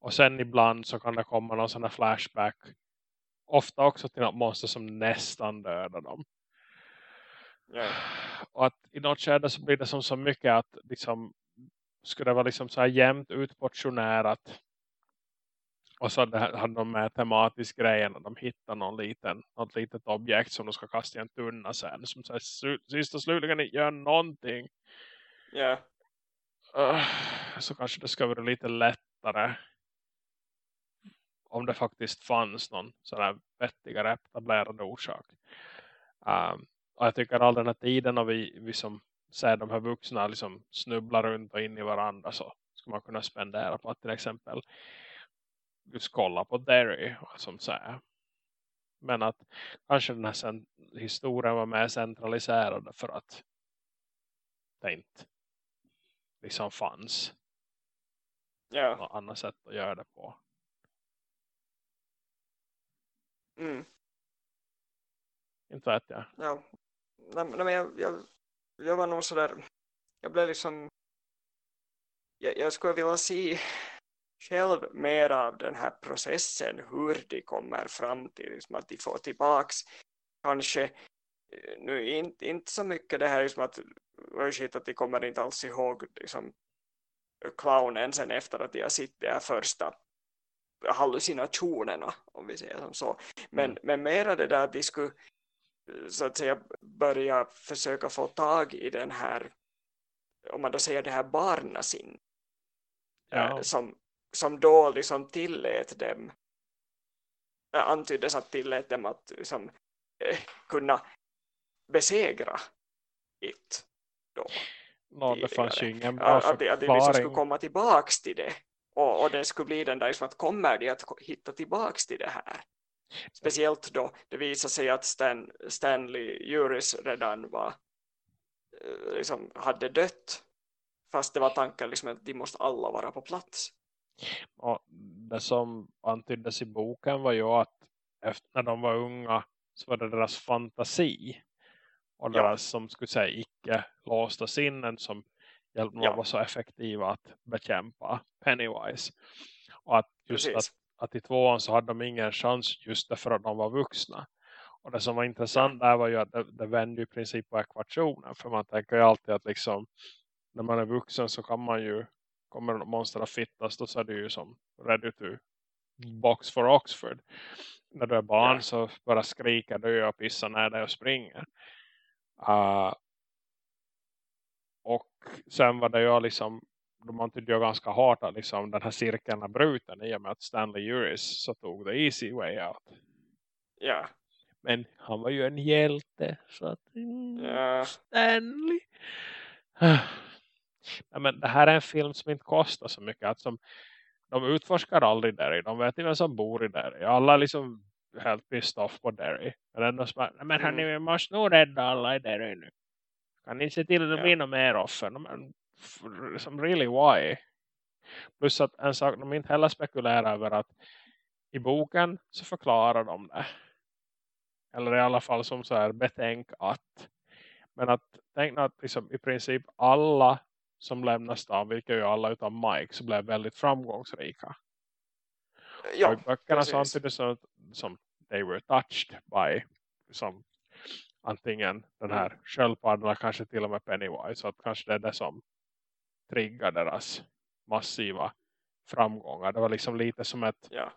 Och sen ibland så kan det komma någon sån här flashback ofta också till något monster som nästan dödar dem. Yeah. Och att i något skede så blir det som så mycket att liksom skulle det vara liksom så här jämnt utportionerat och så hade de med tematisk grejen och de hittar någon liten, något litet objekt som de ska kasta i en tunna sen. Som så sist och slutligen gör någonting. Yeah. Uh, så kanske det ska vara lite lättare om det faktiskt fanns någon sån här vettigare etablerad orsak. Um, och jag tycker all den här tiden och vi, vi som ser de här vuxna liksom snubbla runt och in i varandra så ska man kunna spendera på att till exempel just kolla på Derry som säger. Men att kanske den här historien var mer centraliserad för att det inte liksom fanns ja. något annat sätt att göra det på. Mm. Inte vet jag. Ja. Nej, men jag, jag, jag var nog sådär jag blev liksom jag, jag skulle vilja se själv mer av den här processen hur de kommer fram till liksom att de får tillbaks kanske eh, nu inte, inte så mycket det här liksom att, shit, att de kommer inte alls ihåg liksom, clownen sen efter att de har sett de här första hallucinationerna om vi säger som så men, mm. men mera det där att de skulle så att säga börja försöka få tag i den här om man då säger det här barnasin ja. som, som då liksom tillät dem äh, antyddes att tillät dem att liksom, eh, kunna besegra it då. No, det fanns ju ingen bra att, att de liksom skulle komma tillbaks till det och, och det skulle bli den där liksom att kommer de att hitta tillbaks till det här speciellt då det visar sig att Stan, Stanley Juris redan var eh, liksom hade dött fast det var tanken liksom att de måste alla vara på plats och det som antyddes i boken var ju att efter, när de var unga så var det deras fantasi och ja. deras som skulle säga icke låsta sinnen som hjälpte ja. så effektiva att bekämpa Pennywise och att just att, att i tvåan så hade de ingen chans just därför att de var vuxna och det som var intressant ja. där var ju att det, det vände i princip på ekvationen för man tänker ju alltid att liksom när man är vuxen så kan man ju kommer monster att fittas då så är det ju som ready to box for Oxford. När du är barn yeah. så bara skriker du och pissar när dig och springer. Uh, och sen var det ju liksom de antydde ju ganska hårt att liksom den här cirkeln är bruten i och med att Stanley Uris så tog the easy way out. Ja. Men han var ju en hjälte så att mm. Stanley ja, men det här är en film som inte kostar så mycket. Att som, de utforskar aldrig Derry. De vet inte vem som bor i Derry. Alla är liksom helt pissed off på Derry. Men ändå så men mm. hörni, vi måste nog rädda alla i Derry nu. Kan ni se till att det blir ja. mer offer? Men, som really why? Plus att en sak de inte heller spekulerar över att i boken så förklarar de det. Eller i alla fall som så här betänk att. Men att tänk att liksom, i princip alla som lämnar stan, vilka ju alla utan Mike, så blev väldigt framgångsrika. Ja, och i böckerna precis. så antyddes som, som they were touched by som antingen den här mm. sköldpaddan kanske till och med Pennywise. Så att kanske det är det som triggar deras massiva framgångar. Det var liksom lite som ett ja.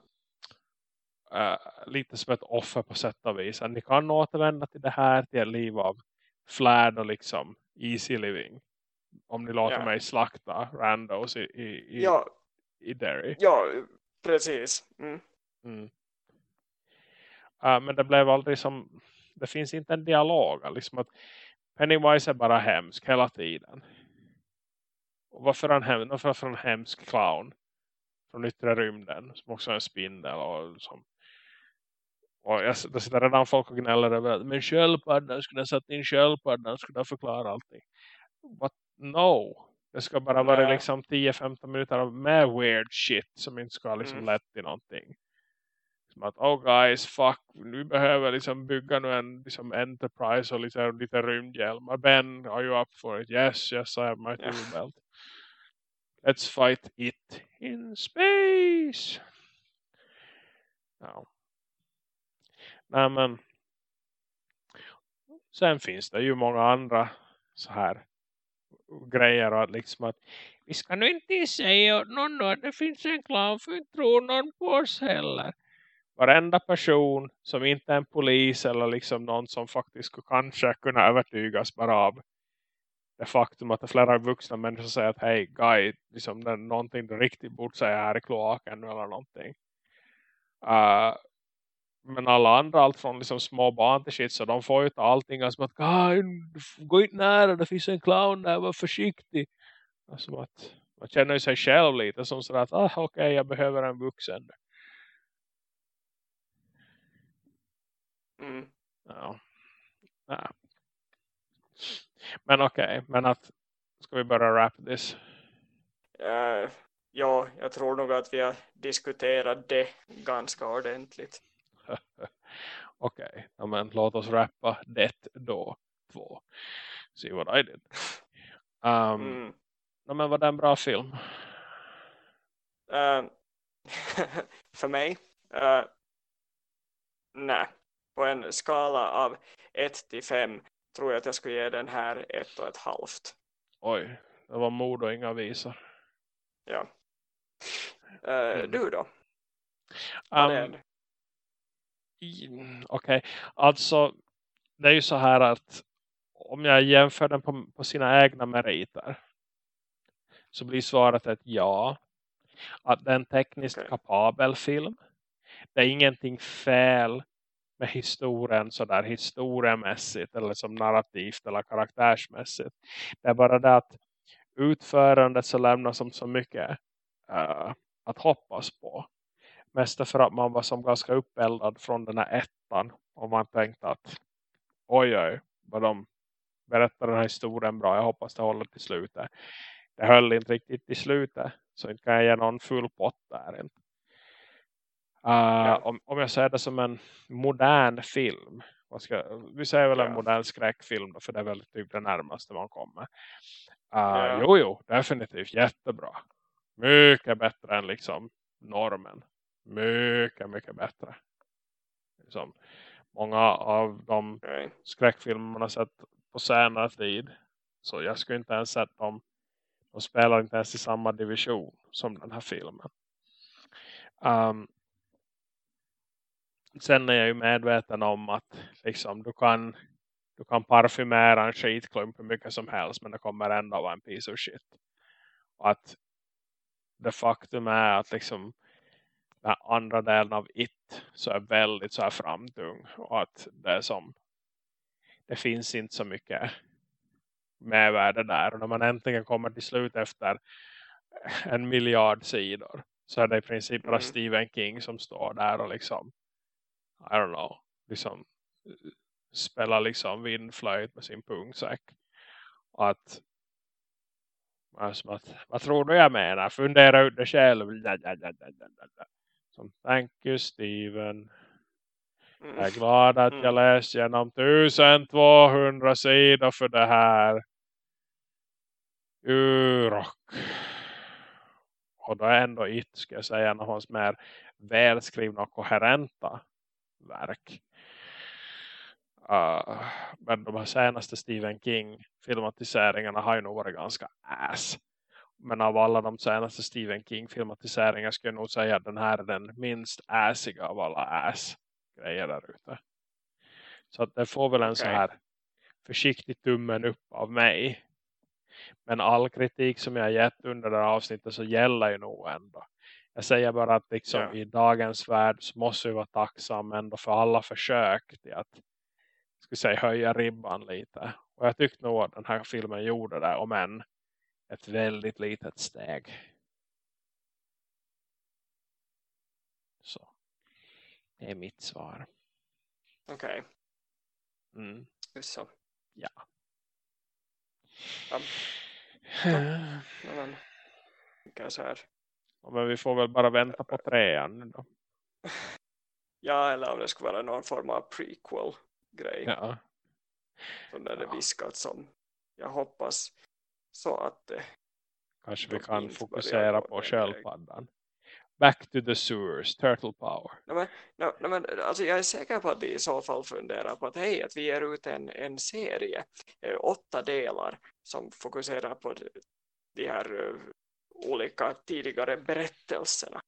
uh, lite som ett offer på sätt och vis. Att ni kan återvända till det här till ett liv av flärd och liksom easy living om ni låter ja. mig slakta randos i, i, i, ja. i Derry. Ja, precis. Mm. Mm. Uh, men det blev aldrig som det finns inte en dialog liksom att Pennywise är bara hemsk hela tiden. Och varför är han, hem, varför är han hemsk clown från yttre rymden som också är en spindel och som och jag, det sitter redan folk och gnäller över men sköldpaddan skulle ha satt in sköldpaddan skulle ha förklarat allting. What no. Det ska bara vara liksom 10-15 minuter av mer weird shit som inte ska liksom mm. lett till någonting. Som att, oh guys, fuck, nu behöver liksom bygga nu en liksom Enterprise och lite, lite rymdhjälmar. Ben, are you up for it? Yes, yes, I have my yeah. tool belt. Let's fight it in space. Ja. Nej men. Sen finns det ju många andra så här grejer och liksom att vi ska nu inte säga någon att det finns en clown för inte tror någon på oss heller. Varenda person som inte är en polis eller liksom någon som faktiskt skulle kanske kunna övertygas bara av det faktum att det flera vuxna människor säger att hej guy, liksom, det är någonting du riktigt borde säga här i kloaken eller någonting. Uh, men alla andra, allt från liksom små barn till shit, så de får ju ta allting som att gå inte nära, det finns en clown där, var försiktig. Alltså att man känner ju sig själv lite som sådär att ah, okej, okay, jag behöver en vuxen. Mm. Ja. ja. Men okej, okay, men att ska vi börja wrap this? Uh, ja, jag tror nog att vi har diskuterat det ganska ordentligt. okej, okay, men låt oss rappa det då. Två. See what I did. Um, mm. no, men var det en bra film? Uh, för mig? Uh, nej. På en skala av 1 till 5 tror jag att jag skulle ge den här ett och ett halvt. Oj, det var mod och inga visor. Ja. Uh, mm. Du då? Um, Okej, okay. alltså det är ju så här att om jag jämför den på, på sina egna meriter så blir svaret ett ja. Att det är en tekniskt okay. kapabel film. Det är ingenting fel med historien sådär historiemässigt eller som narrativt eller karaktärsmässigt. Det är bara det att utförandet så lämnar som så mycket uh, att hoppas på. Mest för att man var som ganska uppeldad från den här ettan och man tänkte att oj oj vad de berättar den här historien bra. Jag hoppas det håller till slutet. Det höll inte riktigt till slutet så inte kan jag ge någon full pott där inte. Uh, ja. om, om jag ser det som en modern film. Ska, vi säger väl en modern skräckfilm då, för det är väl typ det närmaste man kommer. Uh, ja. Jo, jo, definitivt jättebra. Mycket bättre än liksom normen. Mycket, mycket bättre. Liksom, många av de okay. skräckfilmer man har sett på senare tid. Så jag skulle inte ens sett dem. De spelar inte ens i samma division som den här filmen. Um, sen är jag ju medveten om att liksom, du kan du kan parfymera en skitklump hur mycket som helst men det kommer ändå vara en piece of shit. Och att det faktum är att liksom den andra delen av it så är väldigt så här framtung och att det är som det finns inte så mycket medvärde där och när man äntligen kommer till slut efter en miljard sidor så är det i princip bara mm. Stephen King som står där och liksom I don't know, liksom spelar liksom vindflöjt med sin pungsäck. Och att, alltså vad tror du jag menar? Fundera ut det själv. Som, thank you Steven. Jag är glad att jag mm. läst genom 1200 sidor för det här. Urok. Och då är ändå it, ska jag säga, en av hans mer välskrivna och koherenta verk. Uh, men de här senaste Stephen King filmatiseringarna har ju nog varit ganska ass. Men av alla de senaste Stephen King filmatiseringar skulle jag nog säga att den här är den minst assiga av alla ass grejer där ute. Så att det får väl en okay. så här försiktig tummen upp av mig. Men all kritik som jag gett under det här avsnittet så gäller ju nog ändå. Jag säger bara att liksom ja. i dagens värld så måste vi vara tacksam ändå för alla försök till att ska säga, höja ribban lite. Och jag tyckte nog att den här filmen gjorde det om än ett väldigt litet steg. Så. Det är mitt svar. Okej. Okay. Mm. Så. Ja. ja. ja. Men, kan så här. Men vi får väl bara vänta på trean då. Ja, eller om det skulle vara någon form av prequel-grej. Ja. Som där det ja. viskat som jag hoppas så att det Kanske vi kan fokusera på sköldpaddan. Back to the sewers, turtle power. Nej, men, nej, nej, men, alltså jag är säker på att vi i så fall funderar på att hej, att vi ger ut en, en serie, eh, åtta delar som fokuserar på de här uh, olika tidigare berättelserna.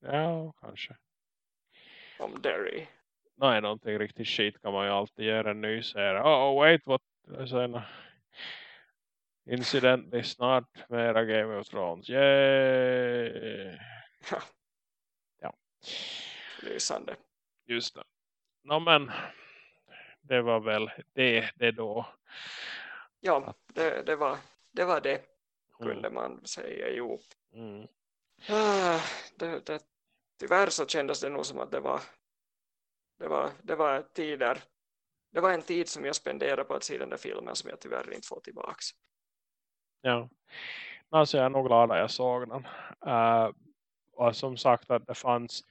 Ja, kanske. Om Derry. Nej, någonting riktigt skit kan man ju alltid göra en ny serie. Oh, wait, what? Sen, Incidentally snart mera Game of Thrones. Yay! Ja. Ja. Lysande. Just det. No, men det var väl det, det då. Ja, det, det, var, det var det. Mm. Kunde man säga. Jo. Mm. Ah, det, det, tyvärr så kändes det nog som att det var det var, det var tider det var en tid som jag spenderade på att se den där filmen som jag tyvärr inte får tillbaks. Ja. Alltså jag är nog glad att jag såg den. Uh, och som sagt att det fanns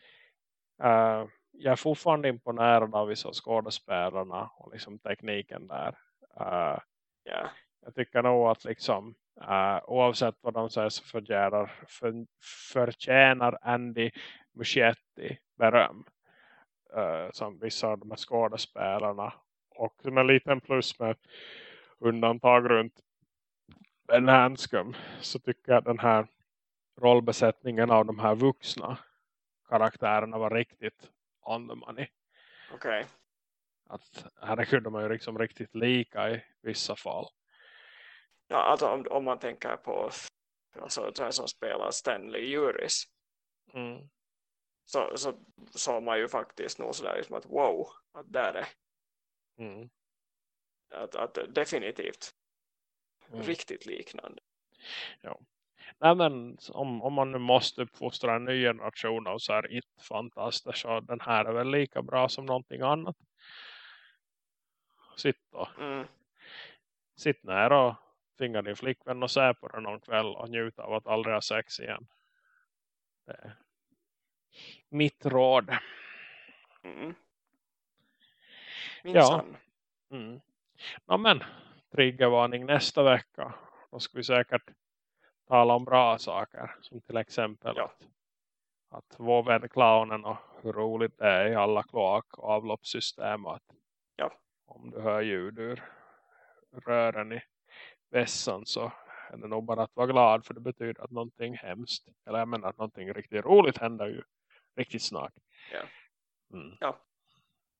uh, jag är fortfarande imponerad av vissa skådespelarna och liksom tekniken där. Uh, yeah. Jag tycker nog att liksom uh, oavsett vad de säger så förtjänar, för, förtjänar Andy Muschietti beröm. Uh, som vissa av de här skådespelarna. Och som en liten plus med undantag runt Ben Hanscom så tycker jag att den här rollbesättningen av de här vuxna karaktärerna var riktigt on the money. Okej. Okay. Att herregud, de är ju liksom riktigt lika i vissa fall. Ja, alltså om, om man tänker på alltså, den som spelar Stanley Juris. Mm. Så, så såg man ju faktiskt nog sådär liksom att wow, att där är mm. att, att definitivt mm. riktigt liknande. Ja. Nej men om, om man nu måste uppfostra en ny generation av så här it fantastiskt så den här är väl lika bra som någonting annat. Sitt då. Mm. Sitt nära och tvinga din flickvän och se på den någon kväll och njuta av att aldrig ha sex igen. Det är mitt råd. Mm. ja. Mm. Ja, men triggervarning nästa vecka. Då ska vi säkert tala om bra saker. Som till exempel ja. att, att vår vän clownen och hur roligt det är i alla kloak- och avloppssystem. Att ja. Om du hör ljud ur rören i vässan så är det nog bara att vara glad för det betyder att någonting hemskt eller jag menar att någonting riktigt roligt händer ju riktigt snart. Ja. Mm. Ja.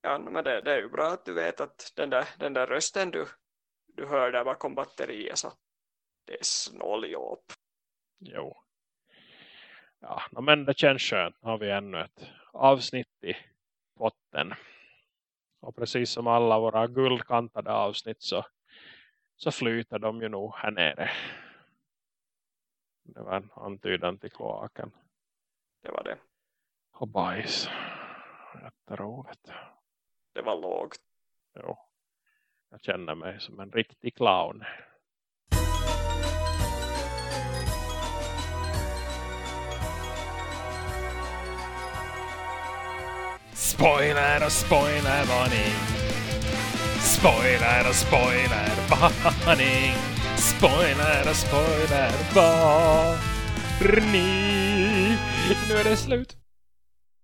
Ja, men det, det, är ju bra att du vet att den där, den där rösten du, du hör där bakom batteriet så det är snåljobb. Jo. Ja, men det känns skönt. Nu har vi ännu ett avsnitt i potten. Och precis som alla våra guldkantade avsnitt så, så flyter de ju nog här nere. Det var en antydan till kloaken. Det var det. Och bajs. Jätteroligt. Det var lågt. Jo. Jag känner mig som en riktig clown. Spoiler och spoiler varning. Spoiler och spoiler varning. Spoiler och spoiler varning. Nu är det slut.